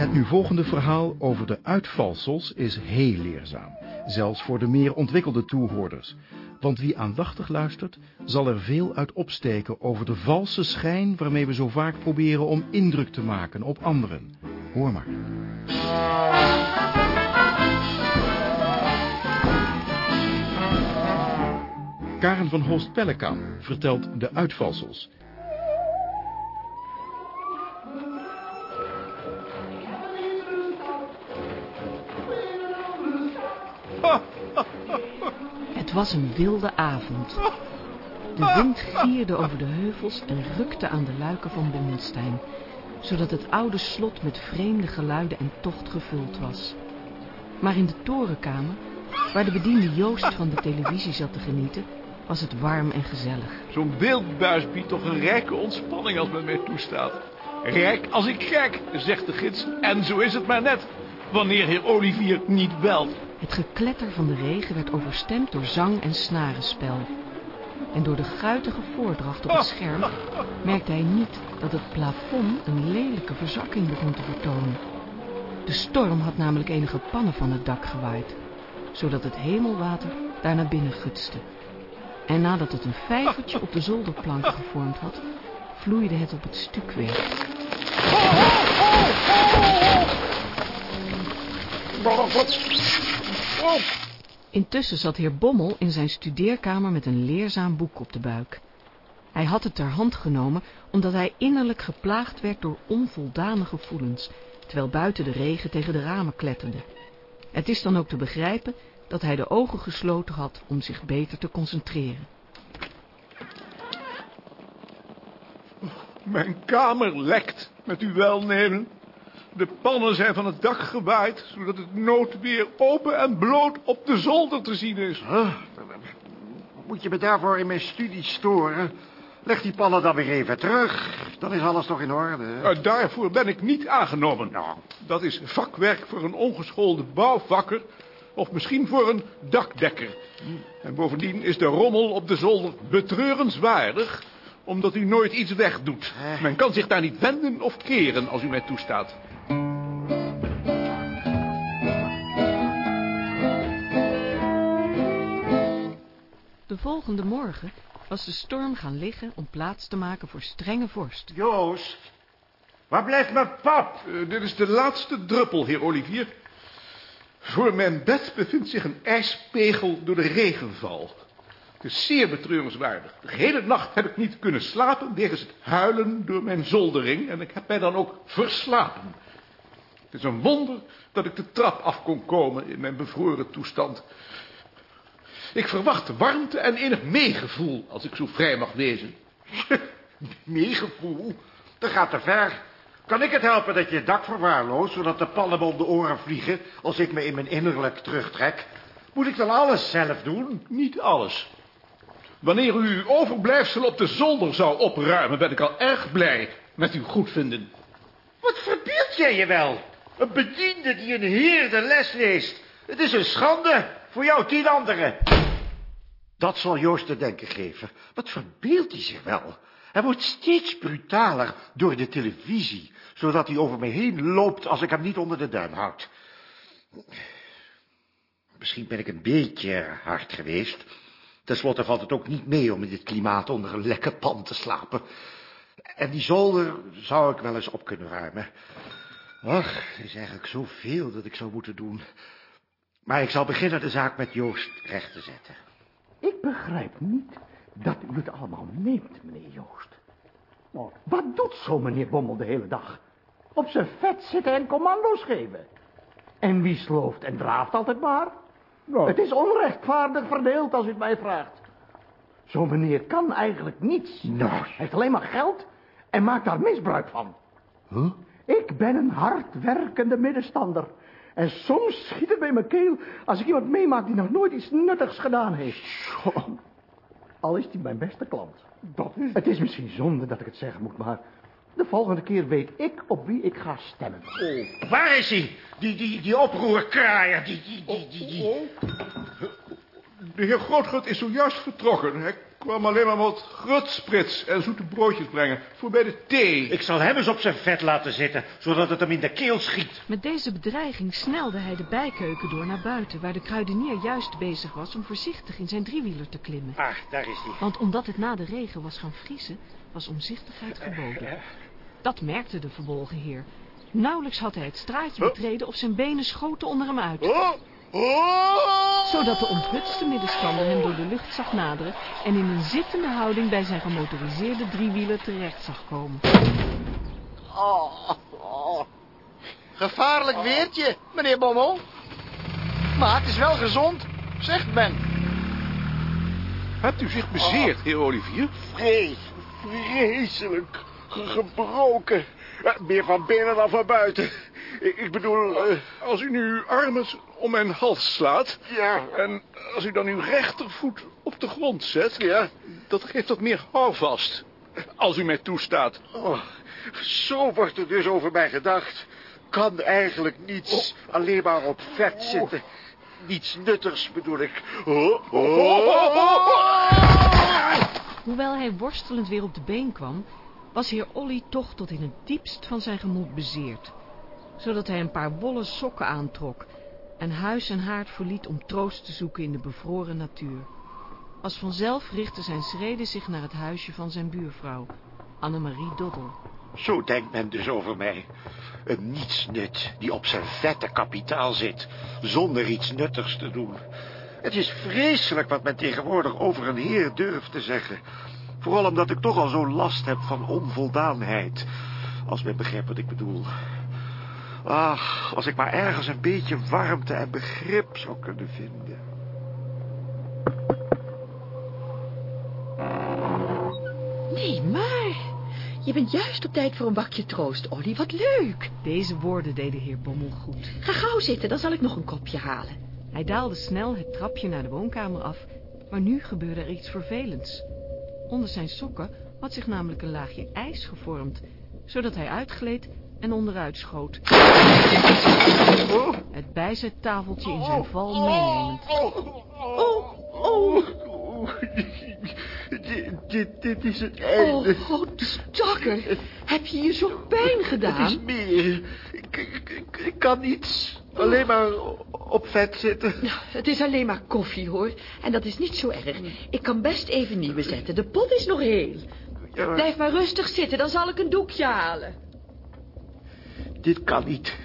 Het nu volgende verhaal over de uitvalsels is heel leerzaam, zelfs voor de meer ontwikkelde toehoorders. Want wie aandachtig luistert, zal er veel uit opsteken over de valse schijn waarmee we zo vaak proberen om indruk te maken op anderen. Hoor maar. Karen van Holst-Pellekaan vertelt de uitvalsels. Het was een wilde avond. De wind gierde over de heuvels en rukte aan de luiken van Bommelstein, zodat het oude slot met vreemde geluiden en tocht gevuld was. Maar in de torenkamer, waar de bediende Joost van de televisie zat te genieten, was het warm en gezellig. Zo'n beeldbuis biedt toch een rijke ontspanning als men mij toestaat. Rijk als ik gek, zegt de gids. En zo is het maar net, wanneer heer Olivier niet belt. Het gekletter van de regen werd overstemd door zang en snarenspel. En door de guitige voordracht op het scherm merkte hij niet dat het plafond een lelijke verzakking begon te vertonen. De storm had namelijk enige pannen van het dak gewaaid, zodat het hemelwater daar naar binnen gutste. En nadat het een vijvertje op de zolderplanken gevormd had, vloeide het op het stukwerk. Intussen zat heer Bommel in zijn studeerkamer met een leerzaam boek op de buik. Hij had het ter hand genomen omdat hij innerlijk geplaagd werd door onvoldane gevoelens, terwijl buiten de regen tegen de ramen kletterde. Het is dan ook te begrijpen dat hij de ogen gesloten had om zich beter te concentreren. Mijn kamer lekt, met uw welnemen. De pannen zijn van het dak gewaaid, zodat het noodweer open en bloot op de zolder te zien is. Huh? Moet je me daarvoor in mijn studie storen? Leg die pannen dan weer even terug. Dan is alles nog in orde. Uh, daarvoor ben ik niet aangenomen. Nou. Dat is vakwerk voor een ongeschoolde bouwvakker... of misschien voor een dakdekker. En bovendien is de rommel op de zolder betreurenswaardig... omdat u nooit iets wegdoet. Eh. Men kan zich daar niet wenden of keren als u mij toestaat. De volgende morgen was de storm gaan liggen om plaats te maken voor strenge vorst. Joost, waar blijft mijn pap? Uh, dit is de laatste druppel, heer Olivier. Voor mijn bed bevindt zich een ijspegel door de regenval. Het is zeer betreurenswaardig. De hele nacht heb ik niet kunnen slapen wegens het huilen door mijn zoldering en ik heb mij dan ook verslapen. Het is een wonder dat ik de trap af kon komen in mijn bevroren toestand. Ik verwacht warmte en enig meegevoel als ik zo vrij mag wezen. Meegevoel? Dat gaat te ver. Kan ik het helpen dat je het dak verwaarloost... zodat de pannen me om de oren vliegen... als ik me in mijn innerlijk terugtrek? Moet ik dan alles zelf doen? Niet alles. Wanneer u uw overblijfsel op de zolder zou opruimen... ben ik al erg blij met uw goedvinden. Wat verbeeld jij je wel? Een bediende die een heer de les leest. Het is een schande voor jou tien anderen. Dat zal Joost te denken geven. Wat verbeeldt hij zich wel? Hij wordt steeds brutaler door de televisie, zodat hij over me heen loopt als ik hem niet onder de duim houd. Misschien ben ik een beetje hard geweest. Ten slotte valt het ook niet mee om in dit klimaat onder een lekke pan te slapen. En die zolder zou ik wel eens op kunnen ruimen. Ach, er is eigenlijk zoveel dat ik zou moeten doen. Maar ik zal beginnen de zaak met Joost recht te zetten. Ik begrijp niet dat u het allemaal neemt, meneer Joost. Nou, wat doet zo meneer Bommel de hele dag? Op zijn vet zitten en commando's geven. En wie slooft en draaft altijd maar? Het is onrechtvaardig verdeeld als u het mij vraagt. Zo'n meneer kan eigenlijk niets. Nou. Hij heeft alleen maar geld en maakt daar misbruik van. Huh? Ik ben een hardwerkende middenstander. En soms schiet het bij mijn keel als ik iemand meemaak die nog nooit iets nuttigs gedaan heeft. Al is hij mijn beste klant. Dat is... Het is misschien zonde dat ik het zeggen moet, maar de volgende keer weet ik op wie ik ga stemmen. Waar is hij? Die, die, die oproerkraaier, die, die, die, die, die. De heer Grootgut is zojuist vertrokken. Hij kwam alleen maar wat grutsprits en zoete broodjes brengen voor bij de thee. Ik zal hem eens op zijn vet laten zitten, zodat het hem in de keel schiet. Met deze bedreiging snelde hij de bijkeuken door naar buiten... waar de kruidenier juist bezig was om voorzichtig in zijn driewieler te klimmen. Ah, daar is hij. Want omdat het na de regen was gaan vriezen, was omzichtigheid geboden. Dat merkte de verbolgen heer. Nauwelijks had hij het straatje betreden of zijn benen schoten onder hem uit. Zodat de onthutste middenstander hem door de lucht zag naderen... en in een zittende houding bij zijn gemotoriseerde driewieler terecht zag komen. Oh, oh. Gevaarlijk weertje, meneer Bommel. Maar het is wel gezond, zegt men. Hebt u zich bezeerd, heer Olivier? Vrees, vreselijk ge- gebroken. Eh, Meer van binnen dan van buiten. Ik, ik bedoel, eh, Als u nu uw armen om mijn hals slaat... ja, en als u dan uw rechtervoet op de grond zet... ja. dat geeft wat meer houvast. Als u mij toestaat. Oh, zo wordt er dus over mij gedacht. Kan eigenlijk niets, alleen maar op vet zitten. Niets nuttigs bedoel ik. Oh, oh. Hoewel hij worstelend weer op de been kwam... was heer Olly toch tot in het diepst van zijn gemoed bezeerd. Zodat hij een paar wollen sokken aantrok... en huis en haard verliet om troost te zoeken in de bevroren natuur. Als vanzelf richtte zijn schreden zich naar het huisje van zijn buurvrouw... Annemarie Doddel. Zo denkt men dus over mij. Een nietsnut die op zijn vette kapitaal zit, zonder iets nuttigs te doen. Het is vreselijk wat men tegenwoordig over een heer durft te zeggen. Vooral omdat ik toch al zo last heb van onvoldaanheid. Als men begrijpt wat ik bedoel. Ach, als ik maar ergens een beetje warmte en begrip zou kunnen vinden. Nee, maar... Je bent juist op tijd voor een bakje troost, Olly. Wat leuk. Deze woorden deden heer Bommel goed. Ga gauw zitten, dan zal ik nog een kopje halen. Hij daalde snel het trapje naar de woonkamer af, maar nu gebeurde er iets vervelends. Onder zijn sokken had zich namelijk een laagje ijs gevormd, zodat hij uitgleed en onderuit schoot. Het bijzettafeltje in zijn val meenemend. Oh, oh. Dit, dit, dit is het einde. Oh, godstakker. Heb je je zo pijn Het is gedaan? meer. Ik, ik, ik, ik kan niets. Alleen maar op vet zitten. Nou, het is alleen maar koffie, hoor. En dat is niet zo erg. Ik kan best even nieuwe zetten. De pot is nog heel. Ja, maar Blijf maar rustig zitten, dan zal ik een doekje halen. dit kan niet.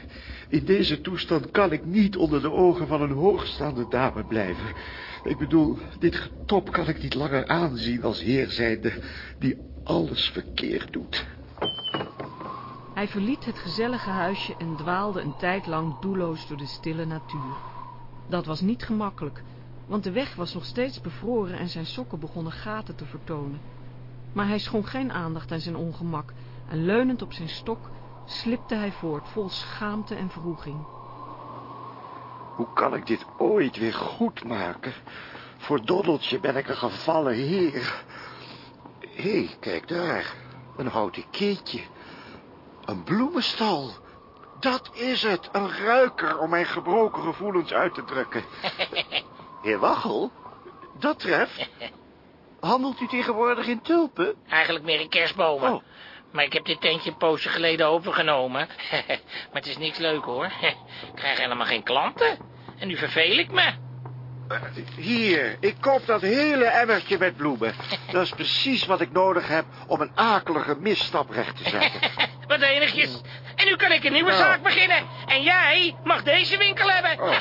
In deze toestand kan ik niet onder de ogen van een hoogstaande dame blijven. Ik bedoel, dit getop kan ik niet langer aanzien als heer zijnde die alles verkeerd doet. Hij verliet het gezellige huisje en dwaalde een tijd lang doelloos door de stille natuur. Dat was niet gemakkelijk, want de weg was nog steeds bevroren en zijn sokken begonnen gaten te vertonen. Maar hij schonk geen aandacht aan zijn ongemak en leunend op zijn stok slipte hij voort vol schaamte en vroeging. Hoe kan ik dit ooit weer goed maken? Voor Doddeltje ben ik een gevallen heer. Hé, hey, kijk daar. Een houten keetje. Een bloemenstal. Dat is het. Een ruiker om mijn gebroken gevoelens uit te drukken. Heer Waggel, dat treft. Handelt u tegenwoordig in tulpen? Eigenlijk meer in kerstbomen. Oh. Maar ik heb dit tentje een poosje geleden overgenomen. maar het is niks leuk hoor. ik krijg helemaal geen klanten. En nu verveel ik me. Hier, ik koop dat hele emmertje met bloemen. Dat is precies wat ik nodig heb om een akelige misstap recht te zetten. Wat enigjes. En nu kan ik een nieuwe Nou. zaak beginnen. En jij mag deze winkel hebben. Oh.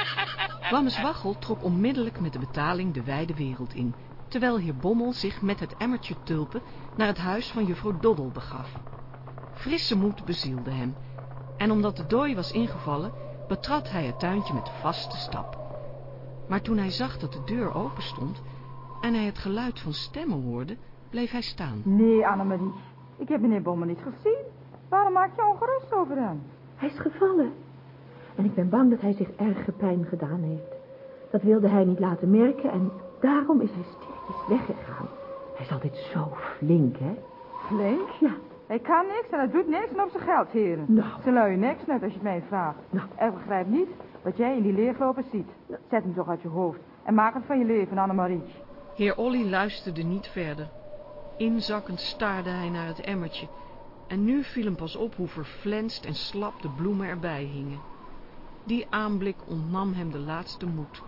Wammes Waggel trok onmiddellijk met de betaling de wijde wereld in, terwijl heer Bommel zich met het emmertje tulpen naar het huis van juffrouw Doddel begaf. Frisse moed bezielde hem, en omdat de dooi was ingevallen, betrad hij het tuintje met vaste stap. Maar toen hij zag dat de deur open stond en hij het geluid van stemmen hoorde, bleef hij staan. Nee, Annemarie. Ik heb meneer Bommel niet gezien. Waarom maak je ongerust over hem? Hij is gevallen. En ik ben bang dat hij zich erg pijn gedaan heeft. Dat wilde hij niet laten merken en daarom is hij stilletjes weggegaan. Hij is altijd zo flink, hè? Flink? Ja. Hij kan niks en hij doet niks en op zijn geld, heren. Nou. Zijn lui niks net als je het mij vraagt. Nou. Ik begrijp niet wat jij in die leeglopers ziet. Zet hem toch uit je hoofd en maak het van je leven, Annemarie. Heer Olly luisterde niet verder. Inzakkend staarde hij naar het emmertje. En nu viel hem pas op hoe verflenst en slap de bloemen erbij hingen. Die aanblik ontnam hem de laatste moed,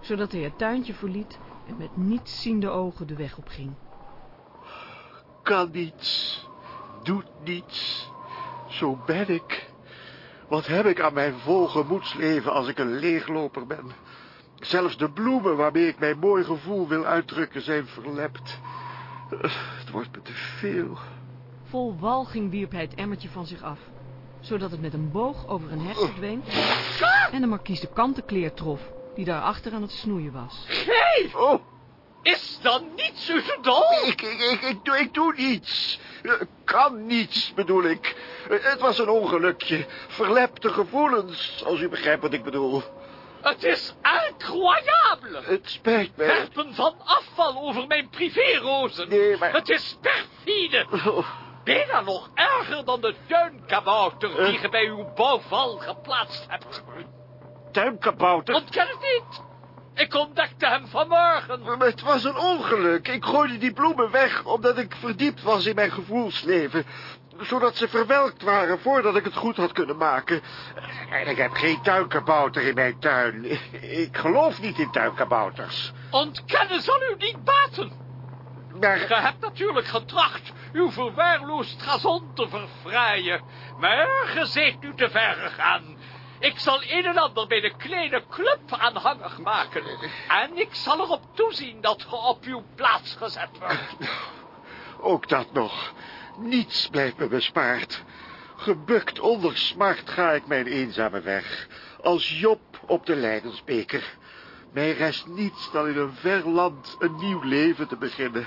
zodat hij het tuintje verliet en met nietsziende ogen de weg opging. Kan niets, doet niets. Zo ben ik. Wat heb ik aan mijn vol gemoedsleven als ik een leegloper ben? Zelfs de bloemen waarmee ik mijn mooi gevoel wil uitdrukken zijn verlept. Het wordt me te veel. Vol walging wierp hij het emmertje van zich af, zodat het met een boog over een heg verdween en de markies de kantenkleer trof, die daarachter aan het snoeien was. Gij! Oh, Is dan niets dol? ik, ik, ik, ik, doe, ik doe niets. Eh, Kan niets, bedoel ik. Eh, Het was een ongelukje. Verlepte gevoelens, als u begrijpt wat ik bedoel. Het is incroyable. Het spijt me. Werpen van afval over mijn privérozen. Nee, maar- Het is perfide. Oh, Bijna nog erger dan de tuinkabouter die Eh? ge bij uw bouwval geplaatst hebt. tuinkabouter. Ontken het niet. Ik ontdekte hem vanmorgen. Maar Het was een ongeluk. Ik gooide die bloemen weg omdat ik verdiept was in mijn gevoelsleven. Zodat ze verwelkt waren voordat ik het goed had kunnen maken. En ik heb geen tuinkabouter in mijn tuin. Ik geloof niet in tuinkabouters. Ontkennen zal u niet baten. Maar Ge hebt natuurlijk getracht uw verwaarloosd gazon te verfraaien. Maar ge nu te ver gegaan. Ik zal een en ander bij de kleine club aanhangig maken. En ik zal erop toezien dat ge op uw plaats gezet wordt. ook dat nog. Niets blijft me bespaard. Gebukt onder smart ga ik mijn eenzame weg. Als Job op de Leidensbeker. Mij rest niets dan in een ver land een nieuw leven te beginnen.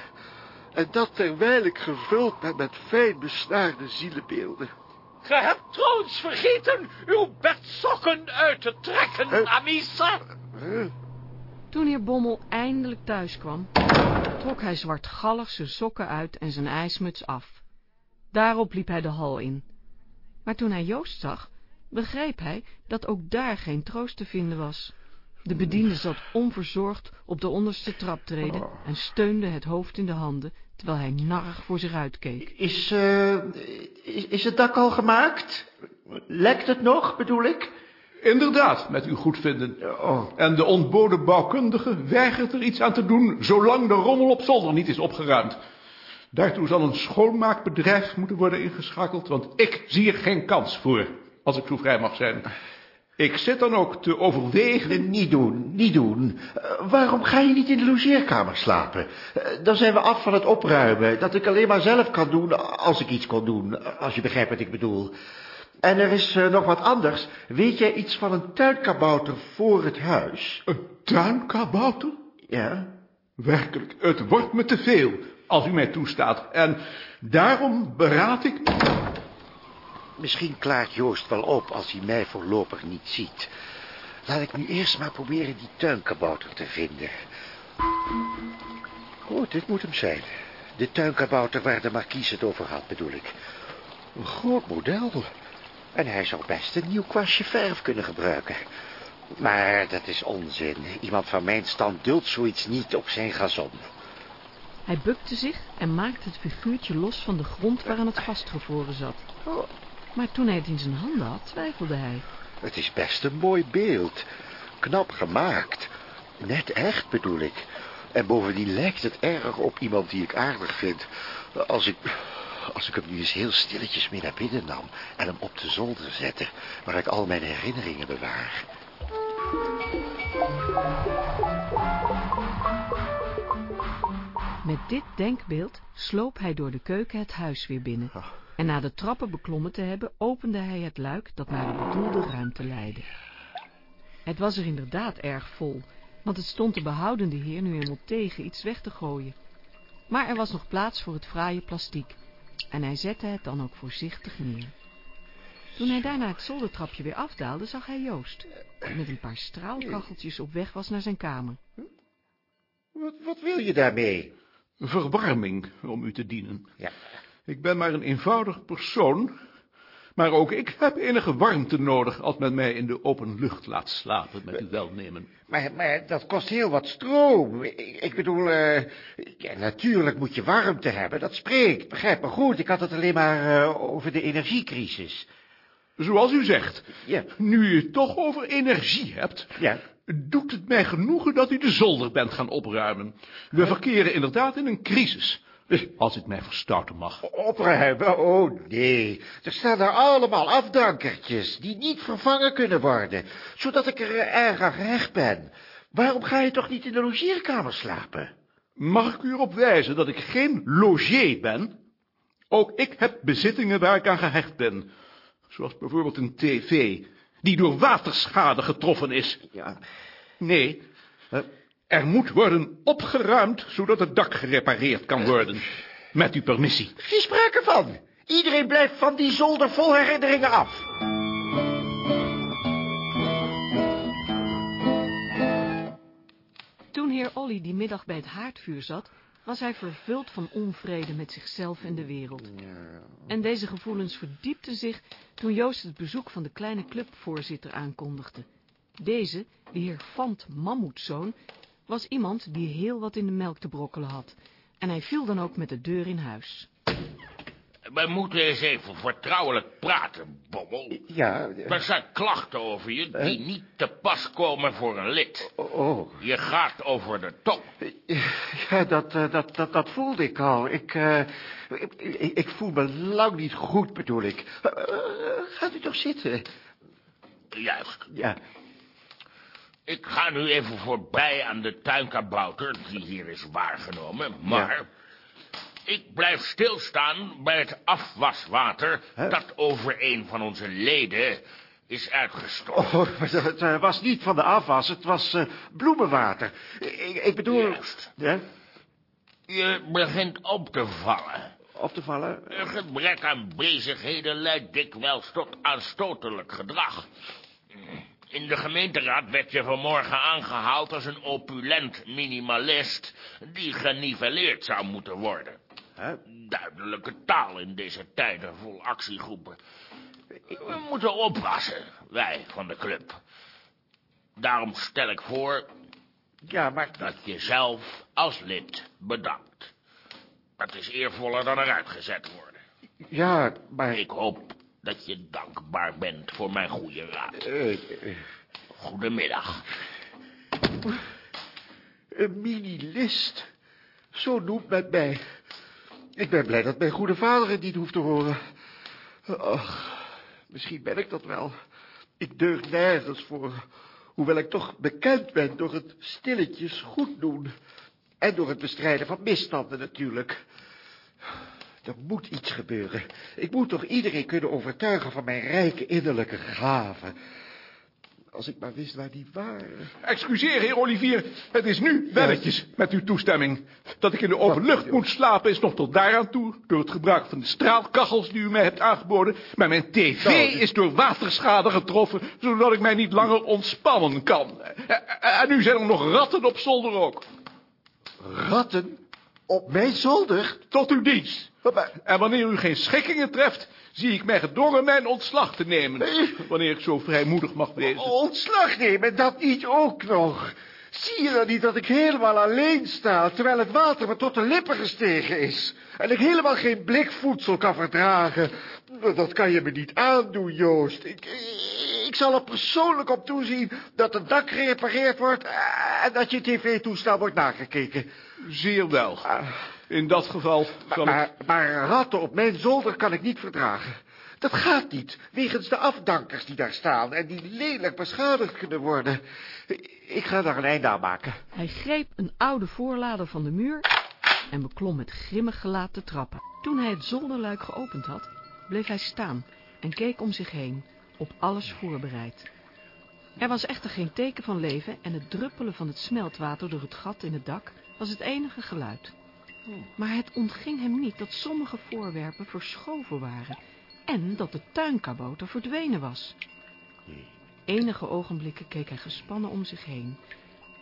En dat terwijl ik gevuld ben met fijn besnaarde zielebeelden. Ge hebt trouwens vergeten uw bedsokken uit te trekken, Huh? Amisa. Huh? Toen heer Bommel eindelijk thuis kwam, trok hij zwartgallig zijn sokken uit en zijn ijsmuts af. Daarop liep hij de hal in. Maar toen hij Joost zag, begreep hij dat ook daar geen troost te vinden was. De bediende zat onverzorgd op de onderste traptreden en steunde het hoofd in de handen, terwijl hij narrig voor zich uitkeek. Is, eh, is, is het dak al gemaakt? Lekt het nog, bedoel ik? Inderdaad, met uw goedvinden. Oh, En de ontboden bouwkundige weigert er iets aan te doen, zolang de rommel op zolder niet is opgeruimd. Daartoe zal een schoonmaakbedrijf moeten worden ingeschakeld, want ik zie er geen kans voor, als ik zo vrij mag zijn. Ik zit dan ook te overwegen... niet doen, niet doen. Eh, waarom ga je niet in de logeerkamer slapen? Eh, dan zijn we af van het opruimen, dat ik alleen maar zelf kan doen als ik iets kon doen, als je begrijpt wat ik bedoel. En er is eh, nog wat anders. Weet jij iets van een tuinkabouter voor het huis? Een tuinkabouter? Ja? Werkelijk, het wordt me te veel, als u mij toestaat. En daarom beraad ik... Misschien klaart Joost wel op als hij mij voorlopig niet ziet. Laat ik nu eerst maar proberen die tuinkabouter te vinden. Goed, dit moet hem zijn. De tuinkabouter waar de markies het over had, bedoel ik. Een groot model. En hij zou best een nieuw kwastje verf kunnen gebruiken. Maar dat is onzin. Iemand van mijn stand duldt zoiets niet op zijn gazon. Hij bukte zich en maakte het figuurtje los van de grond waaraan het vastgevroren zat. Maar toen hij het in zijn handen had, twijfelde hij. Het is best een mooi beeld. Knap gemaakt. Net echt, bedoel ik. En bovendien lijkt het erg op iemand die ik aardig vind. Als ik, als ik hem nu eens heel stilletjes mee naar binnen nam... en hem op de zolder zette, waar ik al mijn herinneringen bewaar. Met dit denkbeeld sloop hij door de keuken het huis weer binnen. En na de trappen beklommen te hebben, opende hij het luik dat naar de bedoelde ruimte leidde. Het was er inderdaad erg vol, want het stond de behoudende heer nu eenmaal tegen iets weg te gooien. Maar er was nog plaats voor het fraaie plastiek, en hij zette het dan ook voorzichtig neer. Toen hij daarna het zoldertrapje weer afdaalde, zag hij Joost, die met een paar straalkacheltjes op weg was naar zijn kamer. Wat, wat wil je daarmee? Verwarming, om u te dienen. Ja. Ik ben maar een eenvoudig persoon, Maar ook ik heb enige warmte nodig als men mij in de open lucht laat slapen met uw welnemen. Maar, maar dat kost heel wat stroom. Ik, ik bedoel, eh, ja, natuurlijk moet je warmte hebben, dat spreekt. Begrijp me goed, ik had het alleen maar eh, over de energiecrisis. Zoals u zegt, Ja. nu u het toch over energie hebt, Ja. doet het mij genoegen dat u de zolder bent gaan opruimen. We verkeren inderdaad in een crisis, als ik mij verstouten mag. Opruimen? Oh, nee. Er staan daar allemaal afdankertjes die niet vervangen kunnen worden, zodat ik er eh, erg aan gehecht ben. Waarom ga je toch niet in de logeerkamer slapen? Mag ik u erop wijzen dat ik geen logier ben? Ook ik heb bezittingen waar ik aan gehecht ben. Zoals bijvoorbeeld een tv, die door waterschade getroffen is. Ja. Nee, er moet worden opgeruimd, zodat het dak gerepareerd kan worden. Met uw permissie. Geen sprake van. Iedereen blijft van die zolder vol herinneringen af. Toen heer Olly die middag bij het haardvuur zat, was hij vervuld van onvrede met zichzelf en de wereld. En deze gevoelens verdiepten zich toen Joost het bezoek van de kleine clubvoorzitter aankondigde. Deze, de heer Fant Mammoetzoon, was iemand die heel wat in de melk te brokkelen had. En hij viel dan ook met de deur in huis. We moeten eens even vertrouwelijk praten, Bommel. Ja. Er zijn klachten over je die niet te pas komen voor een lid. Oh. Je gaat over de top. Ja, dat, eh, dat, dat, dat voelde ik al. Ik, eh, ik, ik, ik voel me lang niet goed, bedoel ik. Eh, gaat u toch zitten? Juist. Ja. Ik ga nu even voorbij aan de tuinkabouter die hier is waargenomen, maar... Ik blijf stilstaan bij het afwaswater dat over een van onze leden is uitgestort. Oh, dat eh, was niet van de afwas, het was eh, bloemenwater. Ik, ik bedoel... Juist. Ja? Je begint op te vallen. Op te vallen? Een gebrek aan bezigheden leidt dikwijls tot aanstotelijk gedrag. In de gemeenteraad werd je vanmorgen aangehaald als een opulent minimalist... die geniveleerd zou moeten worden. Duidelijke taal in deze tijden vol actiegroepen. We moeten oppassen, wij van de club. Daarom stel ik voor Ja, maar... dat je zelf als lid bedankt. Dat is eervoller dan eruit gezet worden. Ja, maar... Ik hoop dat je dankbaar bent voor mijn goede raad. eh, Goedemiddag. een minilist. Zo noemt men mij. Ik ben blij dat mijn goede vader het niet hoeft te horen. Ach, misschien ben ik dat wel. Ik deug nergens voor. Hoewel ik toch bekend ben door het stilletjes goed doen. En door het bestrijden van misstanden natuurlijk. Er moet iets gebeuren. Ik moet toch iedereen kunnen overtuigen van mijn rijke innerlijke gaven. Als ik maar wist waar die waren. Excuseer, heer Olivier, het is nu welletjes met uw toestemming. Dat ik in de open lucht moet slapen is nog tot daaraan toe... door het gebruik van de straalkachels die u mij hebt aangeboden. Maar mijn tv is door waterschade getroffen... zodat ik mij niet langer ontspannen kan. En nu zijn er nog ratten op zolder ook. Ratten? Op mijn zolder? Tot uw dienst. En wanneer u geen schikkingen treft... zie ik mij gedwongen mijn ontslag te nemen. Wanneer ik zo vrijmoedig mag wezen. Ontslag nemen, dat niet ook nog. Zie je dan niet dat ik helemaal alleen sta... terwijl het water me tot de lippen gestegen is... en ik helemaal geen blikvoedsel kan verdragen? Dat kan je me niet aandoen, Joost. Ik, ik zal er persoonlijk op toezien dat het dak gerepareerd wordt... en dat je tv-toestel wordt nagekeken. Zeer wel. In dat geval zal Maar, ik... maar ratten op mijn zolder kan ik niet verdragen. Dat gaat niet, wegens de afdankers die daar staan... en die lelijk beschadigd kunnen worden. Ik ga daar een einde aan maken. Hij greep een oude voorlader van de muur en beklom met grimmig gelaat de trappen. Toen hij het zolderluik geopend had, bleef hij staan en keek om zich heen, op alles voorbereid. Er was echter geen teken van leven en het druppelen van het smeltwater door het gat in het dak was het enige geluid. Maar het ontging hem niet dat sommige voorwerpen verschoven waren en dat de tuinkabouter verdwenen was. Enige ogenblikken keek hij gespannen om zich heen.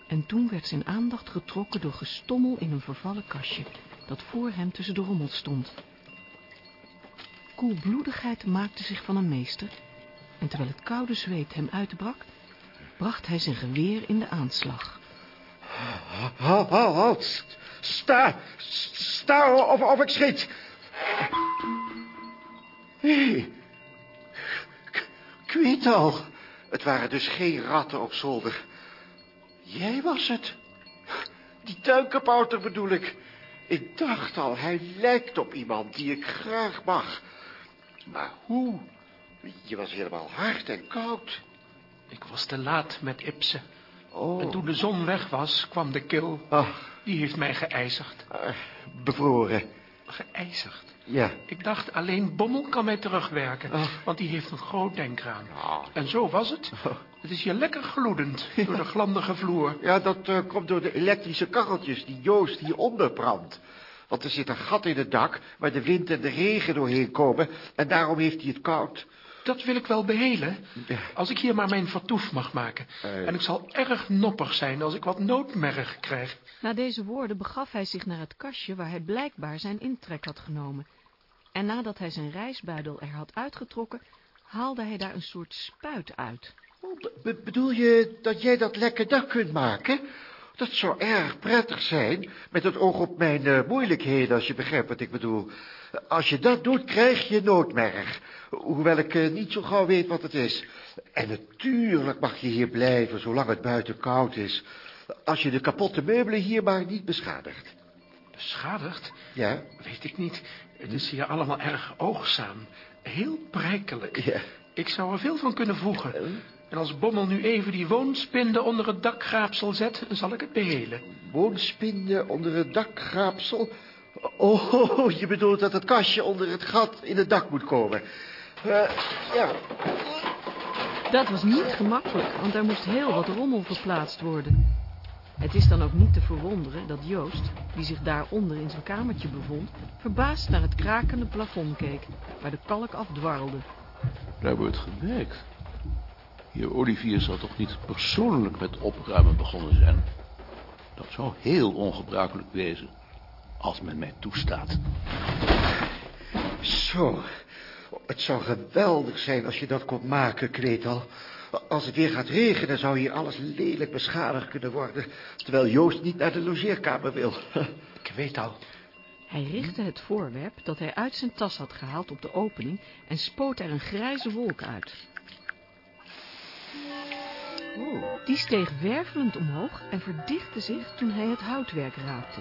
En toen werd zijn aandacht getrokken door gestommel in een vervallen kastje, dat voor hem tussen de rommel stond. koelbloedigheid maakte zich van een meester... en terwijl het koude zweet hem uitbrak... bracht hij zijn geweer in de aanslag. Halt. Sta, sta of, of ik schiet. Hé, hey. ik weet al. Het waren dus geen ratten op zolder. Jij was het. Die tuinkapouter bedoel ik. Ik dacht al, hij lijkt op iemand die ik graag mag. Maar hoe? Je was helemaal hard en koud. Ik was te laat met Ipsen. Oh. En toen de zon weg was, kwam de kil. Ach. Die heeft mij geijzigd. Uh, bevroren. Geijzigd? Ja. Ik dacht, alleen Bommel kan mij terugwerken. Oh. Want die heeft een groot denkraan. Oh. En zo was het. Het is hier lekker gloedend door de glandige vloer. Ja, dat uh, komt door de elektrische kacheltjes die Joost hieronder brandt. Want er zit een gat in het dak waar de wind en de regen doorheen komen. En daarom heeft hij het koud. Dat wil ik wel behelen. Als ik hier maar mijn vertoef mag maken. En ik zal erg noppig zijn als ik wat noodmerg krijg. Na deze woorden begaf hij zich naar het kastje waar hij blijkbaar zijn intrek had genomen. En nadat hij zijn reisbuidel er had uitgetrokken, haalde hij daar een soort spuit uit. Oh, be bedoel je dat jij dat lekker dak kunt maken? Dat zou erg prettig zijn, met het oog op mijn uh, moeilijkheden, als je begrijpt wat ik bedoel. Als je dat doet, krijg je noodmerg. Hoewel ik uh, niet zo gauw weet wat het is. En natuurlijk mag je hier blijven, zolang het buiten koud is. Als je de kapotte meubelen hier maar niet beschadigt. Beschadigd? Ja. Weet ik niet. Het is hier allemaal erg oogzaam. Heel prijkelijk. Ja. Ik zou er veel van kunnen voegen. En als Bommel nu even die woonspinde onder het dakgraapsel zet, dan zal ik het behelen. Woonspinde onder het dakgraapsel? Oh, je bedoelt dat het kastje onder het gat in het dak moet komen. Uh, ja. Dat was niet gemakkelijk, want er moest heel wat rommel verplaatst worden. Het is dan ook niet te verwonderen dat Joost, die zich daaronder in zijn kamertje bevond, verbaasd naar het krakende plafond keek, waar de kalk afdwarrelde. Daar wordt gewerkt. Heer Olivier zal toch niet persoonlijk met opruimen begonnen zijn? Dat zou heel ongebruikelijk wezen, als men mij toestaat. Zo, het zou geweldig zijn als je dat kon maken, Kletal. Als het weer gaat regenen, zou hier alles lelijk beschadigd kunnen worden, terwijl Joost niet naar de logeerkamer wil. Ik weet al. Hij richtte het voorwerp dat hij uit zijn tas had gehaald op de opening en spoot er een grijze wolk uit. Die steeg wervelend omhoog en verdichtte zich toen hij het houtwerk raakte.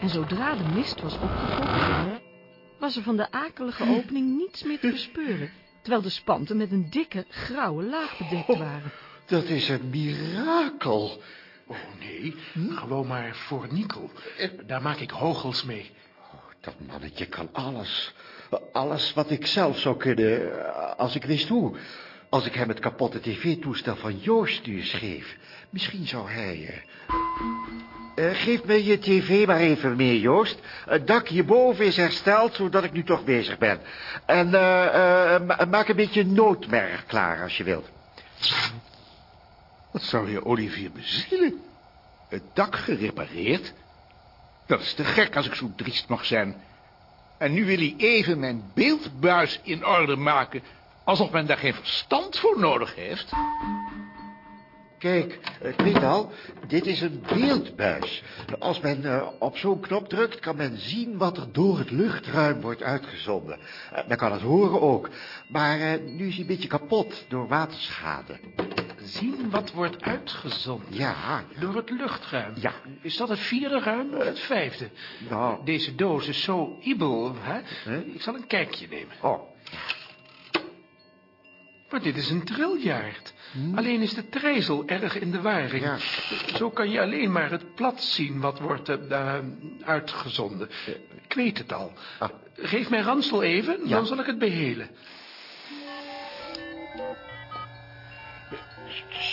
En zodra de mist was opgetrokken, was er van de akelige opening niets meer te bespeuren, terwijl de spanten met een dikke, grauwe laag bedekt waren. Dat is een mirakel. Oh nee, hm? gewoon maar voor nikkel. Daar maak ik hogels mee. Oh, dat mannetje kan alles. Alles wat ik zelf zou kunnen, als ik wist hoe. Als ik hem het kapotte tv-toestel van Joost nu eens geef. Misschien zou hij... Uh... Geef me je tv maar even mee, Joost. Het dak hierboven is hersteld, zodat ik nu toch bezig ben. En uh, maak een beetje noodmerg klaar, als je wilt. Wat zou je Olivier bezielen? Het dak gerepareerd? Dat is te gek als ik zo driest mag zijn. En nu wil hij even mijn beeldbuis in orde maken... alsof men daar geen verstand voor nodig heeft. Kijk, ik weet al, dit is een beeldbuis. Als men uh, op zo'n knop drukt, kan men zien wat er door het luchtruim wordt uitgezonden. Uh, men kan het horen ook. Maar uh, nu is hij een beetje kapot door waterschade. Zien wat wordt uitgezonden? Ja. Door het luchtruim? Ja. Is dat het vierde ruim of het vijfde? Nou. Deze doos is zo ibel, hè? Ik zal een kijkje nemen. Oh. Maar dit is een triljaard. Hmm. Alleen is de trezel erg in de waring. Ja. Zo kan je alleen maar het plat zien wat wordt uh, uitgezonden. Ik weet het al. Ah. Geef mij ransel even, ja. dan zal ik het behelen.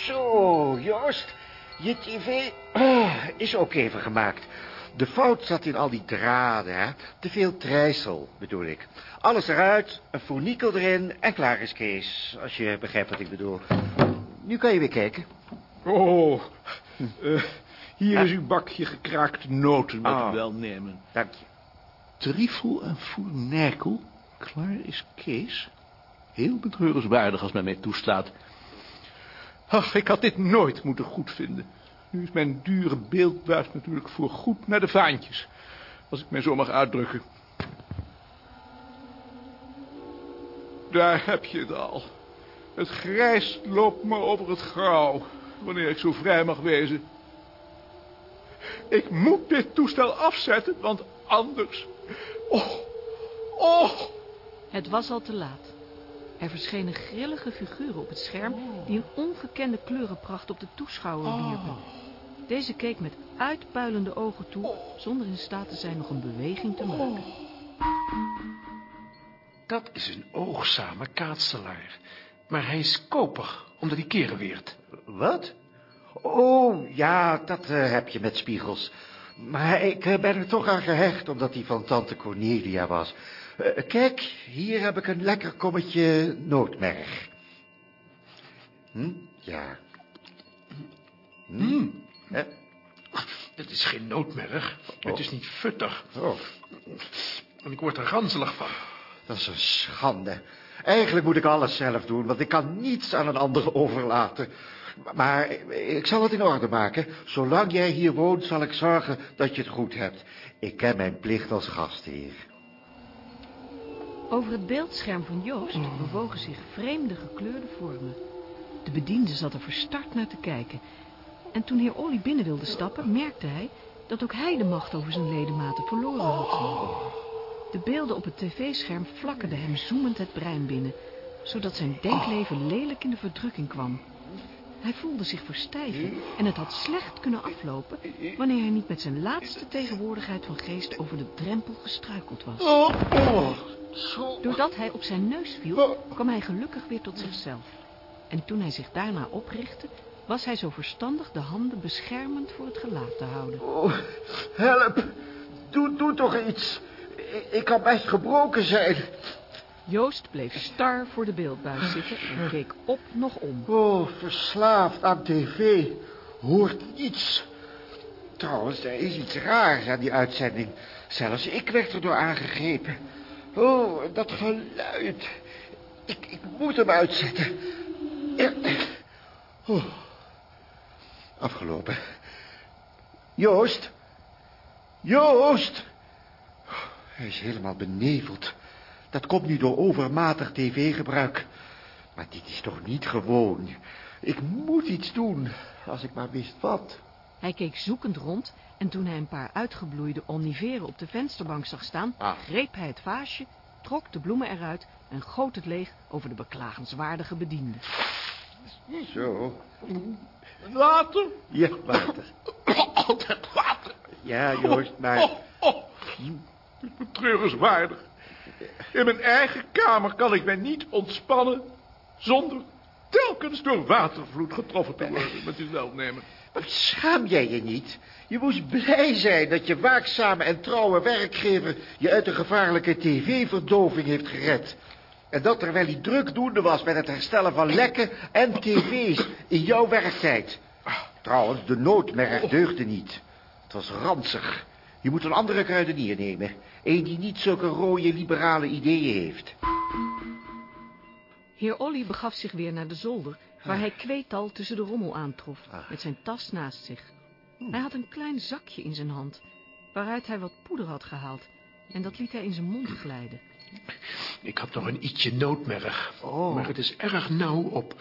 Zo, Joost. Je tv oh, is ook even gemaakt. De fout zat in al die draden, hè. Te veel trijsel, bedoel ik. Alles eruit, een fournikel erin en klaar is Kees. Als je begrijpt wat ik bedoel. Nu kan je weer kijken. Oh, uh, hier is uw bakje gekraakte noten, moet oh. u wel nemen. Dank je. Trifel en fournikel? Klaar is Kees. Heel betreurenswaardig als men mij toestaat. Ach, ik had dit nooit moeten goedvinden. Nu is mijn dure beeldbuis natuurlijk voor goed naar de vaantjes. Als ik mij zo mag uitdrukken. Daar heb je het al. Het grijs loopt me over het grauw, wanneer ik zo vrij mag wezen. Ik moet dit toestel afzetten, want anders... Oh, oh! Het was al te laat. Er verschenen grillige figuren op het scherm die een ongekende kleurenpracht op de toeschouwer wierpen. Deze keek met uitpuilende ogen toe, zonder in staat te zijn nog een beweging te maken. Dat is een oogzame kaatselaar. Maar hij is koper, omdat hij keren weert. Wat? Oh, ja, dat eh, heb je met spiegels. Maar ik eh, ben er toch aan gehecht, omdat hij van tante Cornelia was. Eh, kijk, hier heb ik een lekker kommetje nootmerg. Hm? Ja. Hm. Dit is geen nootmerg. Het Oh. is niet futtig. Oh, En ik word er ranzelig van. dat is een schande. Eigenlijk moet ik alles zelf doen, want ik kan niets aan een ander overlaten. Maar ik zal het in orde maken. Zolang jij hier woont, zal ik zorgen dat je het goed hebt. Ik ken mijn plicht als gastheer. Over het beeldscherm van Joost bewogen zich vreemde gekleurde vormen. De bediende zat er verstard naar te kijken. En toen heer Olly binnen wilde stappen, merkte hij dat ook hij de macht over zijn ledematen verloren had. De beelden op het tv-scherm flakkerden hem zoemend het brein binnen, zodat zijn denkleven lelijk in de verdrukking kwam. Hij voelde zich verstijven en het had slecht kunnen aflopen wanneer hij niet met zijn laatste tegenwoordigheid van geest over de drempel gestruikeld was. Doordat hij op zijn neus viel, kwam hij gelukkig weer tot zichzelf. En toen hij zich daarna oprichtte, was hij zo verstandig de handen beschermend voor het gelaat te houden. Oh, help. Doe, doe toch iets. Ik, kan best gebroken zijn. Joost bleef star voor de beeldbuis zitten en keek op nog om. Oh, verslaafd aan tv. Hoort niets. Trouwens, er is iets raars aan die uitzending. Zelfs ik werd erdoor aangegrepen. Oh, dat geluid. Ik, ik moet hem uitzetten. Oh. Afgelopen. Joost. Joost. Hij is helemaal beneveld. Dat komt nu door overmatig tv-gebruik. Maar dit is toch niet gewoon. Ik moet iets doen, als ik maar wist wat. Hij keek zoekend rond en toen hij een paar uitgebloeide oniveren op de vensterbank zag staan, greep hij het vaasje, trok de bloemen eruit en goot het leeg over de beklagenswaardige bediende. Zo. Water? Ja, water. Altijd water. Ja, Joost, maar... Oh, oh. Het is betreurenswaardig. In mijn eigen kamer kan ik mij niet ontspannen... zonder telkens door watervloed getroffen te worden met je welnemen. Schaam jij je niet? Je moest blij zijn dat je waakzame en trouwe werkgever... je uit de gevaarlijke tv-verdoving heeft gered. En dat terwijl hij drukdoende was met het herstellen van lekken en tv's in jouw werktijd. Trouwens, de noodmerg deugde niet. Het was ranzig. Je moet een andere kruidenier nemen. Eén die niet zulke rode liberale ideeën heeft. Heer Olly begaf zich weer naar de zolder, waar hij kweetal tussen de rommel aantrof, met zijn tas naast zich. Hij had een klein zakje in zijn hand, waaruit hij wat poeder had gehaald, en dat liet hij in zijn mond glijden. Ik had nog een ietsje noodmerg. Oh. Maar het is erg nauw op.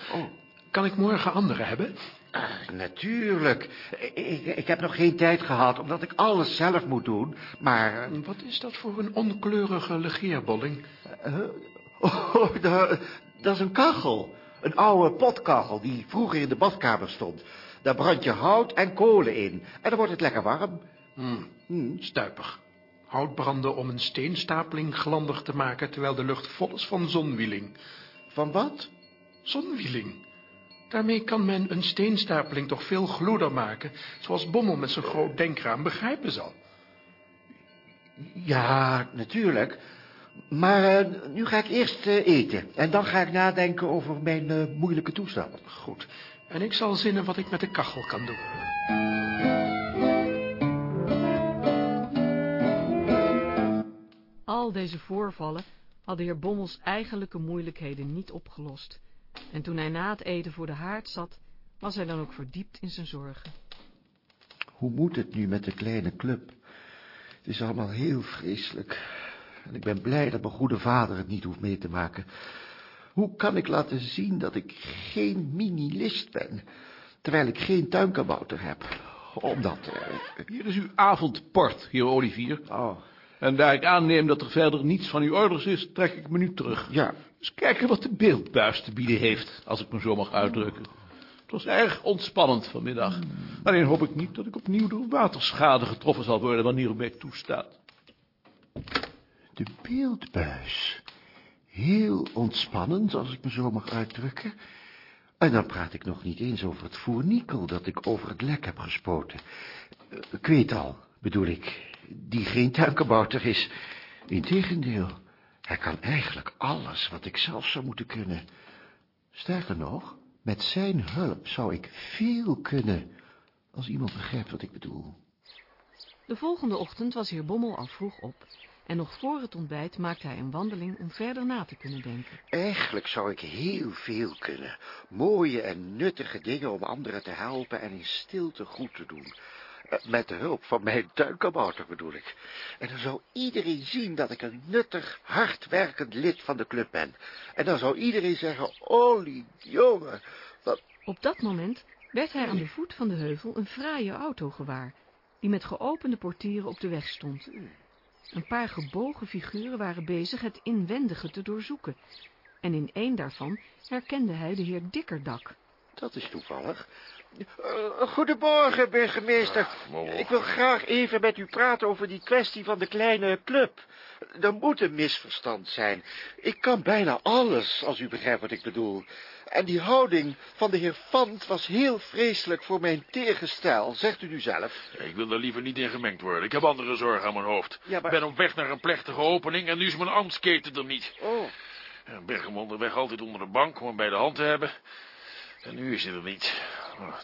Kan ik morgen andere hebben? Ah, natuurlijk. Ik, ik heb nog geen tijd gehad, omdat ik alles zelf moet doen. Maar... eh, Wat is dat voor een onkleurige legeerbolling? Oh, dat, dat is een kachel. Een oude potkachel die vroeger in de badkamer stond. Daar brand je hout en kolen in. En dan wordt het lekker warm. Hmm, stuipig. Hout branden om een steenstapeling glandig te maken... terwijl de lucht vol is van zonwieling. Van wat? Zonwieling. Daarmee kan men een steenstapeling toch veel gloeder maken... zoals Bommel met zijn groot denkraam begrijpen zal. Ja, natuurlijk. Maar eh, nu ga ik eerst eh, eten. En dan ga ik nadenken over mijn eh, moeilijke toestand. Goed. En ik zal zinnen wat ik met de kachel kan doen. Al deze voorvallen had de heer Bommels eigenlijke moeilijkheden niet opgelost. En toen hij na het eten voor de haard zat, was hij dan ook verdiept in zijn zorgen. Hoe moet het nu met de kleine club? Het is allemaal heel vreselijk. En ik ben blij dat mijn goede vader het niet hoeft mee te maken. Hoe kan ik laten zien dat ik geen minilist ben, terwijl ik geen tuinkabouter heb? Omdat... Uh... Hier is uw avondport, heer Olivier. Oh. En daar ik aanneem dat er verder niets van uw orders is, trek ik me nu terug. Ja. Dus kijken wat de beeldbuis te bieden heeft, als ik me zo mag uitdrukken. Het was erg ontspannend vanmiddag. Alleen hoop ik niet dat ik opnieuw door waterschade getroffen zal worden wanneer u mij toestaat. De beeldbuis. Heel ontspannend, als ik me zo mag uitdrukken. En dan praat ik nog niet eens over het voerniekel dat ik over het lek heb gespoten. Ik weet al, bedoel ik, die geen tuinkabouter is. Integendeel, hij kan eigenlijk alles wat ik zelf zou moeten kunnen. Sterker nog, met zijn hulp zou ik veel kunnen, als iemand begrijpt wat ik bedoel. De volgende ochtend was heer Bommel al vroeg op en nog voor het ontbijt maakte hij een wandeling om verder na te kunnen denken. Eigenlijk zou ik heel veel kunnen. Mooie en nuttige dingen om anderen te helpen en in stilte goed te doen. Eh, met de hulp van mijn tuinkabouter bedoel ik. En dan zou iedereen zien dat ik een nuttig, hardwerkend lid van de club ben. En dan zou iedereen zeggen, Olly, jongen, wat... Op dat moment werd hij aan de voet van de heuvel een fraaie auto gewaar, die met geopende portieren op de weg stond. Een paar gebogen figuren waren bezig het inwendige te doorzoeken. En in een daarvan herkende hij de heer Dikkerdak. Dat is toevallig. Uh, goedemorgen, burgemeester. Ik wil graag even met u praten over die kwestie van de kleine club. Er moet een misverstand zijn. Ik kan bijna alles, als u begrijpt wat ik bedoel. En die houding van de heer Fant was heel vreselijk voor mijn tegenstijl, zegt u nu zelf. Ik wil er liever niet in gemengd worden. Ik heb andere zorgen aan mijn hoofd. Ik ben op weg naar een plechtige opening en nu is mijn ambtsketen er niet. Oh. Hem onderweg altijd onder de bank om hem bij de hand te hebben. En nu is hij er niet.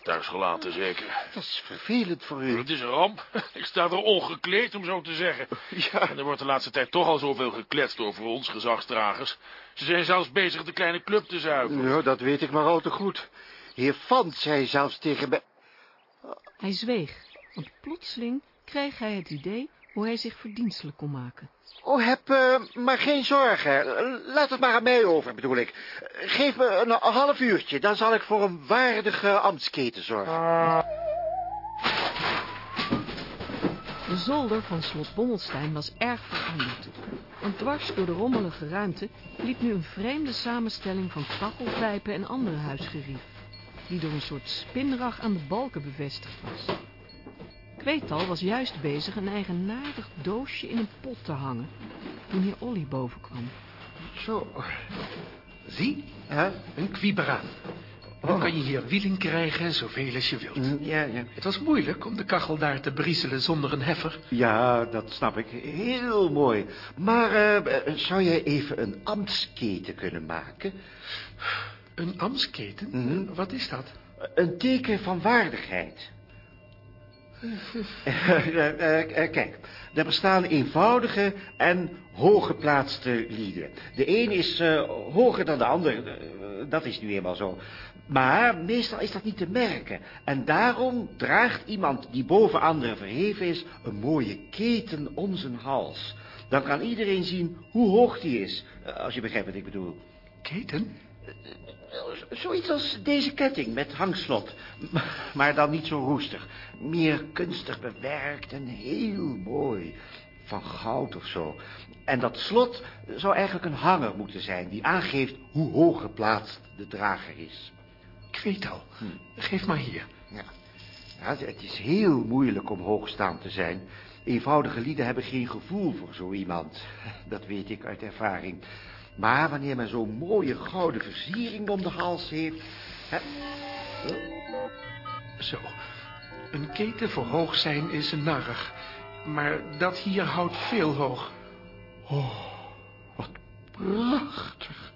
Thuis gelaten zeker. Dat is vervelend voor u. Het is een ramp. Ik sta er ongekleed, om zo te zeggen. Ja. En er wordt de laatste tijd toch al zoveel gekletst over ons, gezagsdragers. Ze zijn zelfs bezig de kleine club te zuipen. Ja, dat weet ik maar al te goed. Heer Fant zei zelfs tegen mij... Hij zweeg, want plotseling kreeg hij het idee hoe hij zich verdienstelijk kon maken. Oh, heb uh, maar geen zorgen. Laat het maar aan mij over, bedoel ik. Geef me een half uurtje, dan zal ik voor een waardige ambtsketen zorgen. De zolder van slot Bommelstein was erg veranderd. Want dwars door de rommelige ruimte liep nu een vreemde samenstelling van kachelpijpen en andere huisgerief, die door een soort spinrag aan de balken bevestigd was. Kweetal was juist bezig een eigenaardig doosje in een pot te hangen, toen heer Olly bovenkwam. Zo, zie, hè, een kwieberaan. Dan kan je hier wieling krijgen, zoveel als je wilt. Ja, ja. Het was moeilijk om de kachel daar te brieselen zonder een heffer. Ja, dat snap ik. Heel mooi. Maar uh, zou jij even een ambtsketen kunnen maken? Een ambtsketen? Mhm. Wat is dat? Een teken van waardigheid. Kijk, er bestaan eenvoudige en hooggeplaatste lieden. De een is hoger dan de ander, dat is nu eenmaal zo. Maar meestal is dat niet te merken. En daarom draagt iemand die boven anderen verheven is... een mooie keten om zijn hals. Dan kan iedereen zien hoe hoog die is, als je begrijpt wat ik bedoel. Keten? Zoiets als deze ketting met hangslot. Maar dan niet zo roestig. Meer kunstig bewerkt en heel mooi. Van goud of zo. En dat slot zou eigenlijk een hanger moeten zijn... die aangeeft hoe hoog geplaatst de drager is. Ik weet al. Hm. Geef maar hier. Ja. ja. Het is heel moeilijk om hoogstaand te zijn. Eenvoudige lieden hebben geen gevoel voor zo iemand. Dat weet ik uit ervaring. Maar wanneer men zo'n mooie gouden versiering om de hals heeft... Hè... Zo, een keten voor hoog zijn is narrig. Maar dat hier houdt veel hoog. Oh, wat prachtig.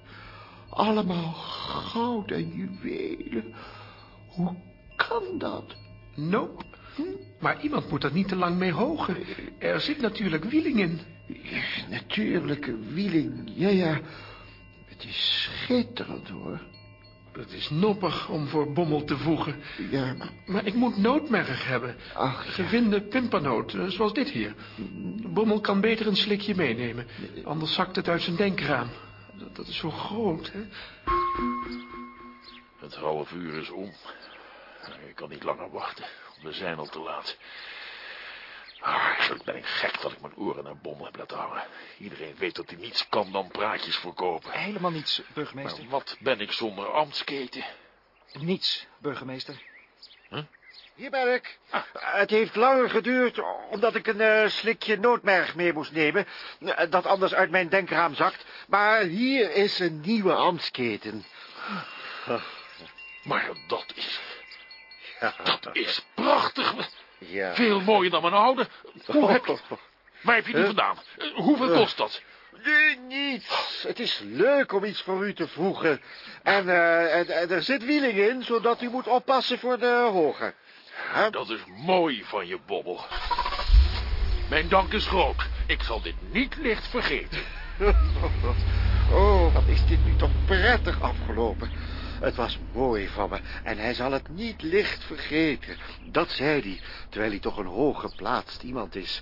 Allemaal goud en juwelen. Hoe kan dat? Nope. Hm? Maar iemand moet er niet te lang mee hogen. Er zit natuurlijk wieling in. Natuurlijke wieling, ja, ja. Het is schitterend, hoor. Het is noppig om voor Bommel te voegen. Ja, maar... Maar ik moet nootmerg hebben. Ach, ja. Gevinde pimpernoot, eh, zoals dit hier. Bommel kan beter een slikje meenemen. Anders zakt het uit zijn denkraam. Dat, dat is zo groot, hè? Het half uur is om. Ik kan niet langer wachten. We zijn al te laat. Ah, eigenlijk ben ik gek dat ik mijn oren naar Bommel heb laten hangen. Iedereen weet dat hij niets kan dan praatjes verkopen. Helemaal niets, burgemeester. Maar wat ben ik zonder ambtsketen? Niets, burgemeester. Hier ben ik. Het heeft langer geduurd omdat ik een eh, slikje noodmerg mee moest nemen. eh, Dat anders uit mijn denkraam zakt. Maar hier is een nieuwe ambtsketen. Maar dat is... Ja. Dat is prachtig. Ja. Veel mooier dan mijn oude. Hoe heb je... Waar heb je die Huh? vandaan? Eh, Hoeveel Eh. kost dat? Nee, niets. Het is leuk om iets voor u te voegen. En, eh, en, en er zit wieling in, zodat u moet oppassen voor de hoger. Dat is mooi van je, Bobbel. Mijn dank is groot. Ik zal dit niet licht vergeten. Oh, wat is dit nu toch prettig afgelopen. Het was mooi van me en hij zal het niet licht vergeten. Dat zei hij, terwijl hij toch een hooggeplaatst iemand is.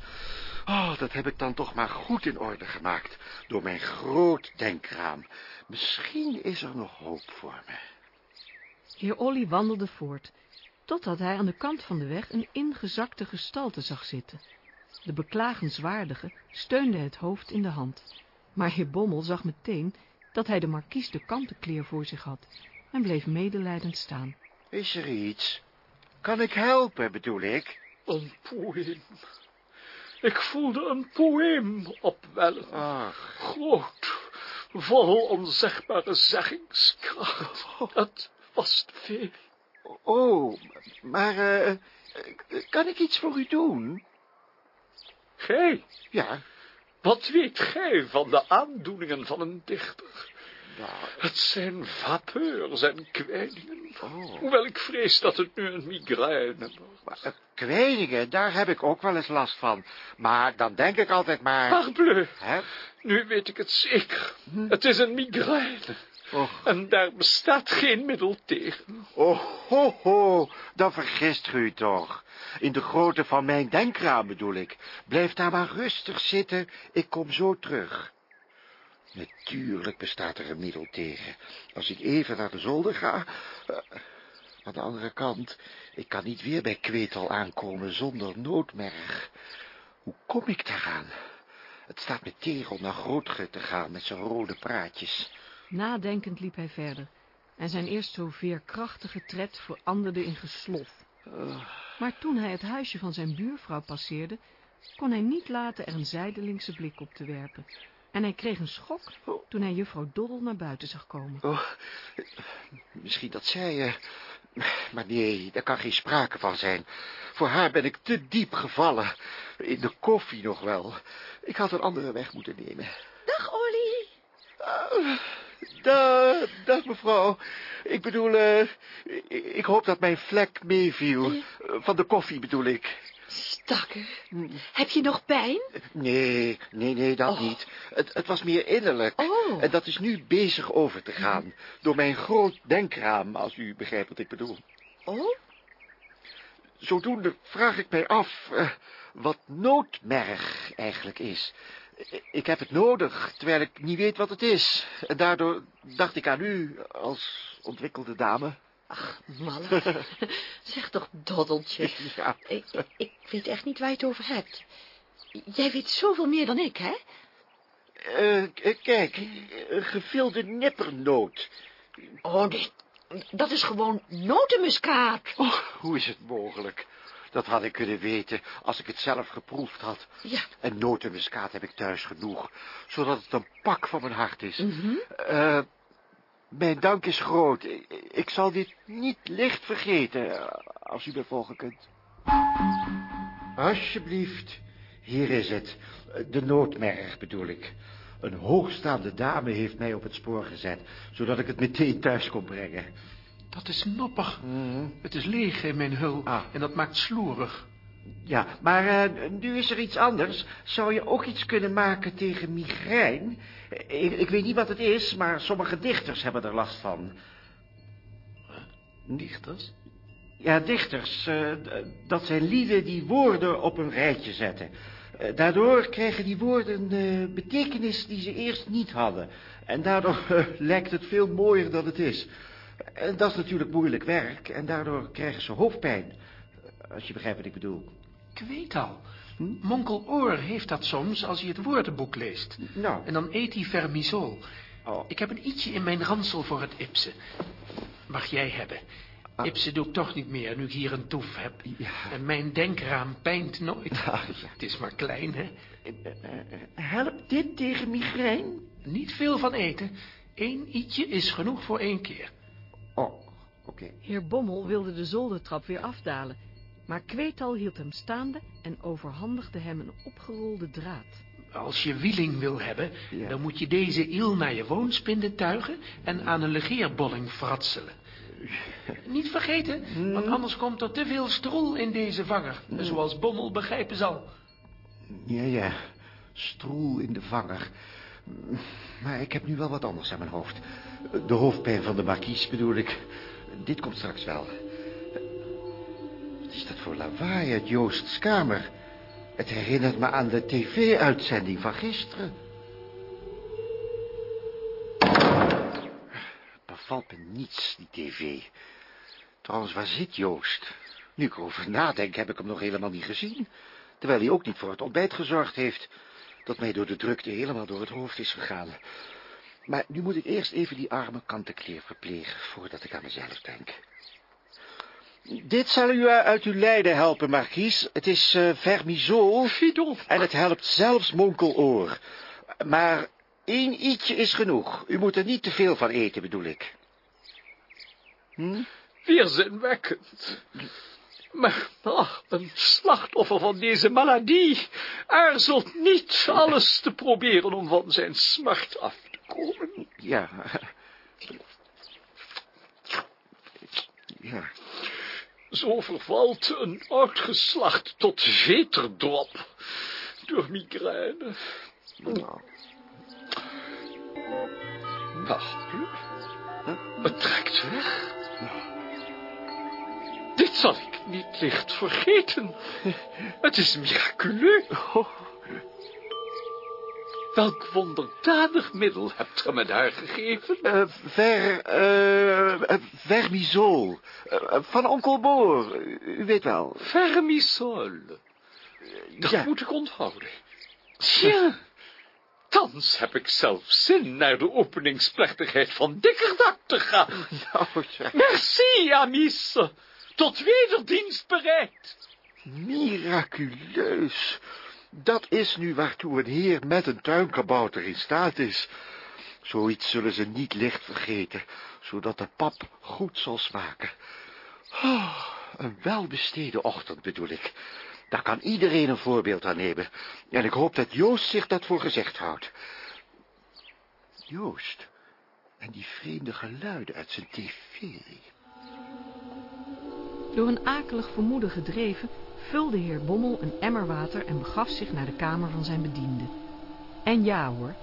Oh, dat heb ik dan toch maar goed in orde gemaakt. Door mijn groot denkraam. Misschien is er nog hoop voor me. Heer Olly wandelde voort, totdat hij aan de kant van de weg een ingezakte gestalte zag zitten. De beklagenswaardige steunde het hoofd in de hand. Maar heer Bommel zag meteen dat hij de markies de kantenkleer voor zich had en bleef medelijdend staan. Is er iets? Kan ik helpen, bedoel ik? Een poëem. Ik voelde een poëem opwellen. Ach, Groot, vol onzegbare zeggingskracht. Het was te veel. oh, maar eh, kan ik iets voor u doen? Gij, Ja, wat weet gij van de aandoeningen van een dichter? Nou, Het zijn vapeurs en kwijningen. oh. Hoewel ik vrees dat het nu een migraine wordt. Maar, eh, kwijningen, daar heb ik ook wel eens last van. Maar dan denk ik altijd maar... Parbleu, Hè? nu weet ik het zeker. Het is een migraine. Och. En daar bestaat geen middel tegen. Oh, ho, ho, dan vergist u toch. In de grootte van mijn denkraam bedoel ik. Blijf daar maar rustig zitten, ik kom zo terug. Natuurlijk bestaat er een middel tegen. Als ik even naar de zolder ga... eh, aan de andere kant, ik kan niet weer bij Kwetel aankomen zonder noodmerg. Hoe kom ik daaraan? Het staat me tegen om naar Grootge te gaan met zijn rode praatjes. Nadenkend liep hij verder en zijn eerst zo veerkrachtige tred veranderde in geslof. Maar toen hij het huisje van zijn buurvrouw passeerde, kon hij niet laten er een zijdelingse blik op te werpen. En hij kreeg een schok toen hij juffrouw Doddel naar buiten zag komen. Oh, misschien dat zij... eh, maar nee, daar kan geen sprake van zijn. Voor haar ben ik te diep gevallen. In de koffie nog wel. Ik had een andere weg moeten nemen. Dag, Olly. Ah, dag, dag mevrouw. Ik bedoel, eh, ik, ik hoop dat mijn vlek meeviel. Van de koffie bedoel ik. Stakker. Heb je nog pijn? Nee, nee, nee, dat Oh. niet. Het, het was meer innerlijk. Oh. En dat is nu bezig over te gaan. Door mijn groot denkraam, als u begrijpt wat ik bedoel. Oh? Zodoende vraag ik mij af eh, wat noodmerg eigenlijk is. Ik heb het nodig, terwijl ik niet weet wat het is. En daardoor dacht ik aan u als ontwikkelde dame. Ach, malle. Zeg toch, doddeltje. Ja, Ik, ik weet echt niet waar je het over hebt. Jij weet zoveel meer dan ik, hè? eh, k- kijk, gevilde nippernoot. Oh, dit, dat is gewoon notenmuskaat. Oh, hoe is het mogelijk? Dat had ik kunnen weten als ik het zelf geproefd had. Ja. En notenmuskaat heb ik thuis genoeg, zodat het een pak van mijn hart is. Eh, mijn dank is groot. Ik, zal dit niet licht vergeten, als u me volgen kunt. Alsjeblieft, hier is het. De noodmerg bedoel ik. Een hoogstaande dame heeft mij op het spoor gezet, zodat ik het meteen thuis kon brengen. Dat is noppig. Het is leeg in mijn hul Ah. en dat maakt sloerig. Ja, maar uh, nu is er iets anders. Zou je ook iets kunnen maken tegen migraine? Ik, ik weet niet wat het is, maar sommige dichters hebben er last van. Dichters? Ja, dichters. Uh, dat zijn lieden die woorden op een rijtje zetten. Uh, daardoor krijgen die woorden betekenis die ze eerst niet hadden. En daardoor lijkt het veel mooier dan het is. En dat is natuurlijk moeilijk werk. En daardoor krijgen ze hoofdpijn. Als je begrijpt wat ik bedoel. Ik weet al. Monkel Oor heeft dat soms als hij het woordenboek leest. Nou. En dan eet hij vermisol. Oh. Ik heb een ietsje in mijn ransel voor het Ipsen. Mag jij hebben. Ah. Ipsen doe ik toch niet meer, nu ik hier een toef heb. Ja. En mijn denkraam pijnt nooit. Ah, ja. Het is maar klein, hè? Helpt dit tegen migraine? Niet veel van eten. Eén ietsje is genoeg voor één keer. Oh, oké. Heer Bommel wilde de zoldertrap weer afdalen, maar Kweetal hield hem staande en overhandigde hem een opgerolde draad. Als je wieling wil hebben, Ja. dan moet je deze il naar je woonspinden tuigen en aan een legeerbolling fratselen. Niet vergeten, want anders komt er te veel stroel in deze vanger, zoals Bommel begrijpen zal. Ja, ja. Stroel in de vanger. Maar ik heb nu wel wat anders aan mijn hoofd. De hoofdpijn van de markies bedoel ik. Dit komt straks wel. Is dat voor lawaai uit Joost's kamer? Het herinnert me aan de tv-uitzending van gisteren. Het bevalt me niets, die tv. Trouwens, waar zit Joost? Nu ik erover nadenk, heb ik hem nog helemaal niet gezien. Terwijl hij ook niet voor het ontbijt gezorgd heeft. Dat mij door de drukte helemaal door het hoofd is gegaan. Maar nu moet ik eerst even die arme kantenkleer verplegen... voordat ik aan mezelf denk. Dit zal u eh, uit uw lijden helpen, Marquise. Het is uh, vermisol. En het helpt zelfs monkeloor. Maar één ietsje is genoeg. U moet er niet te veel van eten, bedoel ik. Hm? Weerzinwekkend. Maar ach, een slachtoffer van deze maladie aarzelt niet alles te proberen om van zijn smart af te komen. Ja. Ja. Zo vervalt een oud geslacht tot veterdrop door migraine. Nou. Wacht, het trekt weg. Dit zal ik niet licht vergeten. Het is miraculeus. Welk wonderdadig middel hebt ge me daar gegeven? Uh, ver, uh, vermisol. Uh, van onkel Boor, u weet wel. Vermisol. Dat ja. moet ik onthouden. Tja, thans heb ik zelf zin naar de openingsplechtigheid van Dikkerdak te gaan. Nou, zeg. Merci, amis. Tot wederdienst bereid. Miraculeus. Dat is nu waartoe een heer met een tuinkabouter in staat is. Zoiets zullen ze niet licht vergeten, zodat de pap goed zal smaken. Oh, een welbesteden ochtend bedoel ik. Daar kan iedereen een voorbeeld aan nemen. En ik hoop dat Joost zich dat voor gezegd houdt. Joost. En die vreemde geluiden uit zijn tv. Door een akelig vermoeden gedreven, vulde heer Bommel een emmer water en begaf zich naar de kamer van zijn bediende. En ja hoor,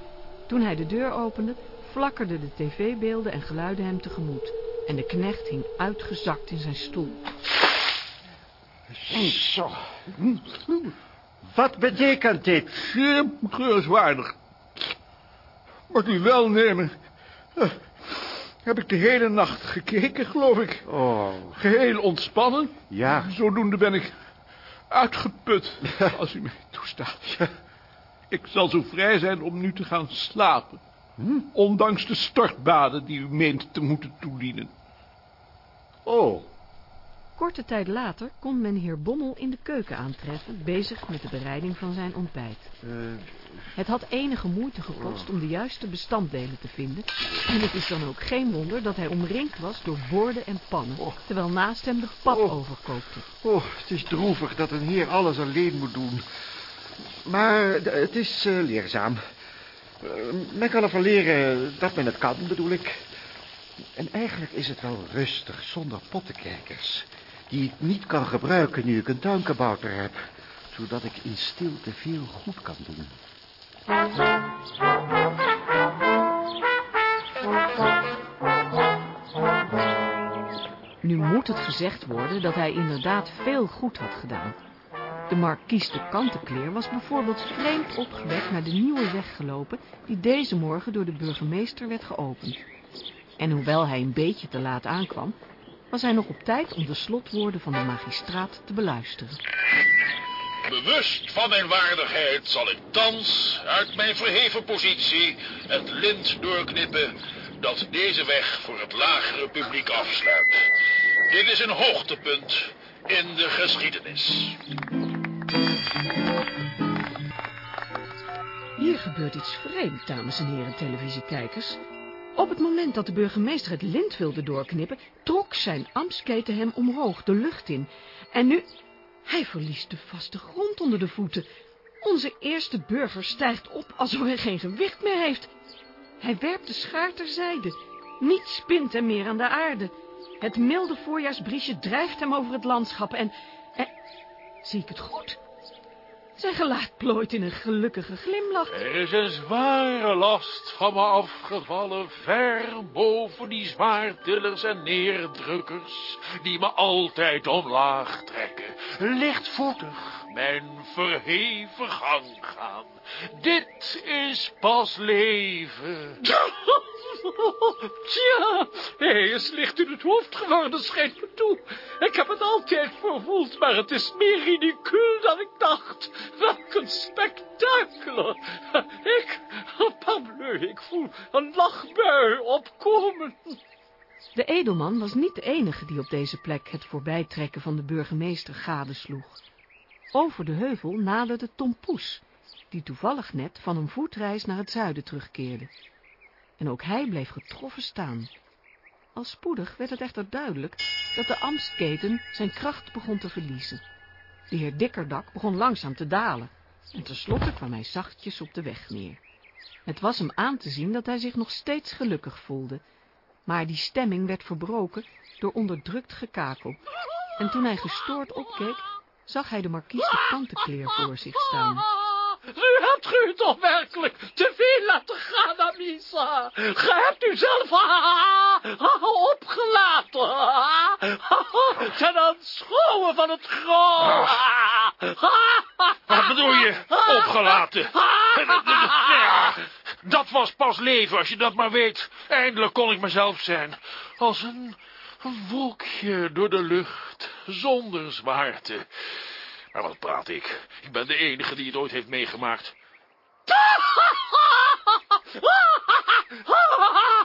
toen hij de deur opende, flakkerden de tv-beelden en geluiden hem tegemoet. En de knecht hing uitgezakt in zijn stoel. Zo. Wat betekent dit? Zeer betreurenswaardig. Moet u wel nemen. Uh, heb ik de hele nacht gekeken, geloof ik. Oh. Geheel ontspannen. Ja. Zodoende ben ik uitgeput, als u mij toestaat. Ik zal zo vrij zijn om nu te gaan slapen. Hm? Ondanks de stortbaden die u meent te moeten toedienen. Oh. Korte tijd later kon men heer Bommel in de keuken aantreffen, bezig met de bereiding van zijn ontbijt. Uh, het had enige moeite gekost om de juiste bestanddelen te vinden. En het is dan ook geen wonder dat hij omringd was door borden en pannen, terwijl naast hem de pap oh. overkookte. Oh, het is droevig dat een heer alles alleen moet doen. Maar het is uh, leerzaam. Uh, men kan ervan leren dat men het kan, bedoel ik. En eigenlijk is het wel rustig, zonder pottenkijkers. Die ik niet kan gebruiken nu ik een tuinkabouter heb, zodat ik in stilte veel goed kan doen. Nu moet het gezegd worden dat hij inderdaad veel goed had gedaan. De markies de Kantenkleer was bijvoorbeeld vreemd opgewekt naar de nieuwe weg gelopen die deze morgen door de burgemeester werd geopend. En hoewel hij een beetje te laat aankwam, was hij nog op tijd om de slotwoorden van de magistraat te beluisteren. Bewust van mijn waardigheid zal ik thans uit mijn verheven positie het lint doorknippen dat deze weg voor het lagere publiek afsluit. Dit is een hoogtepunt in de geschiedenis. Hier gebeurt iets vreemds, dames en heren televisiekijkers. Op het moment dat de burgemeester het lint wilde doorknippen, trok zijn ambtsketen hem omhoog, de lucht in. En nu, hij verliest de vaste grond onder de voeten. Onze eerste burger stijgt op alsof hij geen gewicht meer heeft. Hij werpt de schaar terzijde. Niets spint hem meer aan de aarde. Het milde voorjaarsbriesje drijft hem over het landschap en... en zie ik het goed? Zijn gelaat plooit in een gelukkige glimlach. Er is een zware last van me afgevallen, ver boven die zwaartillers en neerdrukkers, die me altijd omlaag trekken, lichtvoetig mijn verheven gang gaan. Dit is pas leven. Tja, hij is licht in het hoofd geworden, schijnt me toe. Ik heb het altijd vervoeld, maar het is meer ridicuul dan ik dacht. Welk een spektakel. Ik, parbleu, ik voel een lachbui opkomen. De edelman was niet de enige die op deze plek het voorbijtrekken van de burgemeester gadesloeg. Over de heuvel naderde Tom Poes, die toevallig net van een voetreis naar het zuiden terugkeerde. En ook hij bleef getroffen staan. Al spoedig werd het echter duidelijk dat de ambtsketen zijn kracht begon te verliezen. De heer Dikkerdak begon langzaam te dalen en tenslotte kwam hij zachtjes op de weg neer. Het was hem aan te zien dat hij zich nog steeds gelukkig voelde, maar die stemming werd verbroken door onderdrukt gekakel. En toen hij gestoord opkeek, zag hij de markies de kantenkleer voor zich staan. U hebt u toch werkelijk te veel laten gaan, Amisa. Ge hebt u zelf opgelaten. Ten aanschouwen van het groot. Wat bedoel je, opgelaten? Ja, dat was pas leven, als je dat maar weet. Eindelijk kon ik mezelf zijn. Als een wolkje door de lucht, zonder zwaarte. Maar wat praat ik? Ik ben de enige die het ooit heeft meegemaakt.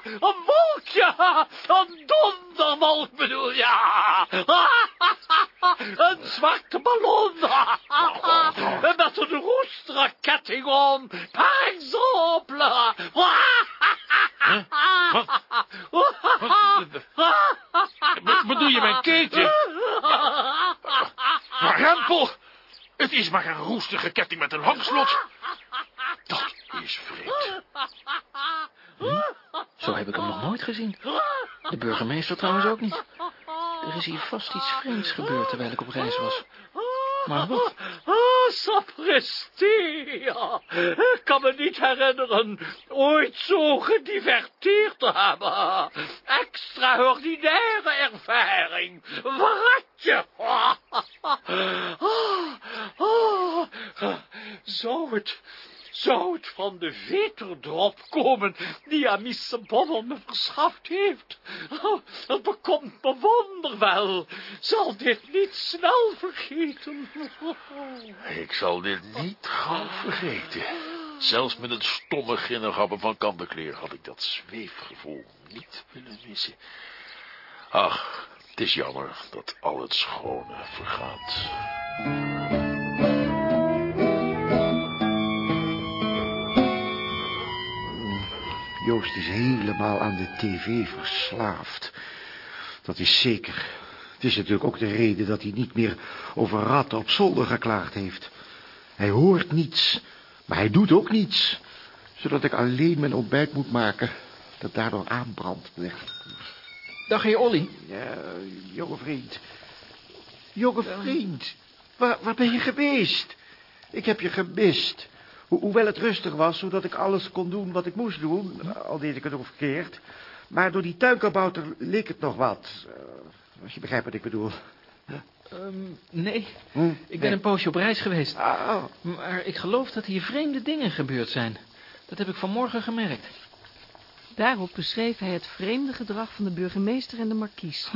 Een wolkje! Een donderwolk bedoel je? Een zwarte ballon! Met een roestere ketting om! Wat bedoel je mijn keten? Maar rempel! Het is maar een roestige ketting met een hangslot. Dat is vreemd. Zo heb ik hem nog nooit gezien. De burgemeester trouwens ook niet. Er is hier vast iets vreemds gebeurd terwijl ik op reis was. Maar wat? Ah, sapristia. Ik kan me niet herinneren ooit zo gediverteerd te hebben. Extraordinaire ervaring. Watje. Zou het, zou het van de veterdrop komen die Amice Bommel me verschaft heeft? Oh, dat bekomt me wonder wel. Zal dit niet snel vergeten? Ik zal dit niet gauw vergeten. Zelfs met het stomme ginnegappen van kantenkleer had ik dat zweefgevoel niet willen missen. Ach, het is jammer dat al het schone vergaat. Joost is helemaal aan de tv verslaafd. Dat is zeker. Het is natuurlijk ook de reden dat hij niet meer over ratten op zolder geklaagd heeft. Hij hoort niets, maar hij doet ook niets. Zodat ik alleen mijn ontbijt moet maken dat daardoor aanbrandt. Dag, heer Olly. Ja, jonge vriend. Jonge vriend, waar, waar ben je geweest? Ik heb je gemist. Ho hoewel het rustig was, zodat ik alles kon doen wat ik moest doen, al deed ik het ook verkeerd. Maar door die tuinkabouter leek het nog wat. Uh, als je begrijpt wat ik bedoel. Um, nee, hm? ik ben nee. een poosje op reis geweest. Ah, Maar ik geloof dat hier vreemde dingen gebeurd zijn. Dat heb ik vanmorgen gemerkt. Daarop beschreef hij het vreemde gedrag van de burgemeester en de markies.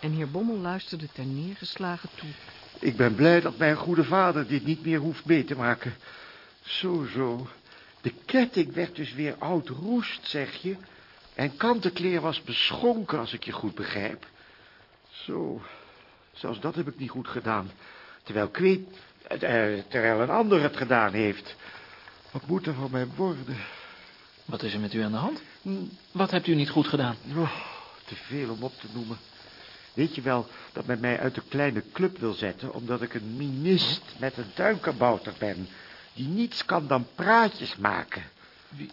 En heer Bommel luisterde ter neergeslagen toe. Ik ben blij dat mijn goede vader dit niet meer hoeft mee te maken. Zo, zo. De ketting werd dus weer oud roest, zeg je. En kantenkleer was beschonken, als ik je goed begrijp. Zo, zelfs dat heb ik niet goed gedaan. Terwijl ik weet, eh, terwijl een ander het gedaan heeft. Wat moet er van mij worden? Wat is er met u aan de hand? Hm. Wat hebt u niet goed gedaan? Oh, te veel om op te noemen. Weet je wel dat men mij uit de kleine club wil zetten... omdat ik een minist met een tuinkabouter ben... die niets kan dan praatjes maken.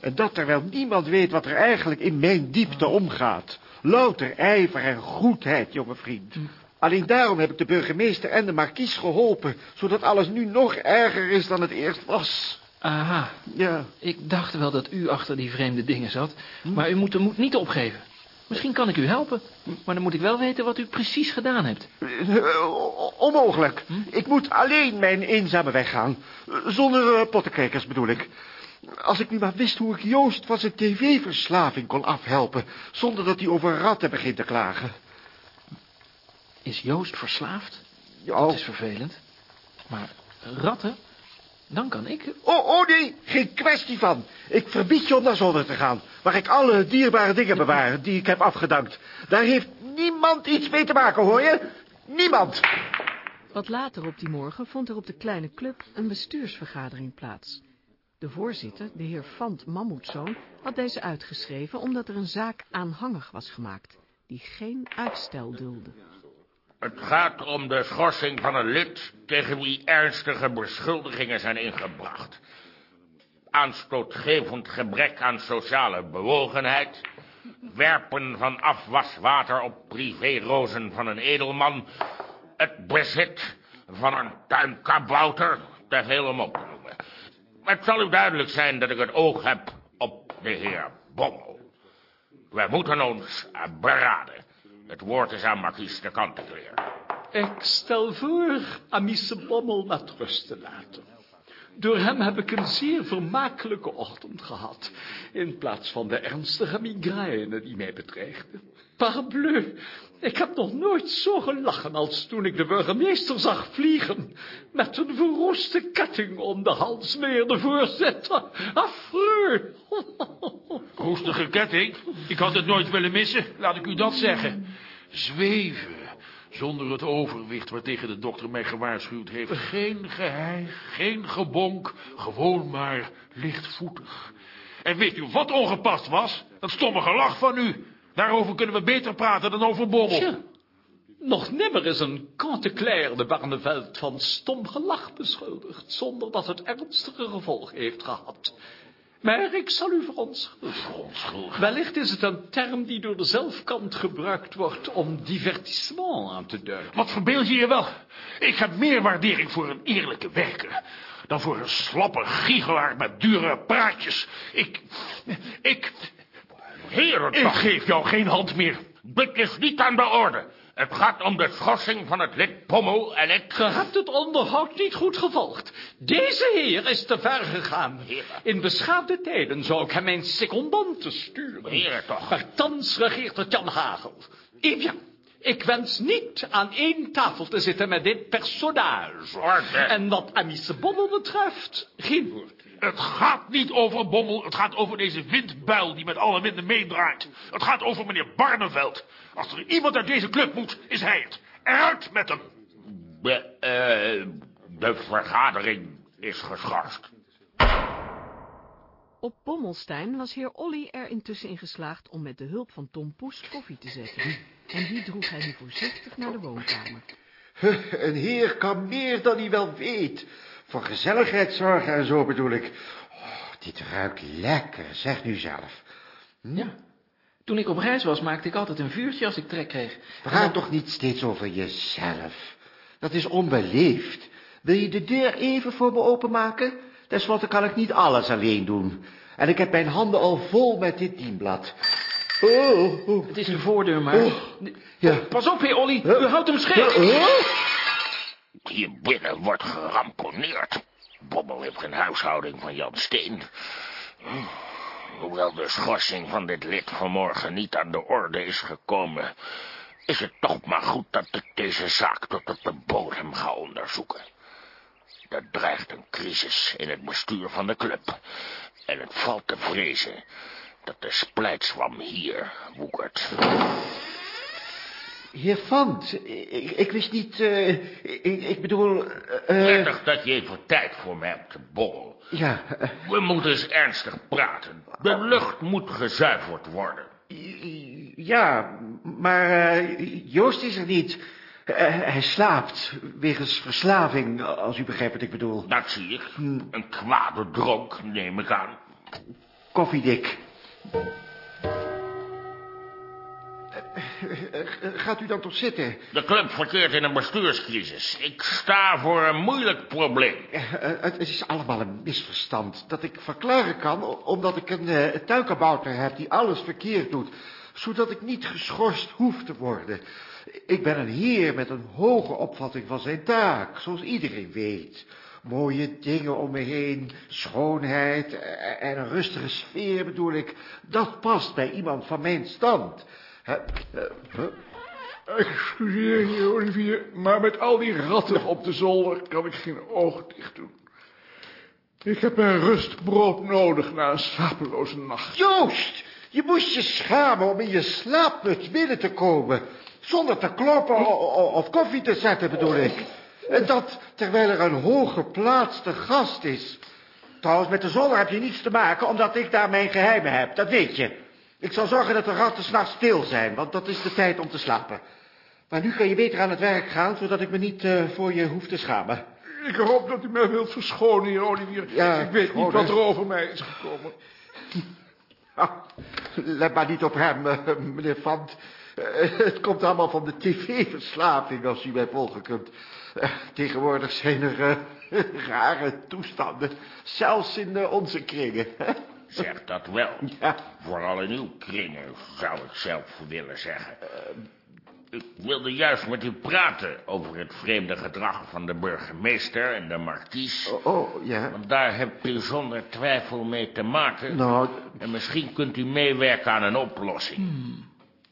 En dat terwijl niemand weet wat er eigenlijk in mijn diepte omgaat. Louter ijver en goedheid, jonge vriend. Alleen daarom heb ik de burgemeester en de markies geholpen... zodat alles nu nog erger is dan het eerst was. Aha. Ja. Ik dacht wel dat u achter die vreemde dingen zat. Maar u moet de moed niet opgeven. Misschien kan ik u helpen. Maar dan moet ik wel weten wat u precies gedaan hebt. Uh, onmogelijk. Hm? Ik moet alleen mijn eenzame weg gaan. Zonder uh, pottenkijkers bedoel ik. Als ik nu maar wist hoe ik Joost van zijn tv-verslaving kon afhelpen... zonder dat hij over ratten begint te klagen. Is Joost verslaafd? Ja. Dat is vervelend. Maar ratten? Dan kan ik... Oh, oh nee, geen kwestie van. Ik verbied je om naar zolder te gaan... waar ik alle dierbare dingen bewaar die ik heb afgedankt. Daar heeft niemand iets mee te maken, hoor je? Niemand. Wat later op die morgen vond er op de kleine club een bestuursvergadering plaats. De voorzitter, de heer Fant Mammoetzoon, had deze uitgeschreven omdat er een zaak aanhangig was gemaakt, die geen uitstel dulde. Het gaat om de schorsing van een lid tegen wie ernstige beschuldigingen zijn ingebracht. Aanstootgevend gebrek aan sociale bewogenheid, werpen van afwaswater op privérozen van een edelman, het bezit van een tuinkabouter, te veel om op te noemen. Het zal u duidelijk zijn dat ik het oog heb op de heer Bommel. Wij moeten ons beraden. Het woord is aan markies de Kantenkleer. Ik stel voor Amice Bommel met rust te laten. Door hem heb ik een zeer vermakelijke ochtend gehad, in plaats van de ernstige migraine die mij bedreigde. Parbleu, ik heb nog nooit zo gelachen als toen ik de burgemeester zag vliegen, met een verroeste ketting om de hals, meneer de voorzitter. Affreux. Roestige ketting? Ik had het nooit willen missen, laat ik u dat zeggen. Zweven, zonder het overwicht waartegen de dokter mij gewaarschuwd heeft. Geen geheig, geen gebonk, gewoon maar lichtvoetig. En weet u wat ongepast was? Dat stomme gelach van u. Daarover kunnen we beter praten dan over. Tja, nog nimmer is een Canteklair de Barneveld van stom gelach beschuldigd, zonder dat het ernstige gevolgen heeft gehad. Maar ik zal u verontschuldigen. Wellicht is het een term die door de zelfkant gebruikt wordt om divertissement aan te duiden. Wat verbeeld je je wel? Ik heb meer waardering voor een eerlijke werker dan voor een slappe giegelaar met dure praatjes. Ik, ik, Heer, ik geef jou geen hand meer. Dit is niet aan de orde. Het gaat om de schorsing van het lid Pommel en ik... Ge hebt het onderhoud niet goed gevolgd. Deze heer is te ver gegaan. In beschaafde tijden zou ik hem mijn secondanten sturen. Heer, toch. Maar thans regeert het Jan Hagel. Eh bien, ik wens niet aan één tafel te zitten met dit personage. Orde. En wat Amice Bommel betreft, geen woord. Het gaat niet over Bommel, het gaat over deze windbuil die met alle winden meedraait. Het gaat over meneer Barneveld. Als er iemand uit deze club moet, is hij het. Eruit met hem. De, uh, de vergadering is geschorst. Op Bommelstein was heer Olly er intussen in geslaagd om met de hulp van Tom Poes koffie te zetten. En die droeg hij nu voorzichtig naar de woonkamer. Een heer kan meer dan hij wel weet. Voor gezelligheid zorgen en zo bedoel ik. Oh, dit ruikt lekker, zeg nu zelf. Ja. Toen ik op reis was, maakte ik altijd een vuurtje als ik trek kreeg. Praat dan... toch niet steeds over jezelf. Dat is onbeleefd. Wil je de deur even voor me openmaken? Ten slotte kan ik niet alles alleen doen. En ik heb mijn handen al vol met dit dienblad. Oh, oh. Het is een voordeur, maar... Oh. Ja. Pas op, heer Olly. U houdt hem scherp. Hier binnen wordt geramponeerd. Bobbel heeft een huishouding van Jan Steen. Hoewel de schorsing van dit lid vanmorgen niet aan de orde is gekomen... is het toch maar goed dat ik deze zaak tot op de bodem ga onderzoeken. Er dreigt een crisis in het bestuur van de club. En het valt te vrezen dat de splijtswam hier woekert. Heer Vant, ik, ik wist niet... eh, ik, ik bedoel... eh, Prettig dat je even tijd voor me hebt, Bobbel. ja, eh, We moeten eens ernstig praten. De lucht moet gezuiverd worden. ja, maar eh, Joost is er niet. Eh, hij slaapt, wegens verslaving, als u begrijpt wat ik bedoel. Dat zie ik. Een kwade dronk, neem ik aan. Koffiedik. Eh, Gaat u dan toch zitten? De club verkeert in een bestuurscrisis. Ik sta voor een moeilijk probleem. Eh, eh, Het is allemaal een misverstand dat ik verklaren kan... omdat ik een tuinkabouter heb die alles verkeerd doet... zodat ik niet geschorst hoef te worden. Ik ben een heer met een hoge opvatting van zijn taak, zoals iedereen weet. Mooie dingen om me heen, schoonheid en een rustige sfeer bedoel ik... dat past bij iemand van mijn stand. Hè, eh, huh? Excuseer, heer Olivier, maar met al die ratten op de zolder kan ik geen oog dicht doen. Ik heb mijn rustbrood nodig na een slapeloze nacht. Joost, je moest je schamen om in je slaapmuts binnen te komen. Zonder te kloppen of koffie te zetten, bedoel ik. En dat terwijl er een hooggeplaatste gast is. Trouwens, met de zolder heb je niets te maken, omdat ik daar mijn geheimen heb. Dat weet je. Ik zal zorgen dat de ratten s'nachts stil zijn, want dat is de tijd om te slapen. Maar nu kan je beter aan het werk gaan, zodat ik me niet eh, voor je hoef te schamen. Ik hoop dat u mij wilt verschonen, heer Olivier. Ja, ik weet niet wat er over mij is gekomen. Ah, let maar niet op hem, eh, meneer Vant. Eh, het komt allemaal van de tv-verslaving, als u mij volgen kunt. Tegenwoordig zijn er rare toestanden, zelfs in onze kringen. Zeg dat wel. Vooral in uw kringen, zou ik zelf willen zeggen. Ik wilde juist met u praten over het vreemde gedrag van de burgemeester en de markies. Oh, oh, ja. Want daar hebt u zonder twijfel mee te maken. Nou, En misschien kunt u meewerken aan een oplossing.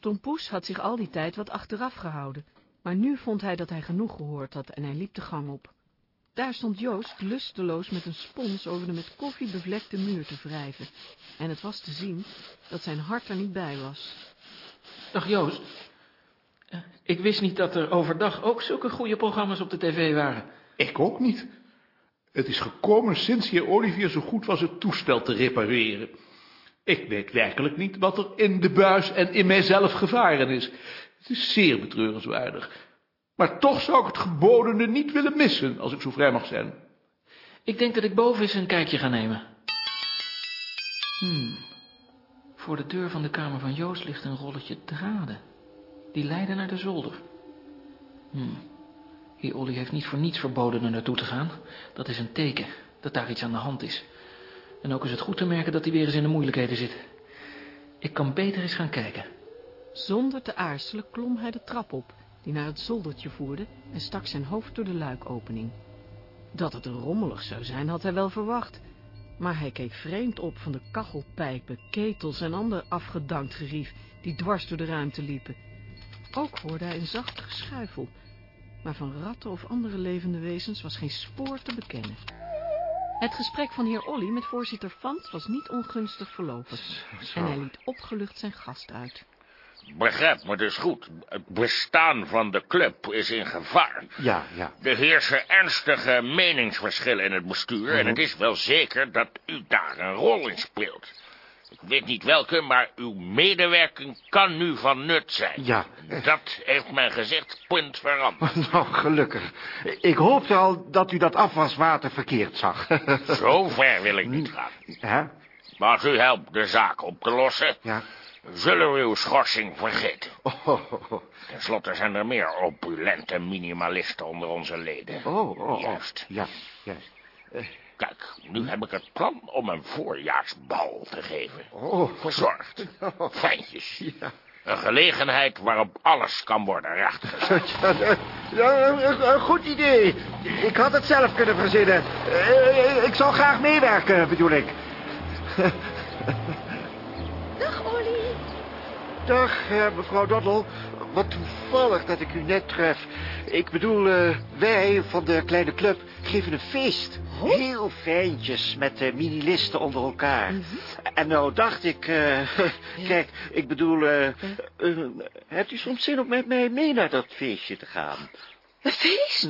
Tom Poes had zich al die tijd wat achteraf gehouden, maar nu vond hij dat hij genoeg gehoord had en hij liep de gang op. Daar stond Joost lusteloos met een spons over de met koffie bevlekte muur te wrijven. En het was te zien dat zijn hart er niet bij was. Dag Joost. Eh, Ik wist niet dat er overdag ook zulke goede programma's op de tv waren. Ik ook niet. Het is gekomen sinds heer Olivier zo goed was het toestel te repareren. Ik weet werkelijk niet wat er in de buis en in mijzelf gevaren is. Het is zeer betreurenswaardig. Maar toch zou ik het gebodene niet willen missen, als ik zo vrij mag zijn. Ik denk dat ik boven eens een kijkje ga nemen. Hmm. Voor de deur van de kamer van Joost ligt een rolletje draden. Die leiden naar de zolder. Hmm. Heer Olly heeft niet voor niets verboden er naartoe te gaan. Dat is een teken dat daar iets aan de hand is. En ook is het goed te merken dat hij weer eens in de moeilijkheden zit. Ik kan beter eens gaan kijken. Zonder te aarzelen klom hij de trap op, die naar het zoldertje voerde, en stak zijn hoofd door de luikopening. Dat het rommelig zou zijn, had hij wel verwacht. Maar hij keek vreemd op van de kachelpijpen, ketels en ander afgedankt gerief die dwars door de ruimte liepen. Ook hoorde hij een zacht geschuifel, maar van ratten of andere levende wezens was geen spoor te bekennen. Het gesprek van heer Olly met voorzitter Fant was niet ongunstig verlopen. En hij liet opgelucht zijn gast uit. Begrijp me dus goed. Het bestaan van de club is in gevaar. Ja, ja. Er heersen ernstige meningsverschillen in het bestuur... en het is wel zeker dat u daar een rol in speelt. Ik weet niet welke, maar uw medewerking kan nu van nut zijn. Ja. Dat heeft mijn gezichtspunt veranderd. Nou, gelukkig. Ik hoopte al dat u dat afwaswater verkeerd zag. Zo ver wil ik niet gaan. Hè? Maar als u helpt de zaak op te lossen... Ja. Zullen we uw schorsing vergeten. Oh, Ten slotte zijn er meer opulente minimalisten onder onze leden. oh, oh, oh. Juist. Ja, juist. Kijk, nu heb ik het plan om een voorjaarsbal te geven. Oh. Verzorgd. Fijntjes. Een gelegenheid waarop alles kan worden rechtgezet. Ja, een- een goed idee. Ik had het zelf kunnen verzinnen. Eh, Ik zou graag meewerken, bedoel ik. Dag, Olly. Dag, eh, mevrouw Doddel. Wat toevallig dat ik u net tref. Ik bedoel, eh, wij van de kleine club geven een feest. Heel fijntjes met de minilisten onder elkaar. En nou dacht ik, eh, kijk, ik bedoel, hebt u soms zin om met mij mee naar dat feestje te gaan? Een feest?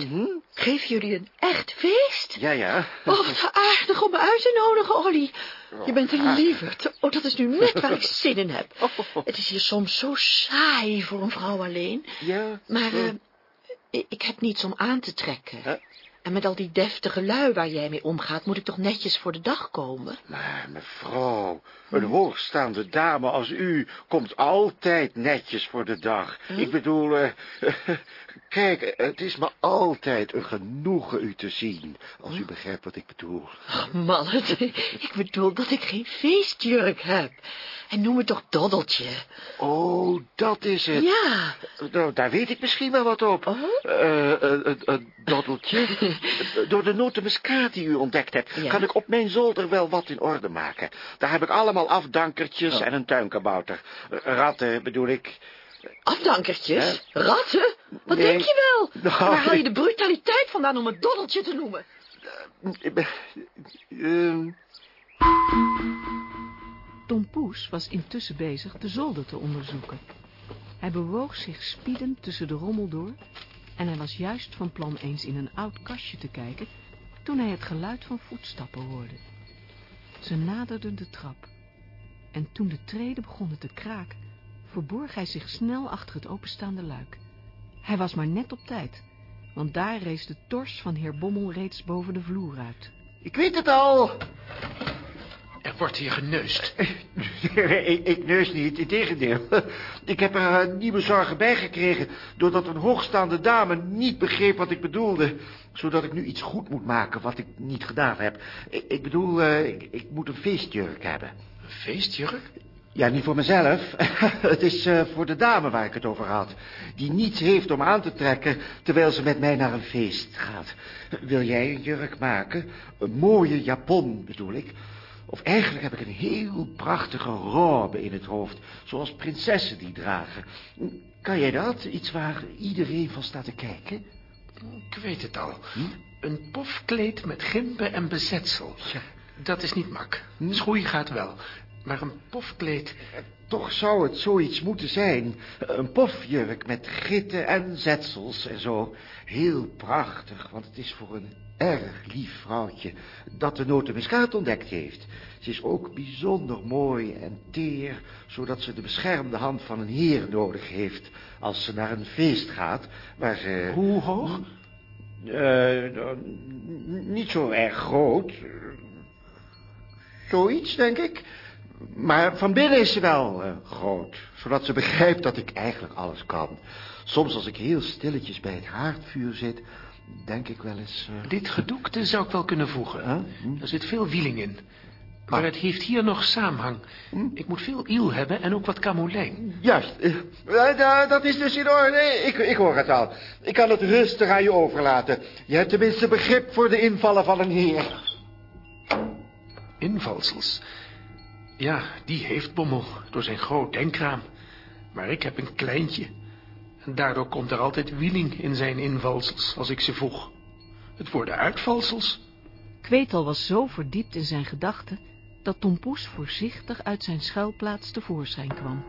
Geven jullie een echt feest? Ja, ja. Oh, wat aardig om me uit te nodigen, Olly. Je bent een lieverd. Oh, dat is nu net waar ik zin in heb. Het is hier soms zo saai voor een vrouw alleen. Ja. Maar eh, ik- ik heb niets om aan te trekken. En met al die deftige lui waar jij mee omgaat, moet ik toch netjes voor de dag komen? Maar mevrouw, een hoogstaande dame als u komt altijd netjes voor de dag. Ik bedoel, eh, kijk, het is me altijd een genoegen u te zien, als u begrijpt wat ik bedoel. Ach, Mallet, ik bedoel dat ik geen feestjurk heb. En noem me toch Doddeltje. Oh, dat is het. Ja. Nou, daar weet ik misschien wel wat op. Eh, eh, eh, eh, Doddeltje, door de notenmuskaat die u ontdekt hebt, Ja. kan ik op mijn zolder wel wat in orde maken. Daar heb ik allemaal afdankertjes Oh. en een tuinkabouter. Ratten bedoel ik. Afdankertjes? Ratten? Wat Nee. denk je wel? Nou, Waar haal je de brutaliteit vandaan om het Doddeltje te noemen? Ehm, Tom Poes was intussen bezig de zolder te onderzoeken. Hij bewoog zich spiedend tussen de rommel door... en hij was juist van plan eens in een oud kastje te kijken... toen hij het geluid van voetstappen hoorde. Ze naderden de trap. En toen de treden begonnen te kraken... verborg hij zich snel achter het openstaande luik. Hij was maar net op tijd... want daar rees de tors van heer Bommel reeds boven de vloer uit. ik weet het al. Er wordt hier geneust. ik, ik neus niet, integendeel. Ik heb er eh, nieuwe zorgen bij gekregen... doordat een hoogstaande dame niet begreep wat ik bedoelde... zodat ik nu iets goed moet maken wat ik niet gedaan heb. Ik, ik bedoel, eh, ik, ik moet een feestjurk hebben. Een feestjurk? Ja, niet voor mezelf. het is eh, voor de dame waar ik het over had. Die niets heeft om aan te trekken terwijl ze met mij naar een feest gaat. Wil jij een jurk maken? Een mooie japon bedoel ik. Of eigenlijk heb ik een heel prachtige robe in het hoofd. Zoals prinsessen die dragen. Kan jij dat? Iets waar iedereen van staat te kijken? Ik weet het al. Een pofkleed met gimpen en bezetsel. Dat is niet mak. Schoei gaat wel. Maar een pofkleed... Toch zou het zoiets moeten zijn. Een pofjurk met gitten en zetsels en zo. Heel prachtig, want het is voor een erg lief vrouwtje dat de notenmuskaat ontdekt heeft. Ze is ook bijzonder mooi en teer, zodat ze de beschermde hand van een heer nodig heeft als ze naar een feest gaat, waar ze... Hoe hoog? N- niet zo erg groot. Zoiets, denk ik. Maar van binnen is ze wel eh, groot. Zodat ze begrijpt dat ik eigenlijk alles kan. Soms als ik heel stilletjes bij het haardvuur zit... denk ik wel eens... eh, Dit gedoekte zou ik wel kunnen voegen. Er zit veel wieling in. Maar het heeft hier nog samenhang. Ik moet veel iel hebben en ook wat kamolijn. Juist. eh, da- dat is dus in orde. Ik, ik hoor het al. Ik kan het rustig aan je overlaten. Je hebt tenminste begrip voor de invallen van een heer. Invalsels. Ja, die heeft Bommel door zijn groot denkraam. Maar ik heb een kleintje. En daardoor komt er altijd wieling in zijn invalsels als ik ze voeg. Het worden uitvalsels. Kwetel was zo verdiept in zijn gedachten dat Tom Poes voorzichtig uit zijn schuilplaats tevoorschijn kwam.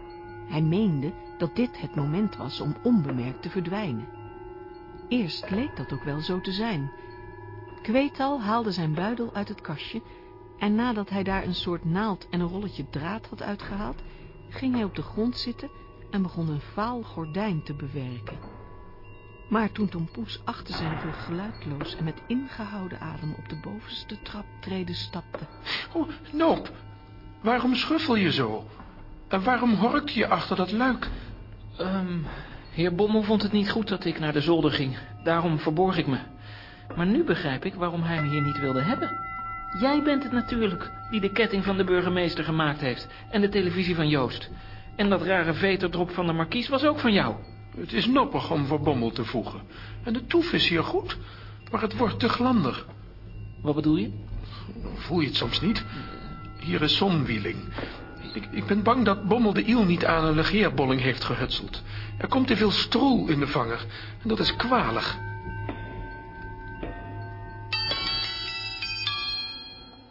Hij meende dat dit het moment was om onbemerkt te verdwijnen. Eerst leek dat ook wel zo te zijn. Kweetal haalde zijn buidel uit het kastje en nadat hij daar een soort naald en een rolletje draad had uitgehaald, ging hij op de grond zitten en begon een vaal gordijn te bewerken. Maar toen Tom Poes achter zijn rug geluidloos en met ingehouden adem op de bovenste traptreden stapte... Oh, Noop, waarom schuffel je zo? En waarom horkt je achter dat luik? Ehm, heer Bommel vond het niet goed dat ik naar de zolder ging. Daarom verborg ik me. Maar nu begrijp ik waarom hij me hier niet wilde hebben. Jij bent het natuurlijk die de ketting van de burgemeester gemaakt heeft. En de televisie van Joost. En dat rare veterdrop van de markies was ook van jou. Het is noppig om voor Bommel te voegen. En de toef is hier goed, maar het wordt te glandig. Wat bedoel je? Voel je het soms niet? Hier is zonwieling. Ik, ik ben bang dat Bommel de iel niet aan een legeerbolling heeft gehutseld. Er komt te veel stroel in de vanger. En dat is kwalig.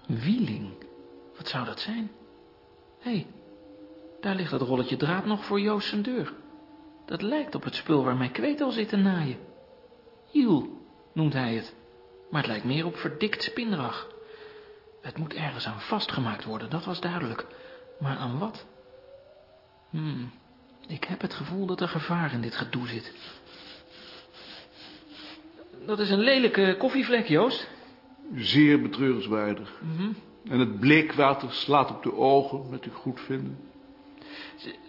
Wieling? Wat zou dat zijn? Hé, hey, daar ligt dat rolletje draad nog voor Joost zijn deur. Dat lijkt op het spul waar mijn kwetel zit te naaien. Iel, noemt hij het. Maar het lijkt meer op verdikt spinrag. Het moet ergens aan vastgemaakt worden, dat was duidelijk. Maar aan wat? Hmm, ik heb het gevoel dat er gevaar in dit gedoe zit. Dat is een lelijke koffievlek, Joost. Zeer betreurenswaardig. Mhm. En het bleekwater slaat op de ogen met uw goedvinden.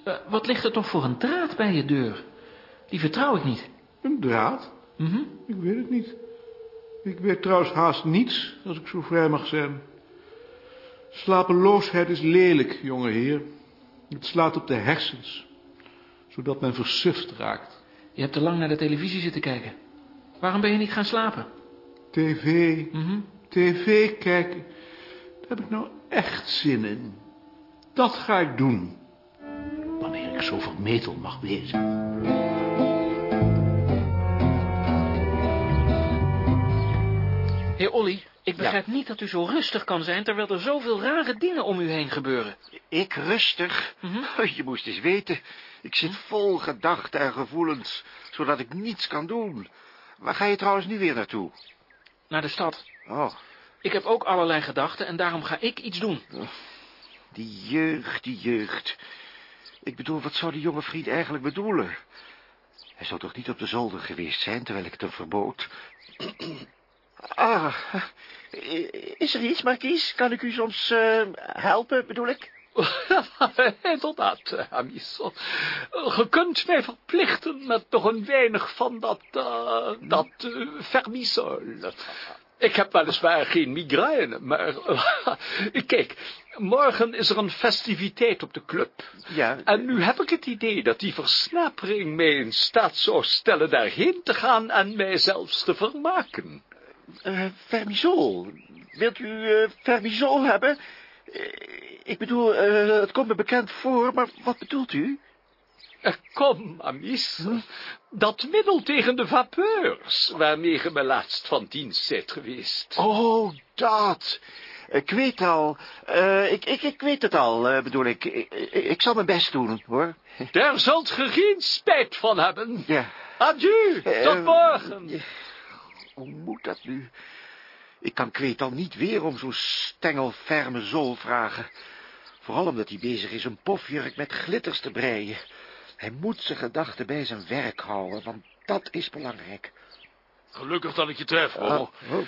Uh, wat ligt er toch voor een draad bij je deur? Die vertrouw ik niet. Een draad? Mhm. Ik weet het niet. Ik weet trouwens haast niets, als ik zo vrij mag zijn. Slapeloosheid is lelijk, jonge heer. Het slaat op de hersens, zodat men versuft raakt. Je hebt te lang naar de televisie zitten kijken. Waarom ben je niet gaan slapen? TV, Mhm. tv kijken, daar heb ik nou echt zin in. Dat ga ik doen, wanneer ik zo vermetel mag wezen. Heer Olly, ik begrijp niet dat u zo rustig kan zijn... terwijl er zoveel rare dingen om u heen gebeuren. Ik rustig? Je moest eens weten. Ik zit vol gedachten en gevoelens, zodat ik niets kan doen. Waar ga je trouwens nu weer naartoe? Naar de stad. Oh, Ik heb ook allerlei gedachten en daarom ga ik iets doen. die jeugd, die jeugd. Ik bedoel, wat zou die jonge vriend eigenlijk bedoelen? Hij zou toch niet op de zolder geweest zijn, terwijl ik het hem verbood? Ah, is er iets, Markies? Kan ik u soms eh, helpen, bedoel ik? Inderdaad, eh, Amiso. Je kunt mij verplichten met nog een weinig van dat, eh, dat uh, vermisol. Ik heb weliswaar geen migraine, maar... kijk, morgen is er een festiviteit op de club. Ja. En nu heb ik het idee dat die versnapering mij in staat zou stellen daarheen te gaan en mij zelfs te vermaken. Uh, vermisol. Wilt u uh, vermisol hebben? Uh, ik bedoel, het komt me bekend voor, maar wat bedoelt u? Kom, Amis. Hm? Dat middel tegen de vapeurs, waarmee je me laatst van dienst zijt geweest. Oh, dat. Ik weet al. ik, ik, ik weet het al, bedoel ik. ik. Ik zal mijn best doen, hoor. Daar zult ge geen spijt van hebben. Ja. Adieu, tot morgen. Hoe moet dat nu? Ik kan Kweet al niet weer om zo'n stengelferme zool vragen. Vooral omdat hij bezig is een pofjurk met glitters te breien. Hij moet zijn gedachten bij zijn werk houden, want dat is belangrijk. Gelukkig dat ik je tref, Oh, Bommel. oh.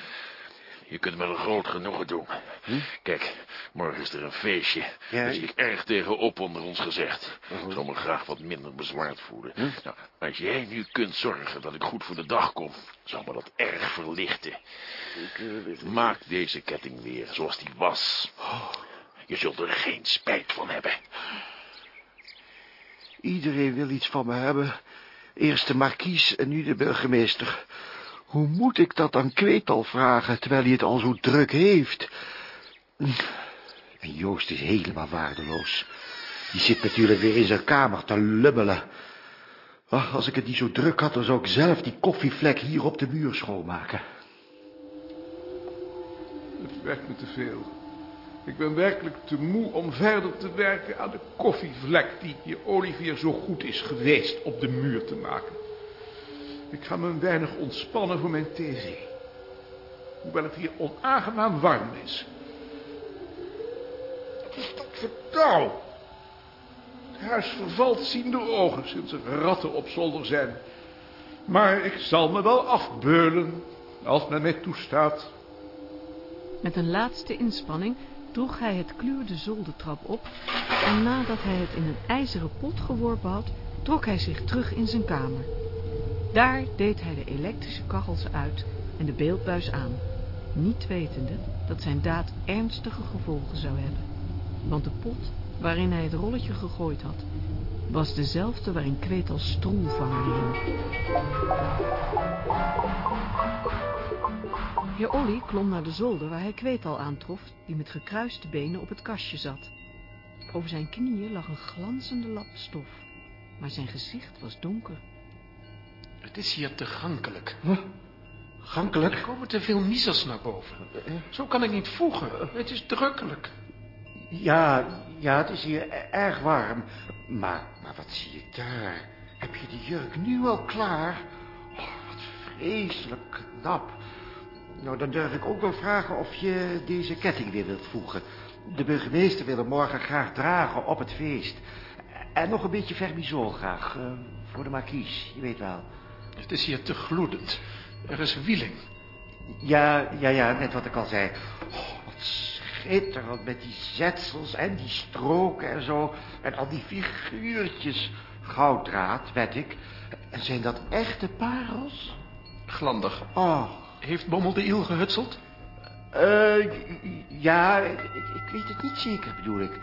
Je kunt me een groot genoegen doen. Hm? Kijk, morgen is er een feestje. Ja, Daar zie ik erg tegen op onder ons gezegd. Oh. Ik zou me graag wat minder bezwaard voelen. Hm? Nou, als jij nu kunt zorgen dat ik goed voor de dag kom, zou me dat erg verlichten. Ik, eh, Maak deze ketting weer zoals die was. Je zult er geen spijt van hebben. Iedereen wil iets van me hebben. Eerst de markies en nu de burgemeester. Hoe moet ik dat aan Kweetal vragen, terwijl hij het al zo druk heeft? En Joost is helemaal waardeloos. Die zit natuurlijk weer in zijn kamer te lummelen. Ach, als ik het niet zo druk had, dan zou ik zelf die koffievlek hier op de muur schoonmaken. Het werkt me te veel. Ik ben werkelijk te moe om verder te werken aan de koffievlek die hier Olivier zo goed is geweest op de muur te maken. Ik ga me een weinig ontspannen voor mijn tv. Hoewel het hier onaangenaam warm is. Wat is dat voor? Het huis vervalt zien ogen sinds er ratten op zolder zijn. Maar ik zal me wel afbeulen als men mij toestaat. Met een laatste inspanning droeg hij het kluur de zoldertrap op en nadat hij het in een ijzeren pot geworpen had, trok hij zich terug in zijn kamer. Daar deed hij de elektrische kachels uit en de beeldbuis aan, niet wetende dat zijn daad ernstige gevolgen zou hebben. Want de pot waarin hij het rolletje gegooid had, was dezelfde waarin Kwetel stroelvanger hing. Heer Olly klom naar de zolder waar hij Kwetal aantrof, die met gekruiste benen op het kastje zat. Over zijn knieën lag een glanzende lap stof, maar zijn gezicht was donker. Het is hier te gankelijk. Gankelijk? Er komen te veel misers naar boven. Zo kan ik niet voegen. Het is drukkelijk. Ja, ja, het is hier e- erg warm. Maar, maar wat zie ik daar? Heb je die jurk nu al klaar? Oh, wat vreselijk knap. Nou, dan durf ik ook wel vragen of je deze ketting weer wilt voegen. De burgemeester wil hem morgen graag dragen op het feest. En nog een beetje vermisol graag, eh, voor de markies, je weet wel. Het is hier te gloedend. Er is wieling. Ja, ja, ja, net wat ik al zei. Oh, wat schitterend met die zetsels en die stroken en zo. En al die figuurtjes. Gouddraad, weet ik. En zijn dat echte parels? Glandig. Oh. Heeft Bommel de iel gehutseld? Eh, ja, ik, ik weet het niet zeker, bedoel ik.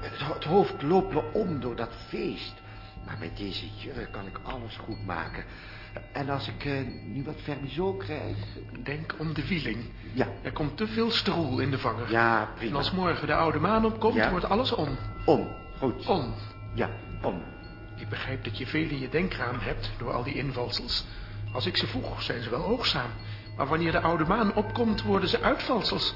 Het, het hoofd loopt me om door dat feest. Maar met deze jurk kan ik alles goed maken. En als ik eh, nu wat vermisol krijg... Denk om de wieling. Ja. Er komt te veel stroel in de vanger. Ja, prima. En als morgen de oude maan opkomt, Ja. wordt alles om. Om, goed. Om. Ja, om. Ik begrijp dat je veel in je denkraam hebt door al die invalsels. Als ik ze voeg, zijn ze wel hoogzaam. Maar wanneer de oude maan opkomt, worden ze uitvalsels.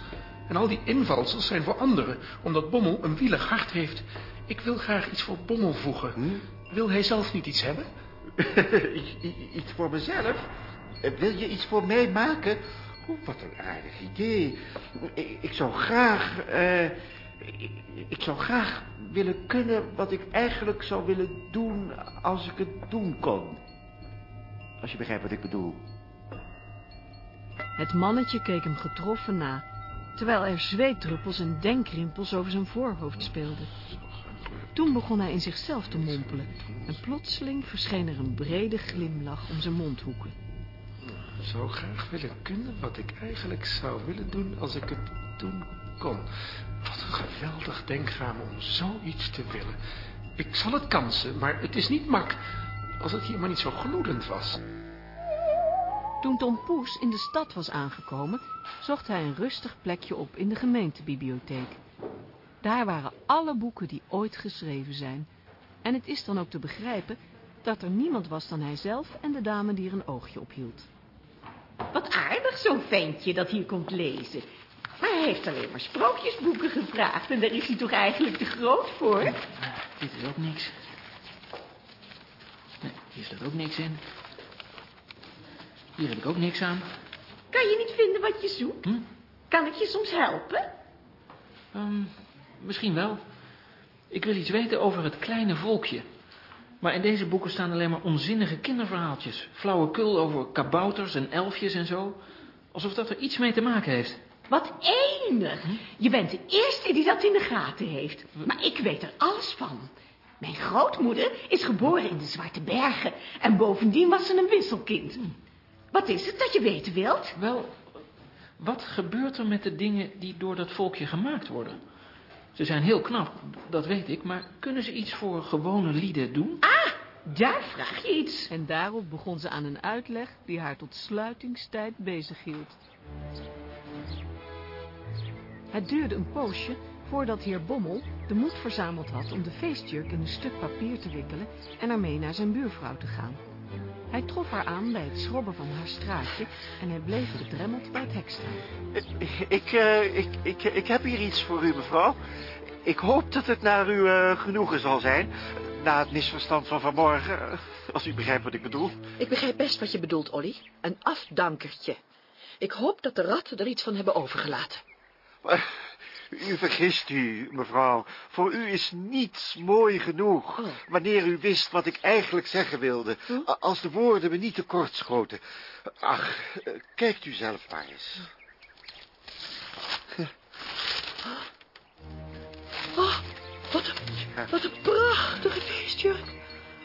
En al die invalsels zijn voor anderen, omdat Bommel een wielig hart heeft. Ik wil graag iets voor Bommel voegen. Hm? Wil hij zelf niet iets hebben? Iets voor mezelf? Eh, Wil je iets voor mij maken? Wat een aardig idee. Ik, zou graag... eh, ik zou graag willen kunnen wat ik eigenlijk zou willen doen als ik het doen kon. Als je begrijpt wat ik bedoel. Het mannetje keek hem getroffen na, terwijl er zweetdruppels en denkrimpels over zijn voorhoofd speelden. Toen begon hij in zichzelf te mompelen en plotseling verscheen er een brede glimlach om zijn mondhoeken. Zou graag willen kunnen wat ik eigenlijk zou willen doen als ik het doen kon. Wat een geweldig denkgraam om zoiets te willen. Ik zal het kansen, maar het is niet mak. Als het hier maar niet zo gloedend was. Toen Tom Poes in de stad was aangekomen, zocht hij een rustig plekje op in de gemeentebibliotheek. Daar waren alle boeken die ooit geschreven zijn. En het is dan ook te begrijpen dat er niemand was dan hijzelf en de dame die er een oogje op hield. Wat aardig zo'n ventje dat hier komt lezen. Maar hij heeft alleen maar sprookjesboeken gevraagd en daar is hij toch eigenlijk te groot voor? Dit is ook niks. Nee, hier staat ook niks in. Hier heb ik ook niks aan. Kan je niet vinden wat je zoekt? Hm? Kan ik je soms helpen? Ehm, misschien wel. Ik wil iets weten over het kleine volkje. Maar in deze boeken staan alleen maar onzinnige kinderverhaaltjes. Flauwekul over kabouters en elfjes en zo. Alsof dat er iets mee te maken heeft. Wat enig. Je bent de eerste die dat in de gaten heeft. Maar ik weet er alles van. Mijn grootmoeder is geboren in de Zwarte Bergen. En bovendien was ze een wisselkind. Wat is het dat je weten wilt? Wel, wat gebeurt er met de dingen die door dat volkje gemaakt worden? Ze zijn heel knap, dat weet ik, maar kunnen ze iets voor gewone lieden doen? Ah, daar vraag je iets. En daarop begon ze aan een uitleg die haar tot sluitingstijd bezighield. Het duurde een poosje voordat heer Bommel de moed verzameld had om de feestjurk in een stuk papier te wikkelen en ermee naar zijn buurvrouw te gaan. Hij trof haar aan bij het schrobben van haar straatje en hij bleef bedremmeld bij het hek staan. Ik, eh, ik, ik, ik heb hier iets voor u, mevrouw. Ik hoop dat het naar uw eh, genoegen zal zijn. Na het misverstand van vanmorgen, eh, als u begrijpt wat ik bedoel. Ik begrijp best wat je bedoelt, Olly. Een afdankertje. Ik hoop dat de ratten er iets van hebben overgelaten. Maar u vergist u, mevrouw. Voor u is niets mooi genoeg. Wanneer u wist wat ik eigenlijk zeggen wilde. A- Als de woorden me niet tekort schoten. Ach, kijkt u zelf maar eens. Oh, wat een, wat een prachtige feestjurk.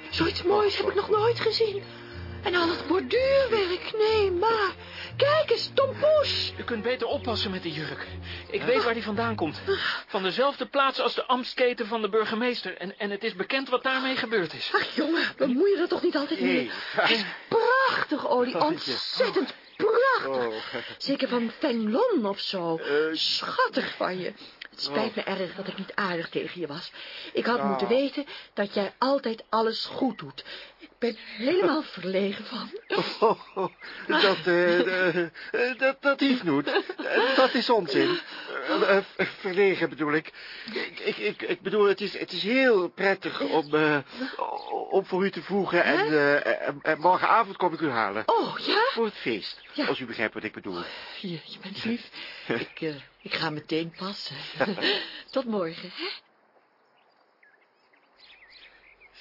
Zoiets moois heb ik nog nooit gezien. En al het borduurwerk, nee, maar... Kijk eens, Tom Poes. U kunt beter oppassen met die jurk. Ik weet waar die vandaan komt. Van dezelfde plaats als de ambtsketen van de burgemeester. En, en het is bekend wat daarmee gebeurd is. Ach, jongen, bemoei je er toch niet altijd mee? Het is prachtig, Olie. Ontzettend prachtig. Zeker van Fenglon of zo. Schattig van je. Het spijt me erg dat ik niet aardig tegen je was. Ik had moeten weten dat jij altijd alles goed doet. Ik ben helemaal verlegen van. Oh, oh, dat, eh, eh, dat, dat niet. Eh, Dat is onzin. Eh, eh, verlegen bedoel ik. Ik, ik, ik, bedoel, het is, het is heel prettig om, eh, om voor u te voegen. En, eh, en, en morgenavond kom ik u halen. Oh, ja? Voor het feest. Ja. Als u begrijpt wat ik bedoel. Je, je bent lief. Ik, eh, ik ga meteen passen. Tot morgen, hè?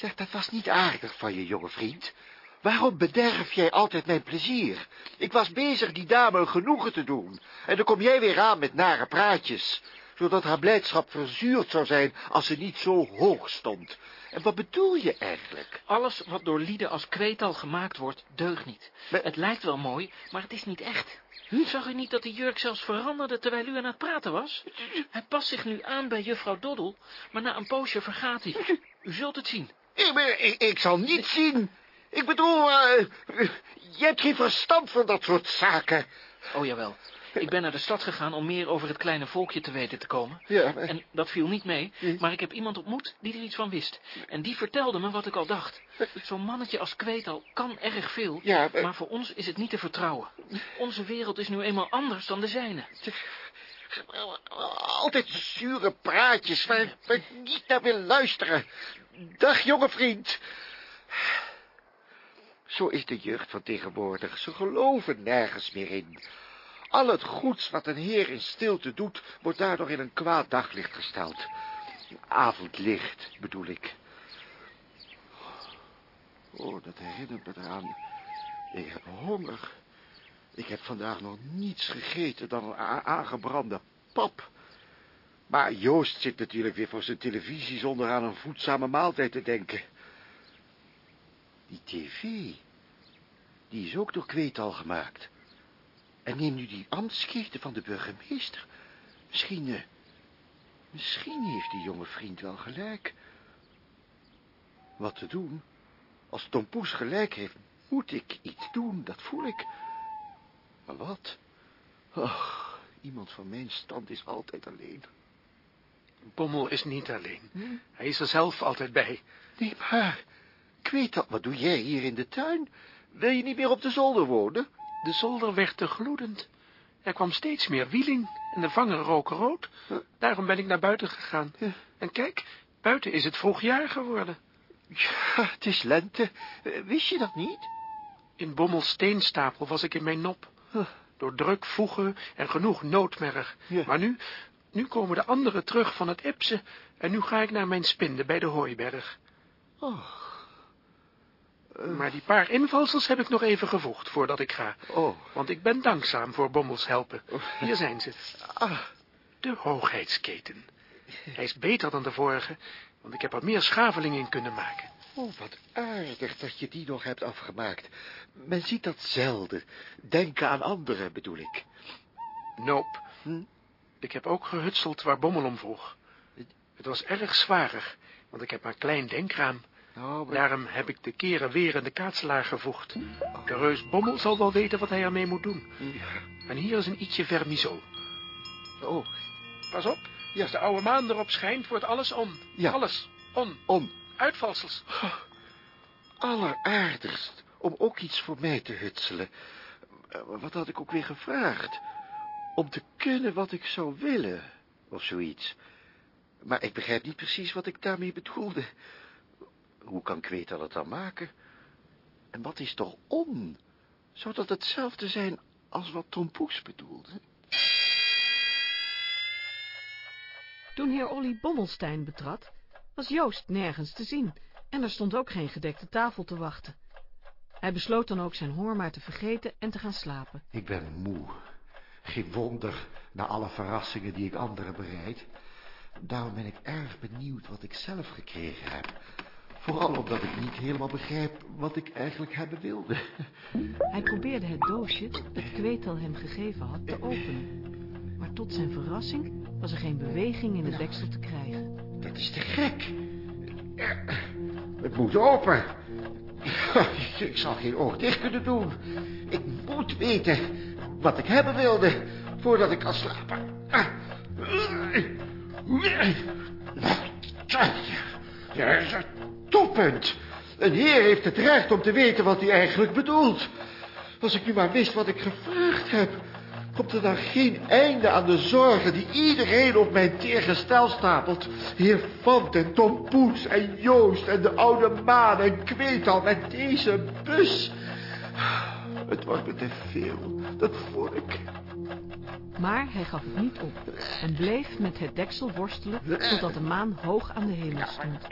Zeg, dat was niet aardig van je, jonge vriend. Waarom bederf jij altijd mijn plezier? Ik was bezig die dame een genoegen te doen. En dan kom jij weer aan met nare praatjes. Zodat haar blijdschap verzuurd zou zijn als ze niet zo hoog stond. En wat bedoel je eigenlijk? Alles wat door lieden als kweetal gemaakt wordt, deugt niet. Maar- Het lijkt wel mooi, maar het is niet echt. Zag u niet dat de jurk zelfs veranderde terwijl u aan het praten was? Hij past zich nu aan bij juffrouw Doddel, maar na een poosje vergaat hij. U zult het zien. Ik, ik, ik zal niet zien. Ik bedoel, eh, je hebt geen verstand van dat soort zaken. Oh jawel. Ik ben naar de stad gegaan om meer over het kleine volkje te weten te komen. Ja, maar- En dat viel niet mee, maar ik heb iemand ontmoet die er iets van wist. En die vertelde me wat ik al dacht. Zo'n mannetje als Kweetal kan erg veel, Ja, maar- maar voor ons is het niet te vertrouwen. Onze wereld is nu eenmaal anders dan de zijne. Altijd zure praatjes waar, ik niet naar wil luisteren. Dag, jonge vriend. Zo is de jeugd van tegenwoordig. Ze geloven nergens meer in. Al het goeds wat een heer in stilte doet, wordt daardoor in een kwaad daglicht gesteld. Avondlicht, bedoel ik. Oh, dat herinnert me eraan. Ik heb honger. Ik heb vandaag nog niets gegeten dan een aangebrande pap. Maar Joost zit natuurlijk weer voor zijn televisie zonder aan een voedzame maaltijd te denken. Die tv, die is ook door Kweetal gemaakt. En neem nu die ambtsketen van de burgemeester. Misschien, eh, misschien heeft die jonge vriend wel gelijk. Wat te doen? Als Tom Poes gelijk heeft, moet ik iets doen, dat voel ik. Maar wat? Ach, iemand van mijn stand is altijd alleen. Bommel is niet alleen. Hij is er zelf altijd bij. Nee, maar, ik weet dat, wat doe jij hier in de tuin? Wil je niet meer op de zolder wonen? De zolder werd te gloedend. Er kwam steeds meer wieling en de vangen roken rood. Daarom ben ik naar buiten gegaan. En kijk, buiten is het vroeg jaar geworden. Ja, het is lente. Wist je dat niet? In Bommels steenstapel was ik in mijn nop. Door druk voegen en genoeg noodmerg. Ja. Maar nu, nu komen de anderen terug van het Ipsen. En nu ga ik naar mijn spinde bij de Hooiberg. Maar die paar invalsels heb ik nog even gevoegd voordat ik ga. Oh. Want ik ben dankzaam voor Bommels helpen. Hier zijn ze. Ah, De hoogheidsketen. Hij is beter dan de vorige, want ik heb er meer schaveling in kunnen maken. Oh, wat aardig dat je die nog hebt afgemaakt. Men ziet dat zelden. Denken aan anderen, bedoel ik. Nope. Hm? Ik heb ook gehutseld waar Bommel om vroeg. Het was erg zwarig, want ik heb maar klein denkraam. Oh, maar... Daarom heb ik de keren weer in de kaatselaar gevoegd. De reus Bommel zal wel weten wat hij ermee moet doen. Ja. En hier is een ietsje vermiso. Oh, Pas op, als de oude maan erop schijnt, wordt alles on. Ja. Alles on. om Uitvalsels. alleraardigst om ook iets voor mij te hutselen. Eh, Wat had ik ook weer gevraagd? Om te kunnen wat ik zou willen, of zoiets. Maar ik begrijp niet precies wat ik daarmee bedoelde. Hoe kan Kweet dat dan maken? En wat is toch on? Zou dat hetzelfde zijn als wat Tom Poes bedoelde? Toen heer Olly Bommelstein betrad, was Joost nergens te zien en er stond ook geen gedekte tafel te wachten. Hij besloot dan ook zijn honger maar te vergeten en te gaan slapen. Ik ben moe. Geen wonder, na alle verrassingen die ik anderen bereid. Daarom ben ik erg benieuwd wat ik zelf gekregen heb. Vooral omdat ik niet helemaal begrijp wat ik eigenlijk hebben wilde. Hij probeerde het doosje dat Kwetel hem gegeven had te openen. Maar tot zijn verrassing was er geen beweging in het deksel te krijgen. Dat is te gek. Het moet open. Ik zal geen oog dicht kunnen doen. Ik moet weten wat ik hebben wilde voordat ik kan slapen. Is toppunt. Een heer heeft het recht om te weten wat hij eigenlijk bedoelt. Als ik nu maar wist wat ik gevraagd heb... komt er dan geen einde aan de zorgen die iedereen op mijn teergestel stapelt. Heer Fant en Tom Poets en Joost en de oude Maan en Kweetal met deze bus. Het wordt me te veel, dat voel ik. Maar hij gaf niet op en bleef met het deksel worstelen totdat de maan hoog aan de hemel stond.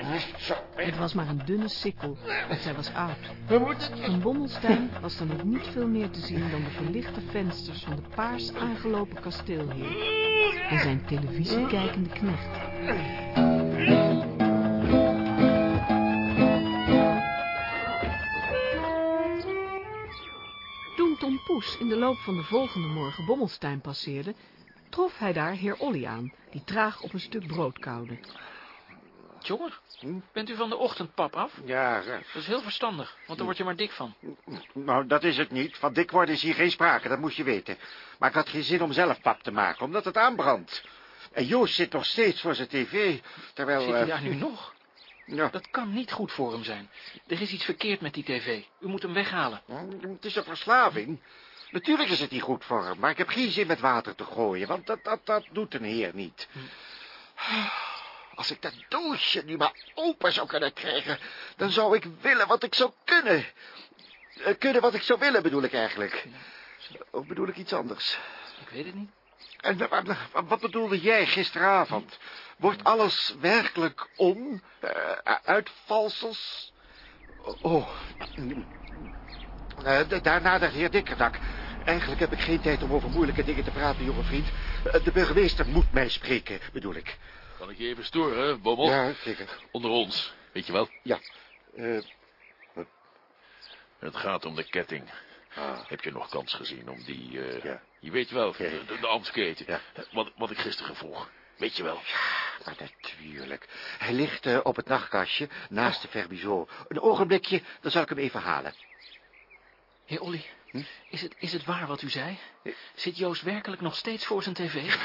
Het was maar een dunne sikkel, want zij was oud. Van Bommelstein was er nog niet veel meer te zien dan de verlichte vensters van de paars aangelopen kasteelheer en zijn televisiekijkende knecht. Tom Poes in de loop van de volgende morgen Bommelstein passeerde, trof hij daar heer Olly aan, die traag op een stuk brood kauwde. Jongen, bent u van de ochtendpap af? Ja, Dat is heel verstandig, want daar word je maar dik van. nou, dat is het niet. Van dik worden is hier geen sprake, dat moest je weten. Maar ik had geen zin om zelf pap te maken, omdat het aanbrandt. En Joost zit nog steeds voor zijn tv, terwijl... Zit hij eh, daar nu nog? Ja. Dat kan niet goed voor hem zijn. Er is iets verkeerd met die tv. U moet hem weghalen. Het is een verslaving. Natuurlijk is het niet goed voor hem, maar ik heb geen zin met water te gooien, want dat, dat, dat doet een heer niet. Als ik dat doosje nu maar open zou kunnen krijgen, dan zou ik willen wat ik zou kunnen. Eh, Kunnen wat ik zou willen, bedoel ik eigenlijk. Of bedoel ik iets anders? Ik weet het niet. En wa- wa- wa- wat bedoelde jij gisteravond? Wordt alles werkelijk om? Eh, uitvalsels? Oh. Eh, da- daarna de heer Dikkerdak. Eigenlijk heb ik geen tijd om over moeilijke dingen te praten, jonge vriend. Eh, de burgemeester moet mij spreken, bedoel ik. Kan ik je even storen, Bommel? Ja, zeker. Onder ons, weet je wel? Ja. Het gaat om de ketting. Ah. Heb je nog kans gezien om die... eh, Je weet wel, de, de. Wat, wat ik gisteren vroeg. Weet je wel? maar natuurlijk. Hij ligt eh, op het nachtkastje naast de Verbizon. Een ogenblikje, dan zal ik hem even halen. Heer Olly, Hm? is, het, is het waar wat u zei? Zit Joost werkelijk nog steeds voor zijn tv?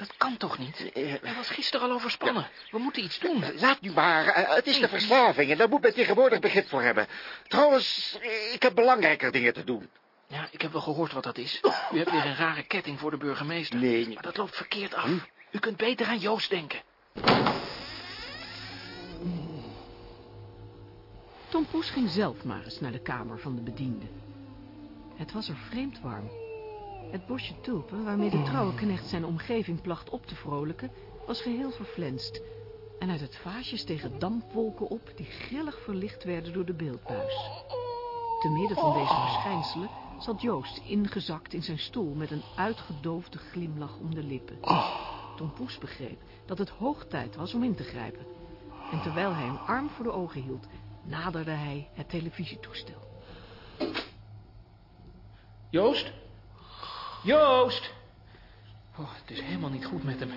Dat kan toch niet? Hij was gisteren al overspannen. We moeten iets doen. Laat nu maar. eh, het is de verslaving en daar moet men tegenwoordig begrip voor hebben. Trouwens, eh, ik heb belangrijker dingen te doen. Ja, ik heb wel gehoord wat dat is. U hebt weer een rare ketting voor de burgemeester. Nee. Maar dat loopt verkeerd af. U kunt beter aan Joost denken. Tom Poes ging zelf maar eens naar de kamer van de bediende. Het was er vreemd warm. Het bosje tulpen, waarmee de trouwe knecht zijn omgeving placht op te vrolijken, was geheel verflenst. En uit het vaasje stegen dampwolken op die grillig verlicht werden door de beeldbuis. Te midden van deze verschijnselen zat Joost ingezakt in zijn stoel met een uitgedoofde glimlach om de lippen. Tom Poes begreep dat het hoog tijd was om in te grijpen. En terwijl hij een arm voor de ogen hield, naderde hij het televisietoestel. Joost? Joost! Oh, het is helemaal niet goed met hem.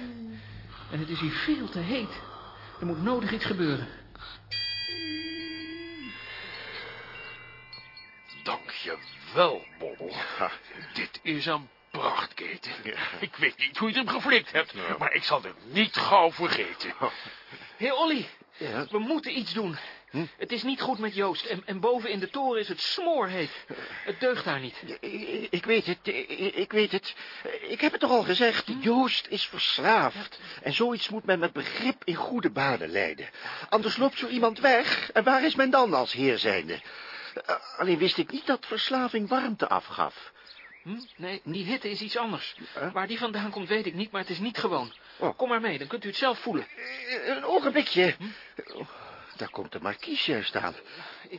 En het is hier veel te heet. Er moet nodig iets gebeuren. Dank je wel, Bommel. Dit is een prachtketen. Ik weet niet hoe je hem geflikt hebt, maar ik zal het niet gauw vergeten. Heer Olly, we moeten iets doen. Het is niet goed met Joost. En, en boven in de toren is het smoorheet. Het deugt daar niet. Ik, ik weet het, ik, ik weet het. Ik heb het toch al gezegd, Joost is verslaafd. En zoiets moet men met begrip in goede banen leiden. Anders loopt zo iemand weg. En waar is men dan als heer zijnde? Eh, Alleen wist ik niet dat verslaving warmte afgaf. Hm? Nee, die hitte is iets anders. Waar die vandaan komt weet ik niet, maar het is niet gewoon. Kom maar mee, dan kunt u het zelf voelen. Een ogenblikje. Daar komt de markies juist aan.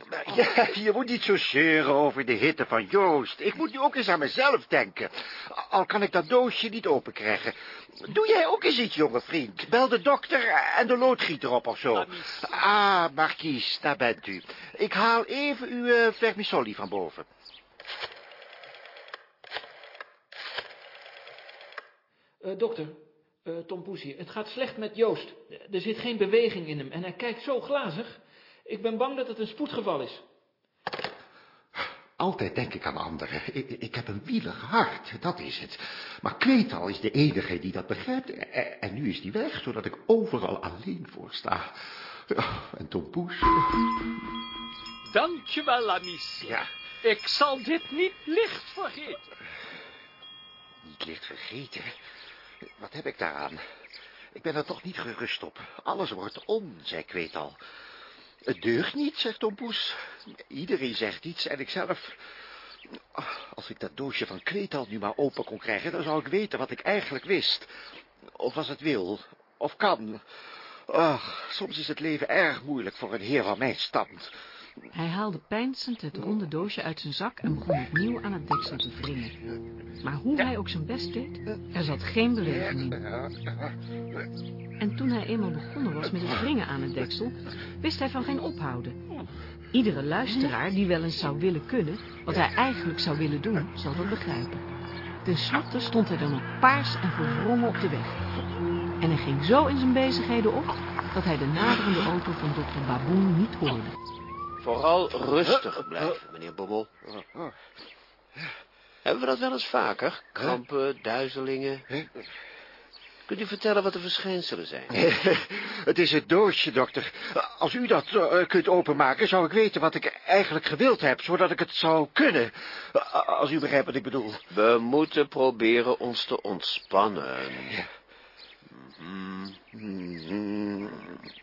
Maar ja, je moet niet zo zeuren over de hitte van Joost. Ik moet nu ook eens aan mezelf denken. Al kan ik dat doosje niet openkrijgen. Doe jij ook eens iets, jonge vriend. Bel de dokter en de loodgieter op of zo. Ah, markies, daar bent u. Ik haal even uw uh, vermisoli van boven. Uh, dokter, uh, Tom Poes hier. Het gaat slecht met Joost. Er zit geen beweging in hem en hij kijkt zo glazig. Ik ben bang dat het een spoedgeval is. Altijd denk ik aan anderen. Ik, ik, heb een wielig hart, dat is het. Maar Kweetal is de enige die dat begrijpt. En, nu is die weg, zodat ik overal alleen voor sta. En Tom Poes... Dankjewel, Amice. Ja. Ik zal dit niet licht vergeten. Niet licht vergeten? Wat heb ik daaraan? Ik ben er toch niet gerust op. Alles wordt om, zei Kweetal. Het deugt niet, zegt Tom Poes. Iedereen zegt iets en ikzelf... Als ik dat doosje van Kweetal nu maar open kon krijgen... dan zou ik weten wat ik eigenlijk wist. Of was het wil, of kan. Ach, soms is het leven erg moeilijk voor een heer van mijn stand. Hij haalde peinzend het ronde doosje uit zijn zak en begon opnieuw aan het deksel te wringen. Maar hoe hij ook zijn best deed, er zat geen beweging in. En toen hij eenmaal begonnen was met het wringen aan het deksel, wist hij van geen ophouden. Iedere luisteraar die wel eens zou willen kunnen, wat hij eigenlijk zou willen doen, zal dat begrijpen. Ten slotte stond hij dan nog paars en verwrongen op de weg. En hij ging zo in zijn bezigheden op, dat hij de naderende auto van dokter Baboon niet hoorde. Vooral rustig blijven, meneer Bommel. Hebben we dat wel eens vaker? Krampen, duizelingen? Kunt u vertellen wat de verschijnselen zijn? het is het doosje, dokter. Als u dat uh, kunt openmaken, zou ik weten wat ik eigenlijk gewild heb, zodat ik het zou kunnen. Als u begrijpt wat ik bedoel. We moeten proberen ons te ontspannen. Mm -hmm.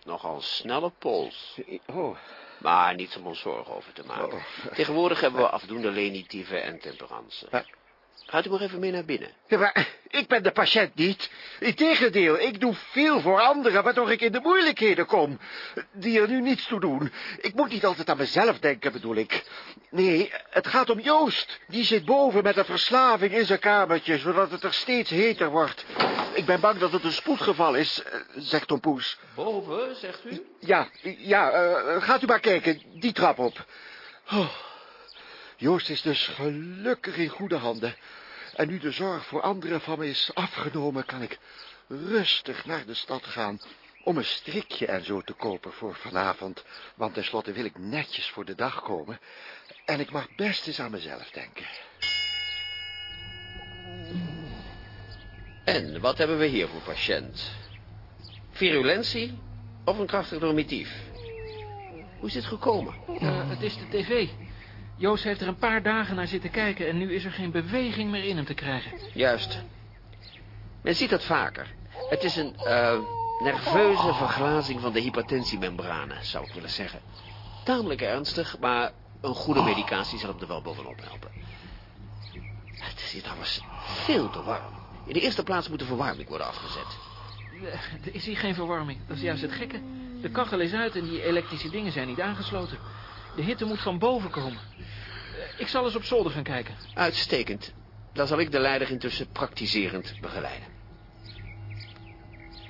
Nogal snelle pols. Oh. Maar niets om ons zorgen over te maken. Oh. Tegenwoordig hebben we afdoende lenitieven en temperansen. Ja. Gaat u maar even mee naar binnen. Ja, maar ik ben de patiënt niet. Integendeel, ik doe veel voor anderen, waardoor ik in de moeilijkheden kom. Die er nu niets toe doen. Ik moet niet altijd aan mezelf denken, bedoel ik. Nee, het gaat om Joost. Die zit boven met een verslaving in zijn kamertje, zodat het er steeds heter wordt. Ik ben bang dat het een spoedgeval is, eh, zegt Tom Poes. Boven, zegt u? Ja, ja, uh, gaat u maar kijken, die trap op. Oh. Joost is dus gelukkig in goede handen. En nu de zorg voor anderen van me is afgenomen, kan ik rustig naar de stad gaan om een strikje en zo te kopen voor vanavond. Want tenslotte wil ik netjes voor de dag komen. En ik mag best eens aan mezelf denken. En wat hebben we hier voor patiënt? Virulentie of een krachtig dormitief? Hoe is dit gekomen? Uh, het is de tv. Joost heeft er een paar dagen naar zitten kijken... en nu is er geen beweging meer in hem te krijgen. Juist. Men ziet dat vaker. Het is een uh, nerveuze verglazing van de hypertensiemembranen, zou ik willen zeggen. Tamelijk ernstig, maar een goede medicatie zal hem er wel bovenop helpen. Het is hier trouwens veel te warm. In de eerste plaats moet de verwarming worden afgezet. Er is hier geen verwarming. Dat is juist het gekke. De kachel is uit en die elektrische dingen zijn niet aangesloten. De hitte moet van boven komen. Ik zal eens op zolder gaan kijken. Uitstekend. Dan zal ik de leider intussen praktiserend begeleiden.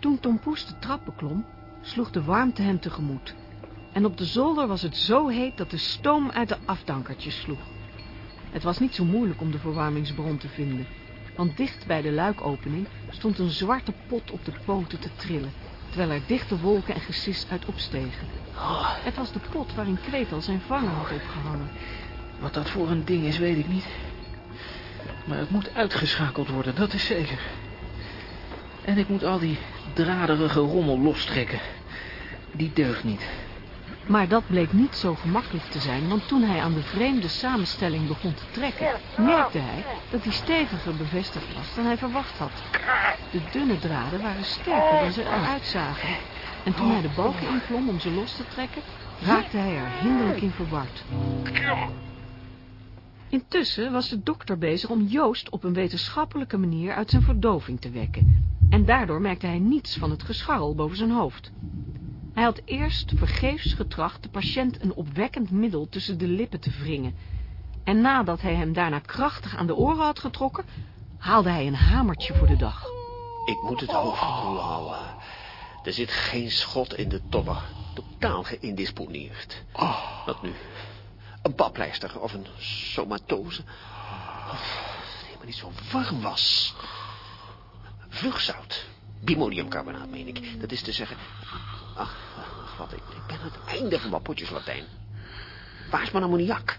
Toen Tom Poes de trap beklom, sloeg de warmte hem tegemoet. En op de zolder was het zo heet dat de stoom uit de afdankertjes sloeg. Het was niet zo moeilijk om de verwarmingsbron te vinden. Want dicht bij de luikopening stond een zwarte pot op de poten te trillen terwijl er dichte wolken en gesis uit opstegen. Oh. Het was de pot waarin Kretel zijn vanger had opgehangen. Wat dat voor een ding is, weet ik niet. Maar het moet uitgeschakeld worden, dat is zeker. En ik moet al die draderige rommel lostrekken. Die deugt niet. Maar dat bleek niet zo gemakkelijk te zijn, want toen hij aan de vreemde samenstelling begon te trekken, merkte hij dat die steviger bevestigd was dan hij verwacht had. De dunne draden waren sterker dan ze eruit zagen. En toen hij de balken inklom om ze los te trekken, raakte hij er hinderlijk in verward. Intussen was de dokter bezig om Joost op een wetenschappelijke manier uit zijn verdoving te wekken. En daardoor merkte hij niets van het gescharrel boven zijn hoofd. Hij had eerst vergeefs getracht de patiënt een opwekkend middel tussen de lippen te wringen. En nadat hij hem daarna krachtig aan de oren had getrokken, haalde hij een hamertje voor de dag. Ik moet het hoofd koel houden. Er zit geen schot in de tobber. Totaal geïndisponeerd. Wat nu? Een badpleister of een somatose? Of dat het helemaal niet zo warm was. Vlugzout. Bimodiumcarbonaat, meen ik. Dat is te zeggen... Ach, wat, ik, ik ben aan het einde van mijn potjes Latijn. Waar is mijn ammoniak?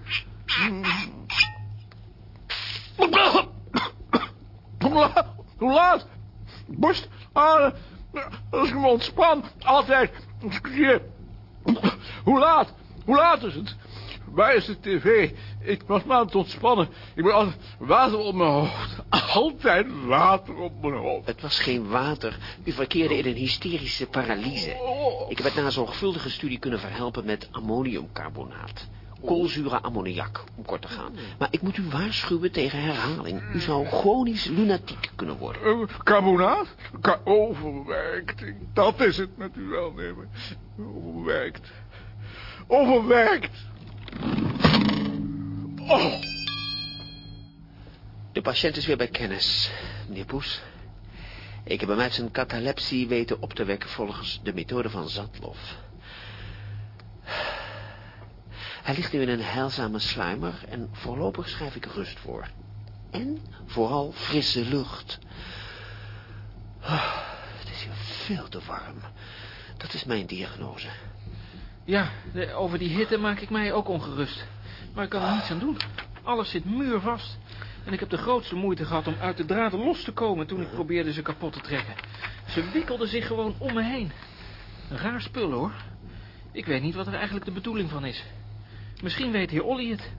Hoe laat? Hoe laat? Borst, adem. Als ik me ontspan, altijd. Hoe laat? Hoe laat is het? Waar is de tv? Ik was maar aan het ontspannen. Ik ben altijd water op mijn hoofd. Altijd water op mijn hoofd. Het was geen water. U verkeerde in een hysterische paralyse. Ik heb het na een zorgvuldige studie kunnen verhelpen met ammoniumcarbonaat. Koolzure ammoniak, om kort te gaan. Maar ik moet u waarschuwen tegen herhaling. U zou chronisch lunatiek kunnen worden. Uh, carbonaat? Ka overwerkt. Dat is het met uw welnemen. Overwerkt. Overwerkt. Oh. De patiënt is weer bij kennis, meneer Poes. Ik heb hem uit zijn catalepsie weten op te wekken volgens de methode van Zatlov. Hij ligt nu in een heilzame sluimer en voorlopig schrijf ik rust voor. En vooral frisse lucht. Oh, het is hier veel te warm. Dat is mijn diagnose. Ja, over die hitte maak ik mij ook ongerust. Maar ik kan er niets aan doen. Alles zit muurvast. En ik heb de grootste moeite gehad om uit de draden los te komen toen ik probeerde ze kapot te trekken. Ze wikkelden zich gewoon om me heen. Een raar spul, hoor. Ik weet niet wat er eigenlijk de bedoeling van is. Misschien weet heer Olly het.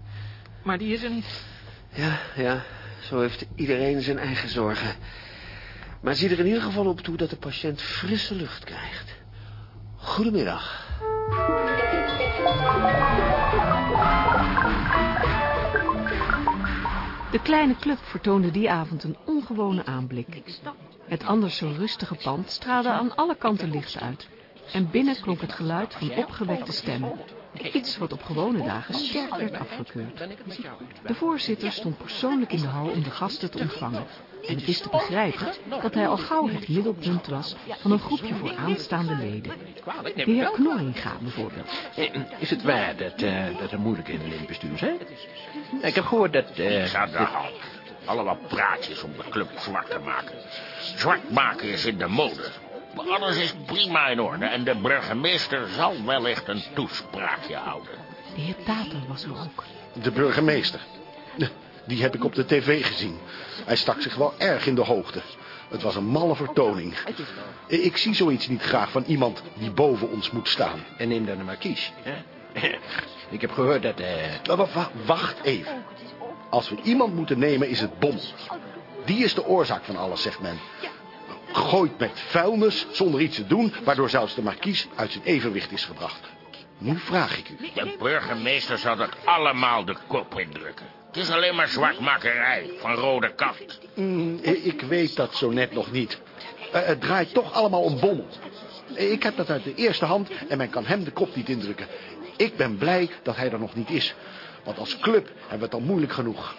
Maar die is er niet. Ja, ja, zo heeft iedereen zijn eigen zorgen. Maar zie er in ieder geval op toe dat de patiënt frisse lucht krijgt. Goedemiddag. De kleine club vertoonde die avond een ongewone aanblik. Het anders zo rustige pand straalde aan alle kanten licht uit. En binnen klonk het geluid van opgewekte stemmen. Iets wat op gewone dagen sterk werd afgekeurd. De voorzitter stond persoonlijk in de hal om de gasten te ontvangen. En het is te begrijpen dat hij al gauw het middelpunt was van een groepje voor aanstaande leden. De heer Knorringa bijvoorbeeld. Is het waar dat, eh, dat er moeilijkheden in het bestuur zijn? Ik heb gehoord dat... eh, Ga de hand. Allemaal praatjes om de club zwart te maken. Zwart maken is in de mode. Maar alles is prima in orde en de burgemeester zal wellicht een toespraakje houden. De heer Tater was er ook. De burgemeester. Die heb ik op de tv gezien. Hij stak zich wel erg in de hoogte. Het was een malle vertoning. Ik zie zoiets niet graag van iemand die boven ons moet staan. En neem dan een markies. Hè? Ik heb gehoord dat... eh, wa- Wacht even. Als we iemand moeten nemen is het Bommel. Die is de oorzaak van alles, zegt men. Gooit met vuilnis zonder iets te doen... waardoor zelfs de markies uit zijn evenwicht is gebracht. Nu vraag ik u. De burgemeester zal het allemaal de kop indrukken. Het is alleen maar zwartmakerij van rode kant. Mm, ik weet dat zo net nog niet. Eh, het draait toch allemaal om Bommel. Ik heb dat uit de eerste hand en men kan hem de kop niet indrukken. Ik ben blij dat hij er nog niet is. Want als club hebben we het al moeilijk genoeg.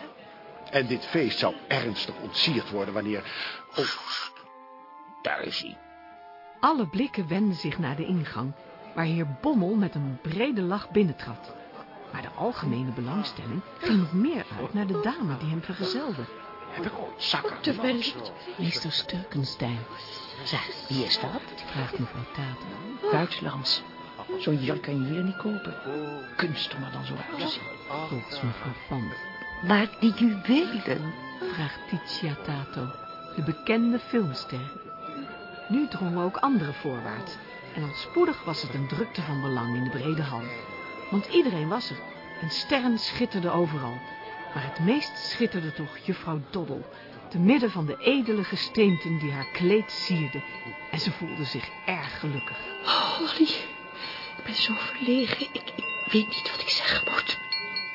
En dit feest zou ernstig ontsierd worden wanneer... Oh, daar is hij. Alle blikken wenden zich naar de ingang, waar heer Bommel met een brede lach binnentrad. Maar de algemene belangstelling ging nog meer uit naar de dame die hem vergezelde. Heb ik ooit zakken? Te. Meester Sturkenstein. Zeg, wie is dat? Vraagt mevrouw Tater. Duitslands. Zo'n jurk kan je hier niet kopen. Kunst om er dan zo uit te zien. Volgens mevrouw Pan. Maar die juwelen. Vraagt Titia Tato, de bekende filmster. Nu drongen ook anderen voorwaarts. En al spoedig was het een drukte van belang in de brede hal. Want iedereen was er. En sterren schitterden overal. Maar het meest schitterde toch juffrouw Doddel. Te midden van de edele gesteenten die haar kleed sierden. En ze voelde zich erg gelukkig. Oh, Olly. Ik ben zo verlegen. Ik, ik weet niet wat ik zeggen moet.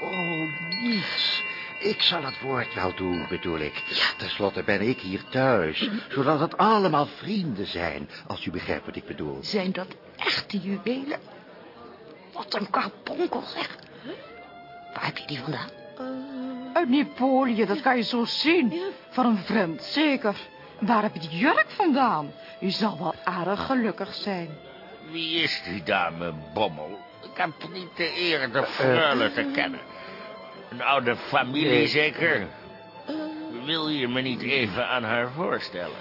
Oh, niets. Ik zal het woord wel doen, bedoel ik. Ja. Ten slotte ben ik hier thuis, zodat het allemaal vrienden zijn, als u begrijpt wat ik bedoel. Zijn dat echte juwelen? Wat een karbonkel, zeg. Waar heb je die vandaan? Uit Napoleon, dat kan je zo zien. Van een vriend, zeker. Waar heb je die jurk vandaan? U zal wel erg gelukkig zijn. Wie is die dame, Bommel? Ik heb niet de eer de freule te kennen. Een oude familie, zeker? Wil je me niet even aan haar voorstellen?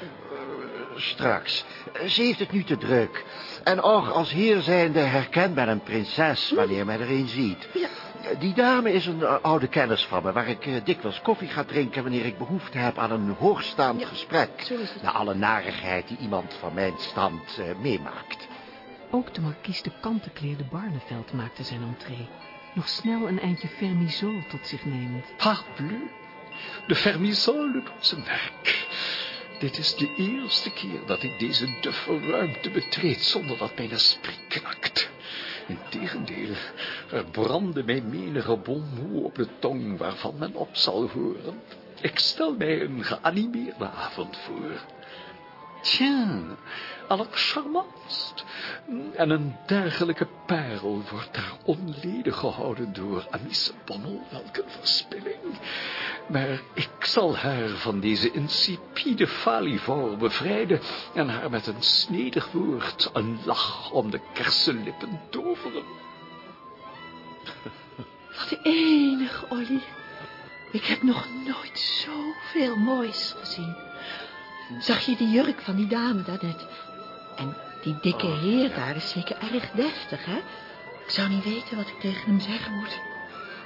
Straks. Ze heeft het nu te druk. En och, als heer zijnde herkent men een prinses wanneer men er een ziet. Die dame is een eh, oude kennis van me, waar ik eh, dikwijls koffie ga drinken wanneer ik behoefte heb aan een hoogstaand gesprek. Na alle narigheid die iemand van mijn stand eh, meemaakt. Ook de markies de kantenkleerde Barneveld maakte zijn entree. Nog snel een eindje vermisol tot zich nemend. Parbleu, de vermisol doet zijn werk. Dit is de eerste keer dat ik deze duffe ruimte betreed zonder dat mijn esprit knakt. Integendeel, er brandde mij menige bon mot op de tong waarvan men op zal horen. Ik stel mij een geanimeerde avond voor. Tja, allercharmantst. En een dergelijke parel wordt daar onledig gehouden door Amice Bommel. Welk een verspilling. Maar ik zal haar van deze insipide falivor bevrijden... en haar met een snedig woord een lach om de kersenlippen toveren. Wat enig, Olly. Ik heb nog nooit zoveel moois gezien. Zag je die jurk van die dame daarnet? En die dikke heer daar is zeker erg deftig, hè? Ik zou niet weten wat ik tegen hem zeggen moet.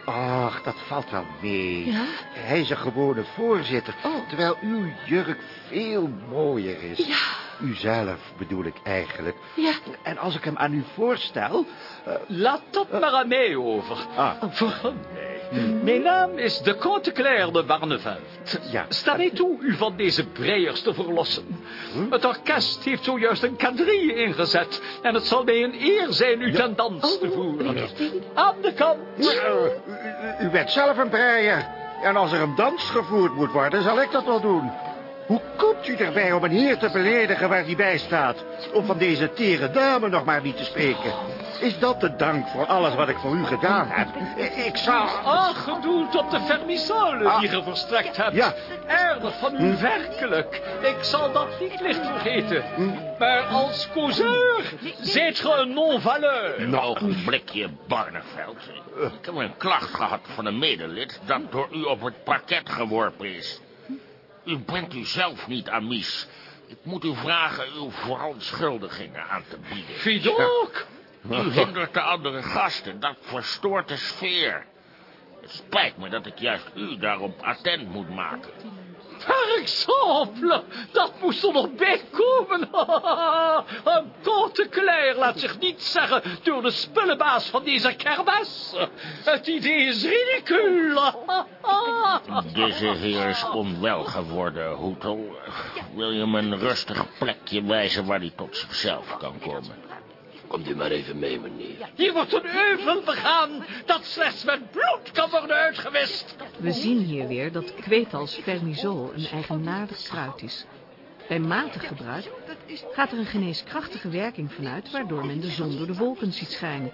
Ach, dat valt wel mee. Ja? Hij is een gewone voorzitter, terwijl uw jurk veel mooier is. Ja. U zelf bedoel ik eigenlijk. Ja. En als ik hem aan u voorstel... eh, Laat dat maar aan mij over. Ah. Vergun mij. Mijn naam is de Comte Claire de Barneveld. Ja. Sta mij toe u van deze breiers te verlossen. Het orkest heeft zojuist een quadrille ingezet... en het zal mij een eer zijn u ten dans te voeren. Aan de kant. U bent zelf een breier. En als er een dans gevoerd moet worden, zal ik dat wel doen. Hoe komt u erbij om een heer te beledigen waar hij bij staat? Om van deze tere dame nog maar niet te spreken. Is dat de dank voor alles wat ik voor u gedaan heb? Ik zal... Ah, gedoeld op de vermissole die je verstrekt hebt. Ja. Erg van u, werkelijk. Ik zal dat niet licht vergeten. Maar als causeur zijt ge een non-valeur. Een ogenblikje, Barneveld. Ik heb een klacht gehad van een medelid dat door u op het parket geworpen is. U bent u zelf niet amice. Ik moet u vragen uw verontschuldigingen aan te bieden. Vidok! U hindert de andere gasten, dat verstoort de sfeer. Het spijt me dat ik juist u daarop attent moet maken. Exemple, dat moest er nog bij komen. Een korte Claire laat zich niet zeggen door de spullenbaas van deze kermis. Het idee is ridicule. Deze heer is onwel geworden, Hoetel. Wil je me een rustig plekje wijzen waar hij tot zichzelf kan komen? Komt u maar even mee, meneer. Hier wordt een euvel begaan dat slechts met bloed kan worden uitgewist. We zien hier weer dat kweet als vermisol een eigenaardig kruid is. Bij matig gebruik gaat er een geneeskrachtige werking vanuit... waardoor men de zon door de wolken ziet schijnen.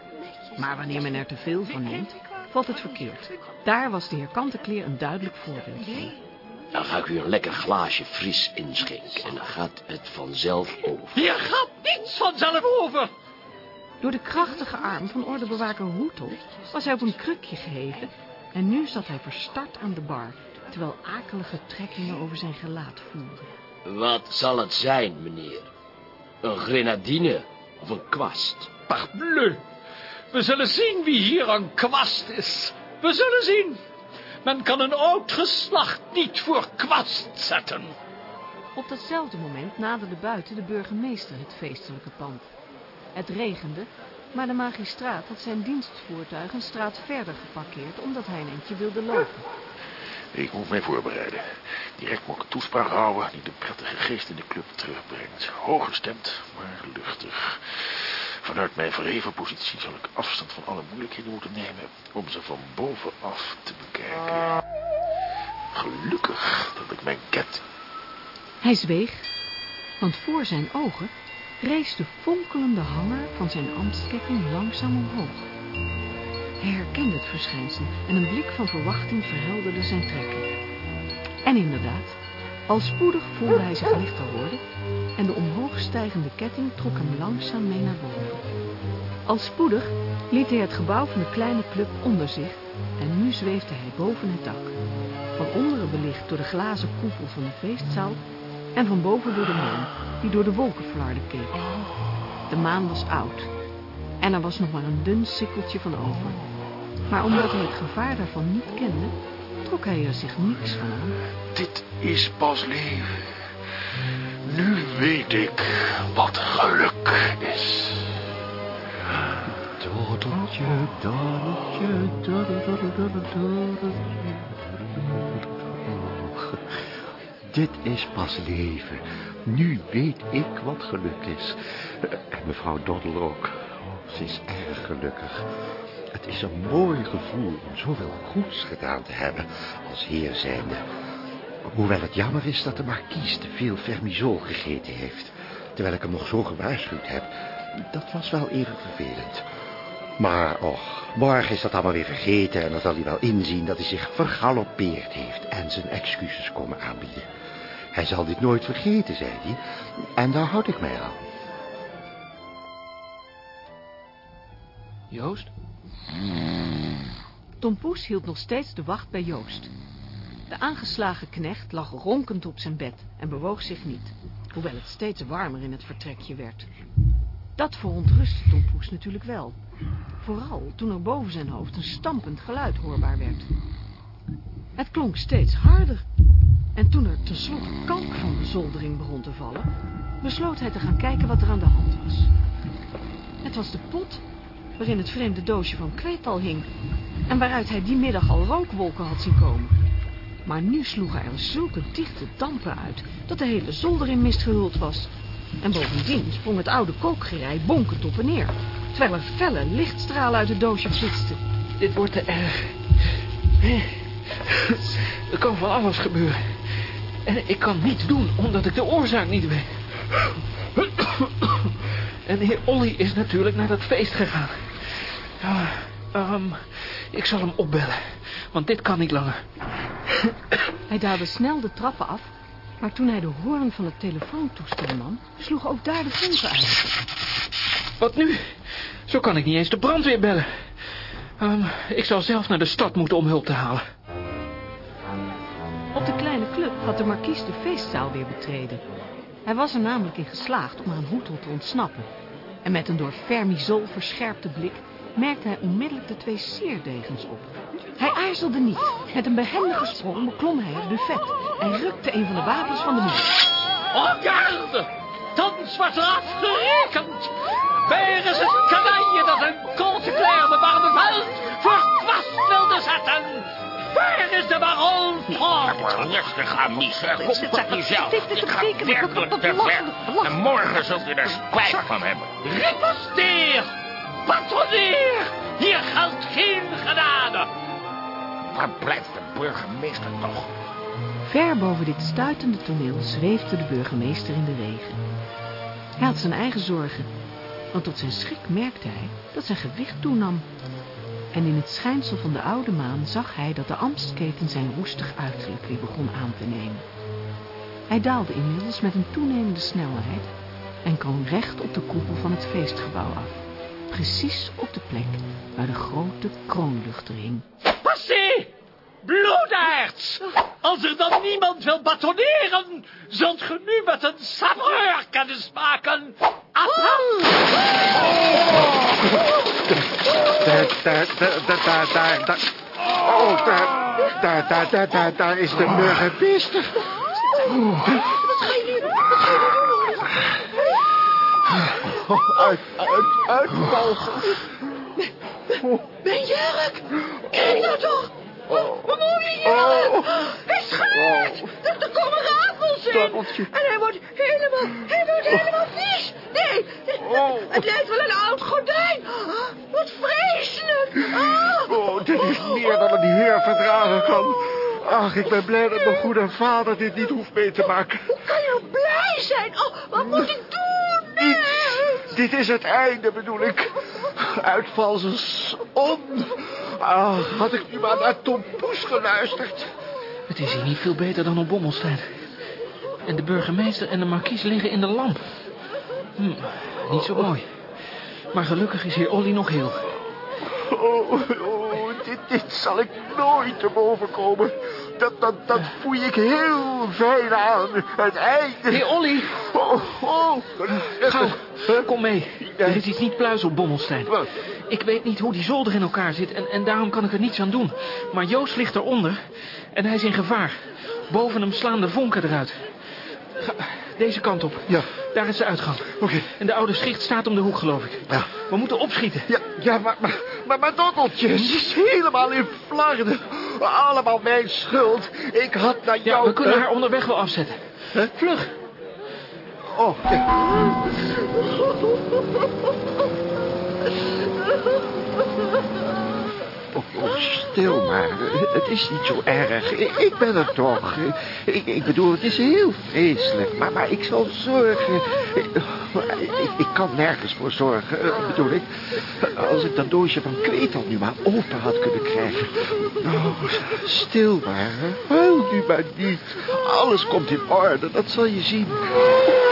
Maar wanneer men er te veel van neemt, valt het verkeerd. Daar was de heer Kantenkleer een duidelijk voorbeeld van. Dan ga ik u een lekker glaasje fris inschenken. En dan gaat het vanzelf over. Hier gaat niets vanzelf over. Door de krachtige arm van ordebewaker Hoetel was hij op een krukje geheven... en nu zat hij verstard aan de bar... terwijl akelige trekkingen over zijn gelaat voeren. Wat zal het zijn, meneer? Een grenadine of een kwast? Parbleu. We zullen zien wie hier een kwast is. We zullen zien. Men kan een oud geslacht niet voor kwast zetten. Op datzelfde moment naderde buiten de burgemeester het feestelijke pand. Het regende, maar de magistraat had zijn dienstvoertuig een straat verder geparkeerd... omdat hij een eindje wilde lopen. Ik moet mij voorbereiden. Direct moet ik een toespraak houden die de prettige geest in de club terugbrengt. Hooggestemd, maar luchtig. Vanuit mijn verheven positie zal ik afstand van alle moeilijkheden moeten nemen om ze van bovenaf te bekijken. Gelukkig dat ik mijn ket... Hij zweeg, want voor zijn ogen rees de fonkelende hanger van zijn ambtsketting langzaam omhoog. Hij herkende het verschijnsel en een blik van verwachting verhelderde zijn trekken. En inderdaad, al spoedig voelde hij zich lichter worden en de omhoog stijgende ketting trok hem langzaam mee naar boven. Al spoedig liet hij het gebouw van de kleine club onder zich en nu zweefde hij boven het dak. Van onderen belicht door de glazen koepel van de feestzaal en van boven door de maan die door de wolkenflarden keek. De maan was oud en er was nog maar een dun sikkeltje van over. Maar omdat hij het gevaar daarvan niet kende, trok hij er zich niets van aan. Dit is pas leven. Nu weet ik wat geluk is. Doddeltje, doddeltje, doddeltje, Dit is pas leven. Nu weet ik wat geluk is. En mevrouw Doddel ook. Ze is erg gelukkig. Het is een mooi gevoel om zoveel goeds gedaan te hebben als heer zijnde. Hoewel het jammer is dat de markies te veel vermisol gegeten heeft. Terwijl ik hem nog zo gewaarschuwd heb. Dat was wel even vervelend. Maar, och, morgen is dat allemaal weer vergeten... en dan zal hij wel inzien dat hij zich vergalopeerd heeft... en zijn excuses komen aanbieden. Hij zal dit nooit vergeten, zei hij. En daar houd ik mij aan. Joost? Tom Poes hield nog steeds de wacht bij Joost. De aangeslagen knecht lag ronkend op zijn bed en bewoog zich niet, hoewel het steeds warmer in het vertrekje werd. Dat verontrustte Tom Poes natuurlijk wel. Vooral toen er boven zijn hoofd een stampend geluid hoorbaar werd. Het klonk steeds harder. En toen er tenslotte kalk van de zoldering begon te vallen, besloot hij te gaan kijken wat er aan de hand was. Het was de pot waarin het vreemde doosje van kweetal hing en waaruit hij die middag al rookwolken had zien komen. Maar nu sloegen er zulke dichte dampen uit dat de hele zolder in mist gehuld was. En bovendien sprong het oude kookgerei bonkend op en neer, terwijl er felle lichtstralen uit het doosje flitsten. Dit wordt te erg. Er kan van alles gebeuren. En ik kan niets doen, omdat ik de oorzaak niet weet. En de heer Olly is natuurlijk naar dat feest gegaan. Ja, ik zal hem opbellen, want dit kan niet langer. Hij daalde snel de trappen af, maar toen hij de hoorn van het telefoontoestel nam, sloeg ook daar de vonken uit. Wat nu? Zo kan ik niet eens de brandweer bellen. Ehm, ik zal zelf naar de stad moeten om hulp te halen. Op de kleine club had de markies de feestzaal weer betreden. Hij was er namelijk in geslaagd om aan Hoetel te ontsnappen. En met een door Vermisol verscherpte blik merkte hij onmiddellijk de twee seerdegens op. Hij aarzelde niet. Met een behendige sprong beklom hij het buffet en rukte een van de wapens van de muur. En garde! Thans wordt er afgerekend. Waar is het kanaille dat een Conteclair me warme veld voor kwast wilde zetten? Waar is de baron Ford? Rustig aan, Michel. Kom tot jezelf. Je gaat werkelijk te ver. En morgen zult u er spijt van hebben. Riposteer! Patroneer! Hier geldt geen genade. Waar blijft de burgemeester toch? Ver boven dit stuitende toneel zweefde de burgemeester in de regen. Hij had zijn eigen zorgen, want tot zijn schrik merkte hij dat zijn gewicht toenam. En in het schijnsel van de oude maan zag hij dat de ambtsketen zijn roestig uiterlijk weer begon aan te nemen. Hij daalde inmiddels met een toenemende snelheid en kwam recht op de koepel van het feestgebouw af. Precies op de plek waar de grote kroonluchter hing. Passé! Bloedaards! Als er dan niemand wil batoneren, zult ge nu met een sabreur kennis maken. Daar, daar, daar, daar, daar, daar, daar. Oh, daar, daar, daar, daar, daar, daar is de burgemeester. Wat ga je nu doen? Wat ga je nu doen? Oh, uit, uit, uitvalsel. Mijn jurk! Kijk nou toch! Mijn mooie jurk! Hij scheurt! Er, er komen rafels in! En hij wordt helemaal, hij wordt helemaal vies! Nee, het lijkt wel een oud gordijn! Wat vreselijk! Ah. Oh, dit is meer dan een heer verdragen kan. Ach, ik ben blij dat mijn goede vader dit niet hoeft mee te maken. Hoe kan je blij zijn? Oh, wat moet ik doen? Dit is het einde, bedoel ik. Uitvalsels om. Ah, had ik nu maar naar Tom Poes geluisterd. Het is hier niet veel beter dan op Bommelstein. En de burgemeester en de markies liggen in de lamp. Hm, niet zo mooi. Maar gelukkig is heer Olly nog heel. Oh dit, dit zal ik nooit te boven komen. Dat, dat, dat voel ik heel fijn aan. Het einde. Heer Olly! Oh, oh. Gauw, kom mee. Er is iets niet pluis op Bommelstein. Ik weet niet hoe die zolder in elkaar zit en, en daarom kan ik er niets aan doen. Maar Joost ligt eronder en hij is in gevaar. Boven hem slaan de vonken eruit. Ga, deze kant op. Ja. Daar is de uitgang. Oké. En de oude schicht staat om de hoek, geloof ik. Ja. We moeten opschieten. Ja, ja maar, maar, maar mijn dotteltje is helemaal in flarden. Allemaal mijn schuld. Ik had naar Ja, jou... we kunnen haar onderweg wel afzetten. Vlug. Oh, kijk. Oh, stil maar. Het is niet zo erg. Ik, ben er toch. Ik, ik bedoel, het is heel vreselijk. Maar, maar ik zal zorgen. Ik, ik, ik kan nergens voor zorgen, eh, bedoel ik. Als ik dat doosje van kwetel nu maar open had kunnen krijgen. Oh, stil maar. Huil nu maar niet. Alles komt in orde, dat zal je zien.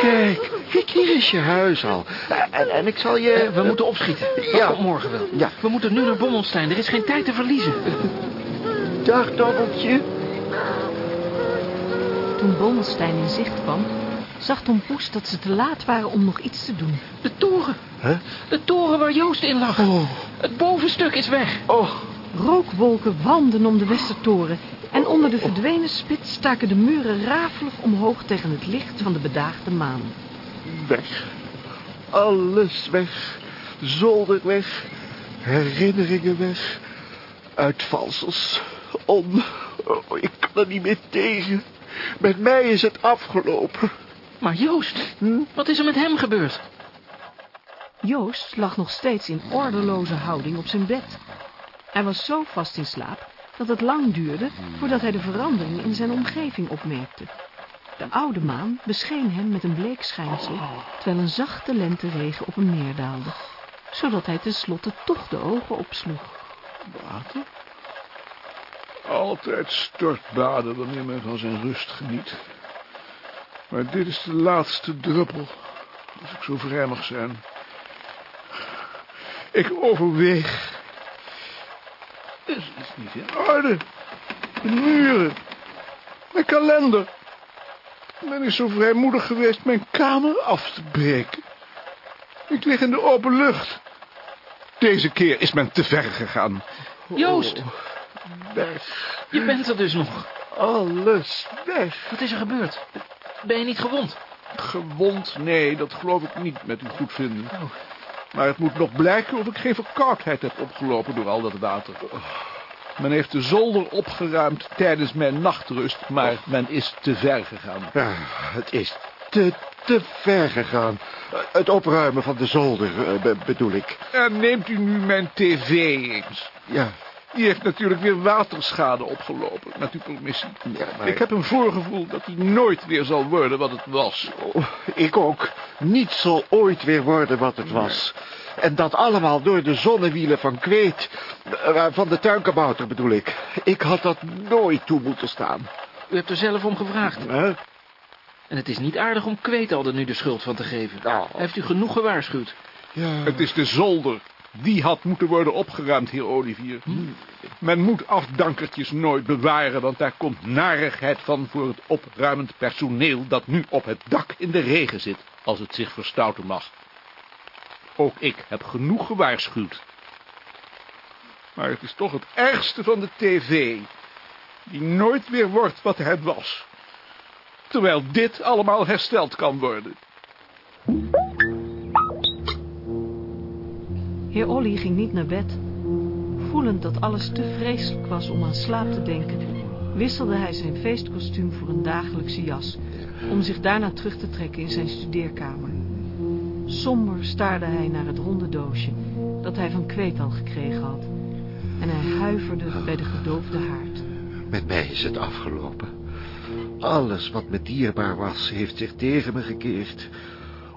Kijk, kijk, hier is je huis al. En, en ik zal je... Eh, we moeten opschieten. Ja. morgen wel. Ja. We moeten nu naar Bommelstein. Er is geen tijd te verliezen. Dag, dobbeltje. Toen Bommelstein in zicht kwam, zag Tom Poes dat ze te laat waren om nog iets te doen. De toren. Huh? De toren waar Joost in lag. Het bovenstuk is weg. Oh. Rookwolken wanden om de Westertoren en onder de verdwenen spits staken de muren rafelig omhoog tegen het licht van de bedaagde maan. Weg. Alles weg. Zolder weg. Herinneringen weg. Uitvalsels. Om. Oh, ik kan er niet meer tegen. Met mij is het afgelopen. Maar Joost, wat is er met hem gebeurd? Joost lag nog steeds in ordeloze houding op zijn bed. Hij was zo vast in slaap dat het lang duurde voordat hij de verandering in zijn omgeving opmerkte. De oude maan bescheen hem met een bleek schijnsel, terwijl een zachte lenteregen op hem neerdaalde, zodat hij tenslotte toch de ogen opsloeg. Water? Altijd stortbaden wanneer men van zijn rust geniet. Maar dit is de laatste druppel, als ik zo vrij mag zijn. Ik overweeg. Is het niet in orde? De muren. Mijn kalender. Men is zo vrijmoedig geweest mijn kamer af te breken. Ik lig in de open lucht. Deze keer is men te ver gegaan. Joost, Weg. je bent er dus nog. Alles weg. Wat is er gebeurd? Ben je niet gewond? Gewond? Nee, dat geloof ik niet met uw goedvinden. Maar het moet nog blijken of ik geen verkoudheid heb opgelopen door al dat water. Men heeft de zolder opgeruimd tijdens mijn nachtrust, maar men is te ver gegaan. Ja, het is te, te ver gegaan. Het opruimen van de zolder, eh, be- bedoel ik. En neemt u nu mijn tv eens. Ja. Die heeft natuurlijk weer waterschade opgelopen, met uw permissie. Ja, maar... Ik heb een voorgevoel dat die nooit weer zal worden wat het was. Oh, ik ook. Niets zal ooit weer worden wat het was. En dat allemaal door de zonnewielen van Kweet. Eh, Van de tuinkabouter bedoel ik. Ik had dat nooit toe moeten staan. U hebt er zelf om gevraagd. Huh? En het is niet aardig om Kweetal er nu de schuld van te geven. Nou. Hij heeft u genoeg gewaarschuwd. Ja. Het is de zolder. Die had moeten worden opgeruimd, heer Olivier. Men moet afdankertjes nooit bewaren, want daar komt narigheid van voor het opruimend personeel dat nu op het dak in de regen zit, als het zich verstouten mag. Ook ik heb genoeg gewaarschuwd. Maar het is toch het ergste van de tv, die nooit weer wordt wat het was. Terwijl dit allemaal hersteld kan worden. Heer Olly ging niet naar bed. Voelend dat alles te vreselijk was om aan slaap te denken, wisselde hij zijn feestkostuum voor een dagelijkse jas, om zich daarna terug te trekken in zijn studeerkamer. Somber staarde hij naar het ronde doosje dat hij van Kweetal gekregen had. En hij huiverde bij de gedoofde haard. Met mij is het afgelopen. Alles wat me dierbaar was, heeft zich tegen me gekeerd.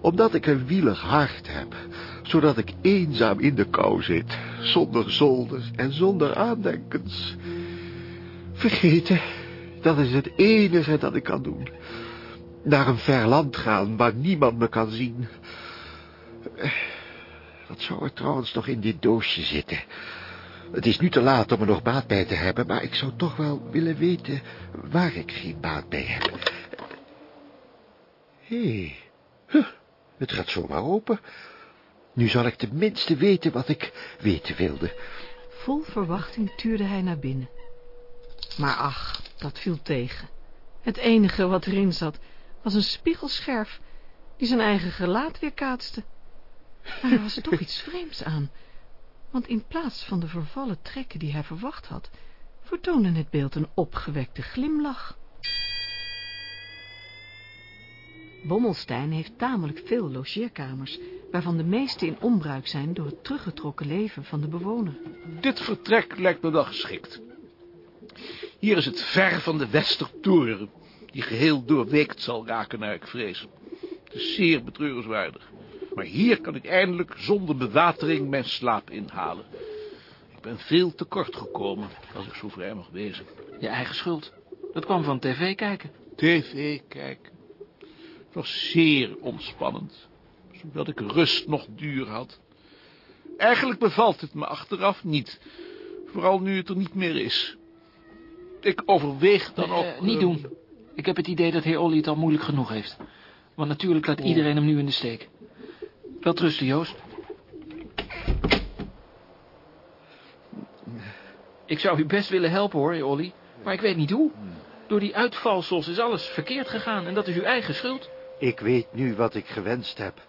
Omdat ik een wielig hart heb, zodat ik eenzaam in de kou zit, zonder zolder en zonder aandenkens. Vergeten, dat is het enige dat ik kan doen. Naar een ver land gaan, waar niemand me kan zien. Wat zou er trouwens nog in dit doosje zitten? Het is nu te laat om er nog baat bij te hebben, maar ik zou toch wel willen weten waar ik geen baat bij heb. Hé, hey. het gaat zomaar open. Nu zal ik tenminste weten wat ik weten wilde. Vol verwachting tuurde hij naar binnen. Maar ach, dat viel tegen. Het enige wat erin zat, was een spiegelscherf die zijn eigen gelaat weerkaatste. Maar er was toch iets vreemds aan, want in plaats van de vervallen trekken die hij verwacht had, vertoonde het beeld een opgewekte glimlach. Bommelstein heeft tamelijk veel logeerkamers, waarvan de meeste in onbruik zijn door het teruggetrokken leven van de bewoner. Dit vertrek lijkt me wel geschikt. Hier is het ver van de Westertoren, die geheel doorweekt zal raken naar ik vrees. Het is zeer betreurenswaardig. Maar hier kan ik eindelijk zonder bewatering mijn slaap inhalen. Ik ben veel te kort gekomen, als ik zo vrij mag wezen. Je eigen schuld. Dat kwam van tv kijken. TV kijken. Het was zeer ontspannend, zodat ik rust nog duur had. Eigenlijk bevalt het me achteraf niet, vooral nu het er niet meer is. Ik overweeg dan ook... Uh, niet doen. Ik heb het idee dat heer Olly het al moeilijk genoeg heeft. Want natuurlijk laat iedereen hem nu in de steek. Wel trusten, Joost. Ik zou u best willen helpen, hoor, heer Olly. Maar ik weet niet hoe. Door die uitvalsels is alles verkeerd gegaan en dat is uw eigen schuld. Ik weet nu wat ik gewenst heb.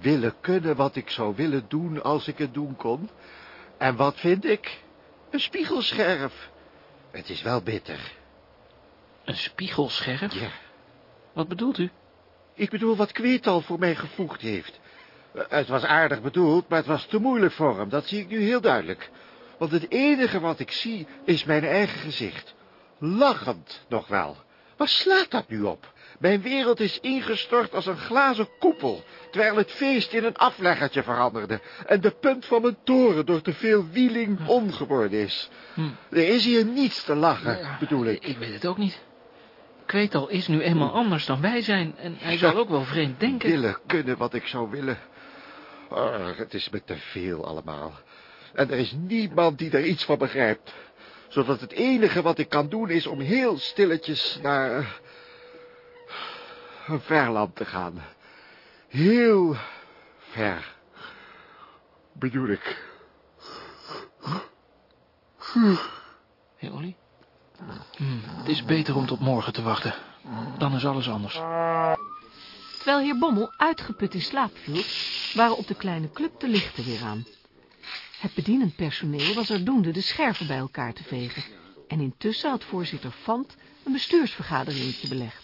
Willen kunnen wat ik zou willen doen als ik het doen kon. En wat vind ik? Een spiegelscherf. Het is wel bitter. Een spiegelscherf? Ja. Wat bedoelt u? Ik bedoel wat Kweetal voor mij gevoegd heeft. Het was aardig bedoeld, maar het was te moeilijk voor hem. Dat zie ik nu heel duidelijk. Want het enige wat ik zie is mijn eigen gezicht. Lachend nog wel. Waar slaat dat nu op? Mijn wereld is ingestort als een glazen koepel, terwijl het feest in een afleggertje veranderde en de punt van mijn toren door te veel wieling ongeworden is. Hm. Er is hier niets te lachen, ja, bedoel ik. Ik weet het ook niet. Kweetal is nu eenmaal anders dan wij zijn en hij zal ook wel vreemd denken. Willen kunnen wat ik zou willen. Oh, het is me te veel allemaal. En er is niemand die er iets van begrijpt. Zodat het enige wat ik kan doen is om heel stilletjes naar een ver land te gaan. Heel ver, bedoel ik. Hé, Olly? Hm, het is beter om tot morgen te wachten. Dan is alles anders. Terwijl heer Bommel uitgeput in slaap viel, waren op de kleine club de lichten weer aan. Het bedienend personeel was er doende de scherven bij elkaar te vegen. En intussen had voorzitter Fant een bestuursvergaderingetje belegd.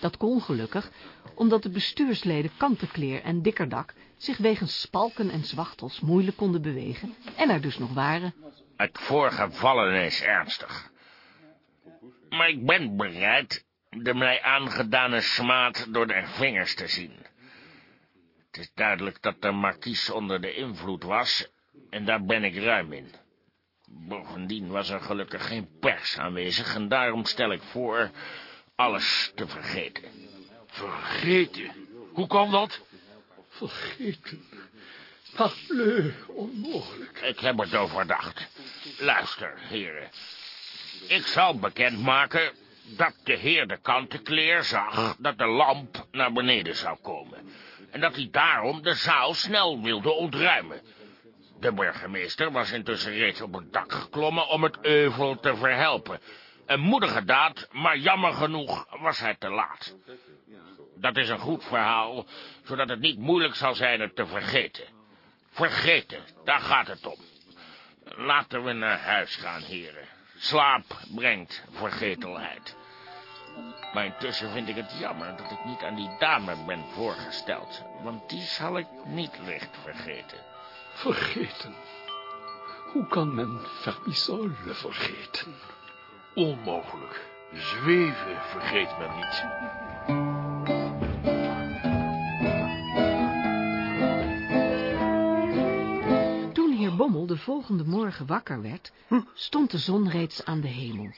Dat kon gelukkig, omdat de bestuursleden Kantenkleer en Dikkerdak zich wegens spalken en zwachtels moeilijk konden bewegen en er dus nog waren. Het voorgevallen is ernstig. Maar ik ben bereid de mij aangedane smaad door de vingers te zien. Het is duidelijk dat de markies onder de invloed was, en daar ben ik ruim in. Bovendien was er gelukkig geen pers aanwezig, en daarom stel ik voor alles te vergeten. Vergeten? Hoe kan dat? Vergeten? Parbleu, onmogelijk. Ik heb het overdacht. Luister, heren. Ik zal bekendmaken dat de heer de kantenkleer zag dat de lamp naar beneden zou komen. En dat hij daarom de zaal snel wilde ontruimen. De burgemeester was intussen reeds op het dak geklommen om het euvel te verhelpen. Een moedige daad, maar jammer genoeg was hij te laat. Dat is een goed verhaal, zodat het niet moeilijk zal zijn het te vergeten. Vergeten, daar gaat het om. Laten we naar huis gaan, heren. Slaap brengt vergetelheid. Maar intussen vind ik het jammer dat ik niet aan die dame ben voorgesteld. Want die zal ik niet licht vergeten. Vergeten? Hoe kan men Vermisole vergeten? Onmogelijk. Zweven vergeet men niet. Toen heer Bommel de volgende morgen wakker werd, stond de zon reeds aan de hemel,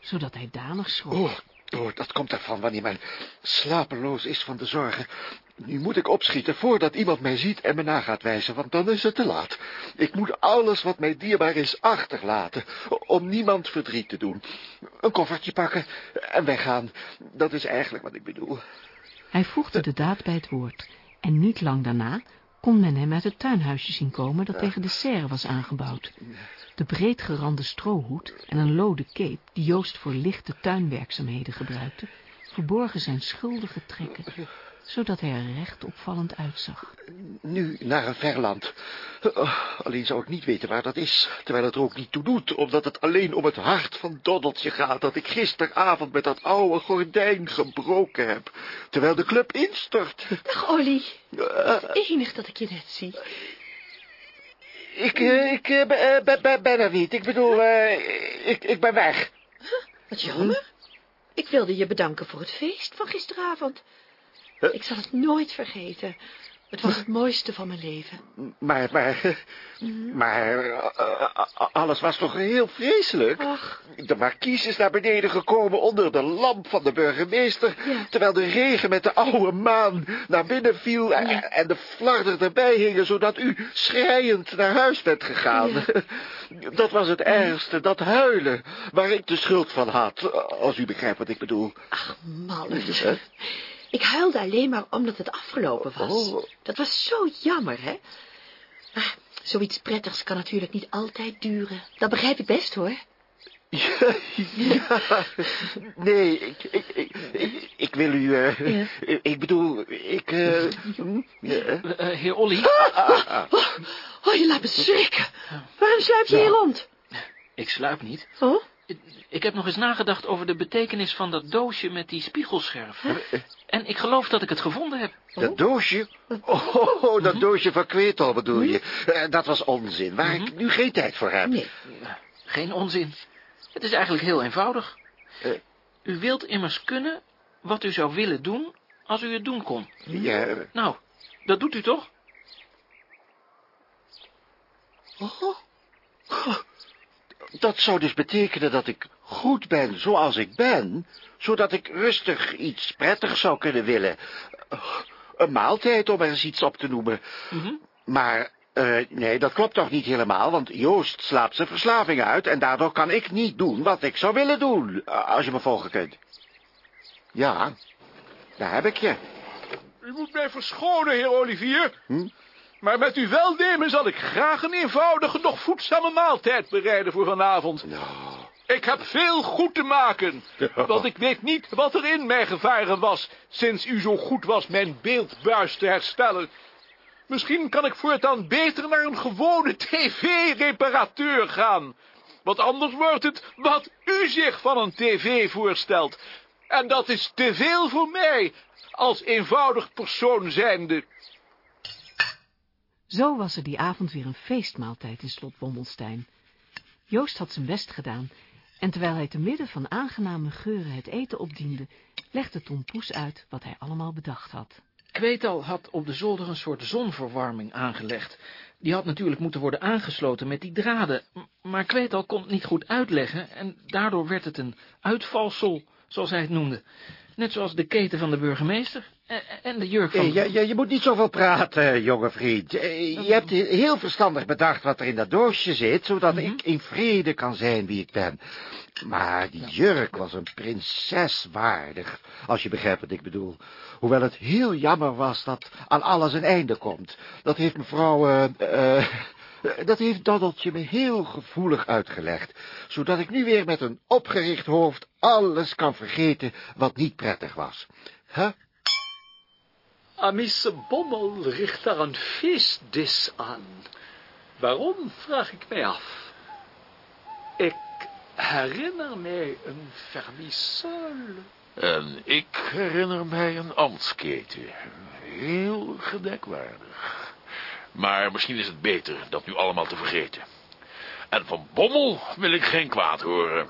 zodat hij danig schrok. Oh, dat komt ervan wanneer men slapeloos is van de zorgen. Nu moet ik opschieten voordat iemand mij ziet en me na gaat wijzen, want dan is het te laat. Ik moet alles wat mij dierbaar is achterlaten, om niemand verdriet te doen. Een koffertje pakken en weggaan, dat is eigenlijk wat ik bedoel. Hij voegde de daad bij het woord, en niet lang daarna kon men hem uit het tuinhuisje zien komen dat tegen de serre was aangebouwd. De breedgerande strohoed en een lode cape, die Joost voor lichte tuinwerkzaamheden gebruikte, verborgen zijn schuldige trekken, zodat hij er recht opvallend uitzag. Nu naar een ver land. Oh, alleen zou ik niet weten waar dat is, terwijl het er ook niet toe doet, omdat het alleen om het hart van Doddeltje gaat, dat ik gisteravond met dat oude gordijn gebroken heb, terwijl de club instort. Dag, Olly. Eh, Enig dat ik je net zie. Ik eh, ik eh, ben, eh, ben, er niet. Ik bedoel, eh, ik, ik ben weg. Wat jammer. Ik wilde je bedanken voor het feest van gisteravond. Ik zal het nooit vergeten. Het was het mooiste van mijn leven. Maar, maar, maar, eh, alles was toch heel vreselijk? De markies is naar beneden gekomen onder de lamp van de burgemeester, terwijl de regen met de oude maan naar binnen viel en, en de flarden erbij hingen, zodat u schreiend naar huis bent gegaan. Dat was het ergste, dat huilen, waar ik de schuld van had, als u begrijpt wat ik bedoel. Mallert. Hè? Ik huilde alleen maar omdat het afgelopen was. Oh. Dat was zo jammer, hè? Maar zoiets prettigs kan natuurlijk niet altijd duren. Dat begrijp ik best, hoor. Ja, ja. nee, ik, ik, ik, ik, wil u, eh, Ja. ik, bedoel, ik, eh, hm, ja. Eh, heer Olly, Oh, je laat me schrikken. Waarom sluip je hier rond? ik sluip niet. Oh? Ik heb nog eens nagedacht over de betekenis van dat doosje met die spiegelscherf. En ik geloof dat ik het gevonden heb. Dat doosje? Oh, dat doosje van Kwetel bedoel je. Eh, dat was onzin, waar ik nu geen tijd voor heb. Nee. Geen onzin. Het is eigenlijk heel eenvoudig. Eh. U wilt immers kunnen wat u zou willen doen als u het doen kon. Ja, Nou, dat doet u toch? Oh. Dat zou dus betekenen dat ik goed ben zoals ik ben, zodat ik rustig iets prettigs zou kunnen willen. Een maaltijd, om er eens iets op te noemen. Maar, eh, nee, dat klopt toch niet helemaal, want Joost slaapt zijn verslaving uit en daardoor kan ik niet doen wat ik zou willen doen, als je me volgen kunt. Ja, daar heb ik je. U moet mij verschonen, heer Olivier. Maar met uw welnemen zal ik graag een eenvoudige, nog voedzame maaltijd bereiden voor vanavond. Ik heb veel goed te maken, want ik weet niet wat er in mij gevaren was, sinds u zo goed was mijn beeldbuis te herstellen. Misschien kan ik voortaan beter naar een gewone tv-reparateur gaan. Want anders wordt het wat u zich van een tv voorstelt. En dat is te veel voor mij, als eenvoudig persoon zijnde. Zo was er die avond weer een feestmaaltijd in slot Wommelstein. Joost had zijn best gedaan, en terwijl hij te midden van aangename geuren het eten opdiende, legde Tom Poes uit wat hij allemaal bedacht had. Kweetal had op de zolder een soort zonverwarming aangelegd. Die had natuurlijk moeten worden aangesloten met die draden, maar Kweetal kon het niet goed uitleggen en daardoor werd het een uitvalsel, zoals hij het noemde. Net zoals de keten van de burgemeester en, en de jurk van... Eh, Ja, ja, je moet niet zoveel praten, jonge vriend. Eh, Je hebt heel verstandig bedacht wat er in dat doosje zit, zodat ik in vrede kan zijn wie ik ben. Maar die jurk was een prinses waardig, als je begrijpt wat ik bedoel. Hoewel het heel jammer was dat aan alles een einde komt. Dat heeft mevrouw... eh, eh, dat heeft Doddeltje me heel gevoelig uitgelegd, zodat ik nu weer met een opgericht hoofd alles kan vergeten wat niet prettig was. Huh? Amice Bommel richt daar een feestdis aan. Waarom, vraag ik mij af. Ik herinner mij een vermissole. En ik herinner mij een ambtsketen. Heel gedekwaardig. Maar misschien is het beter dat nu allemaal te vergeten. En van Bommel wil ik geen kwaad horen.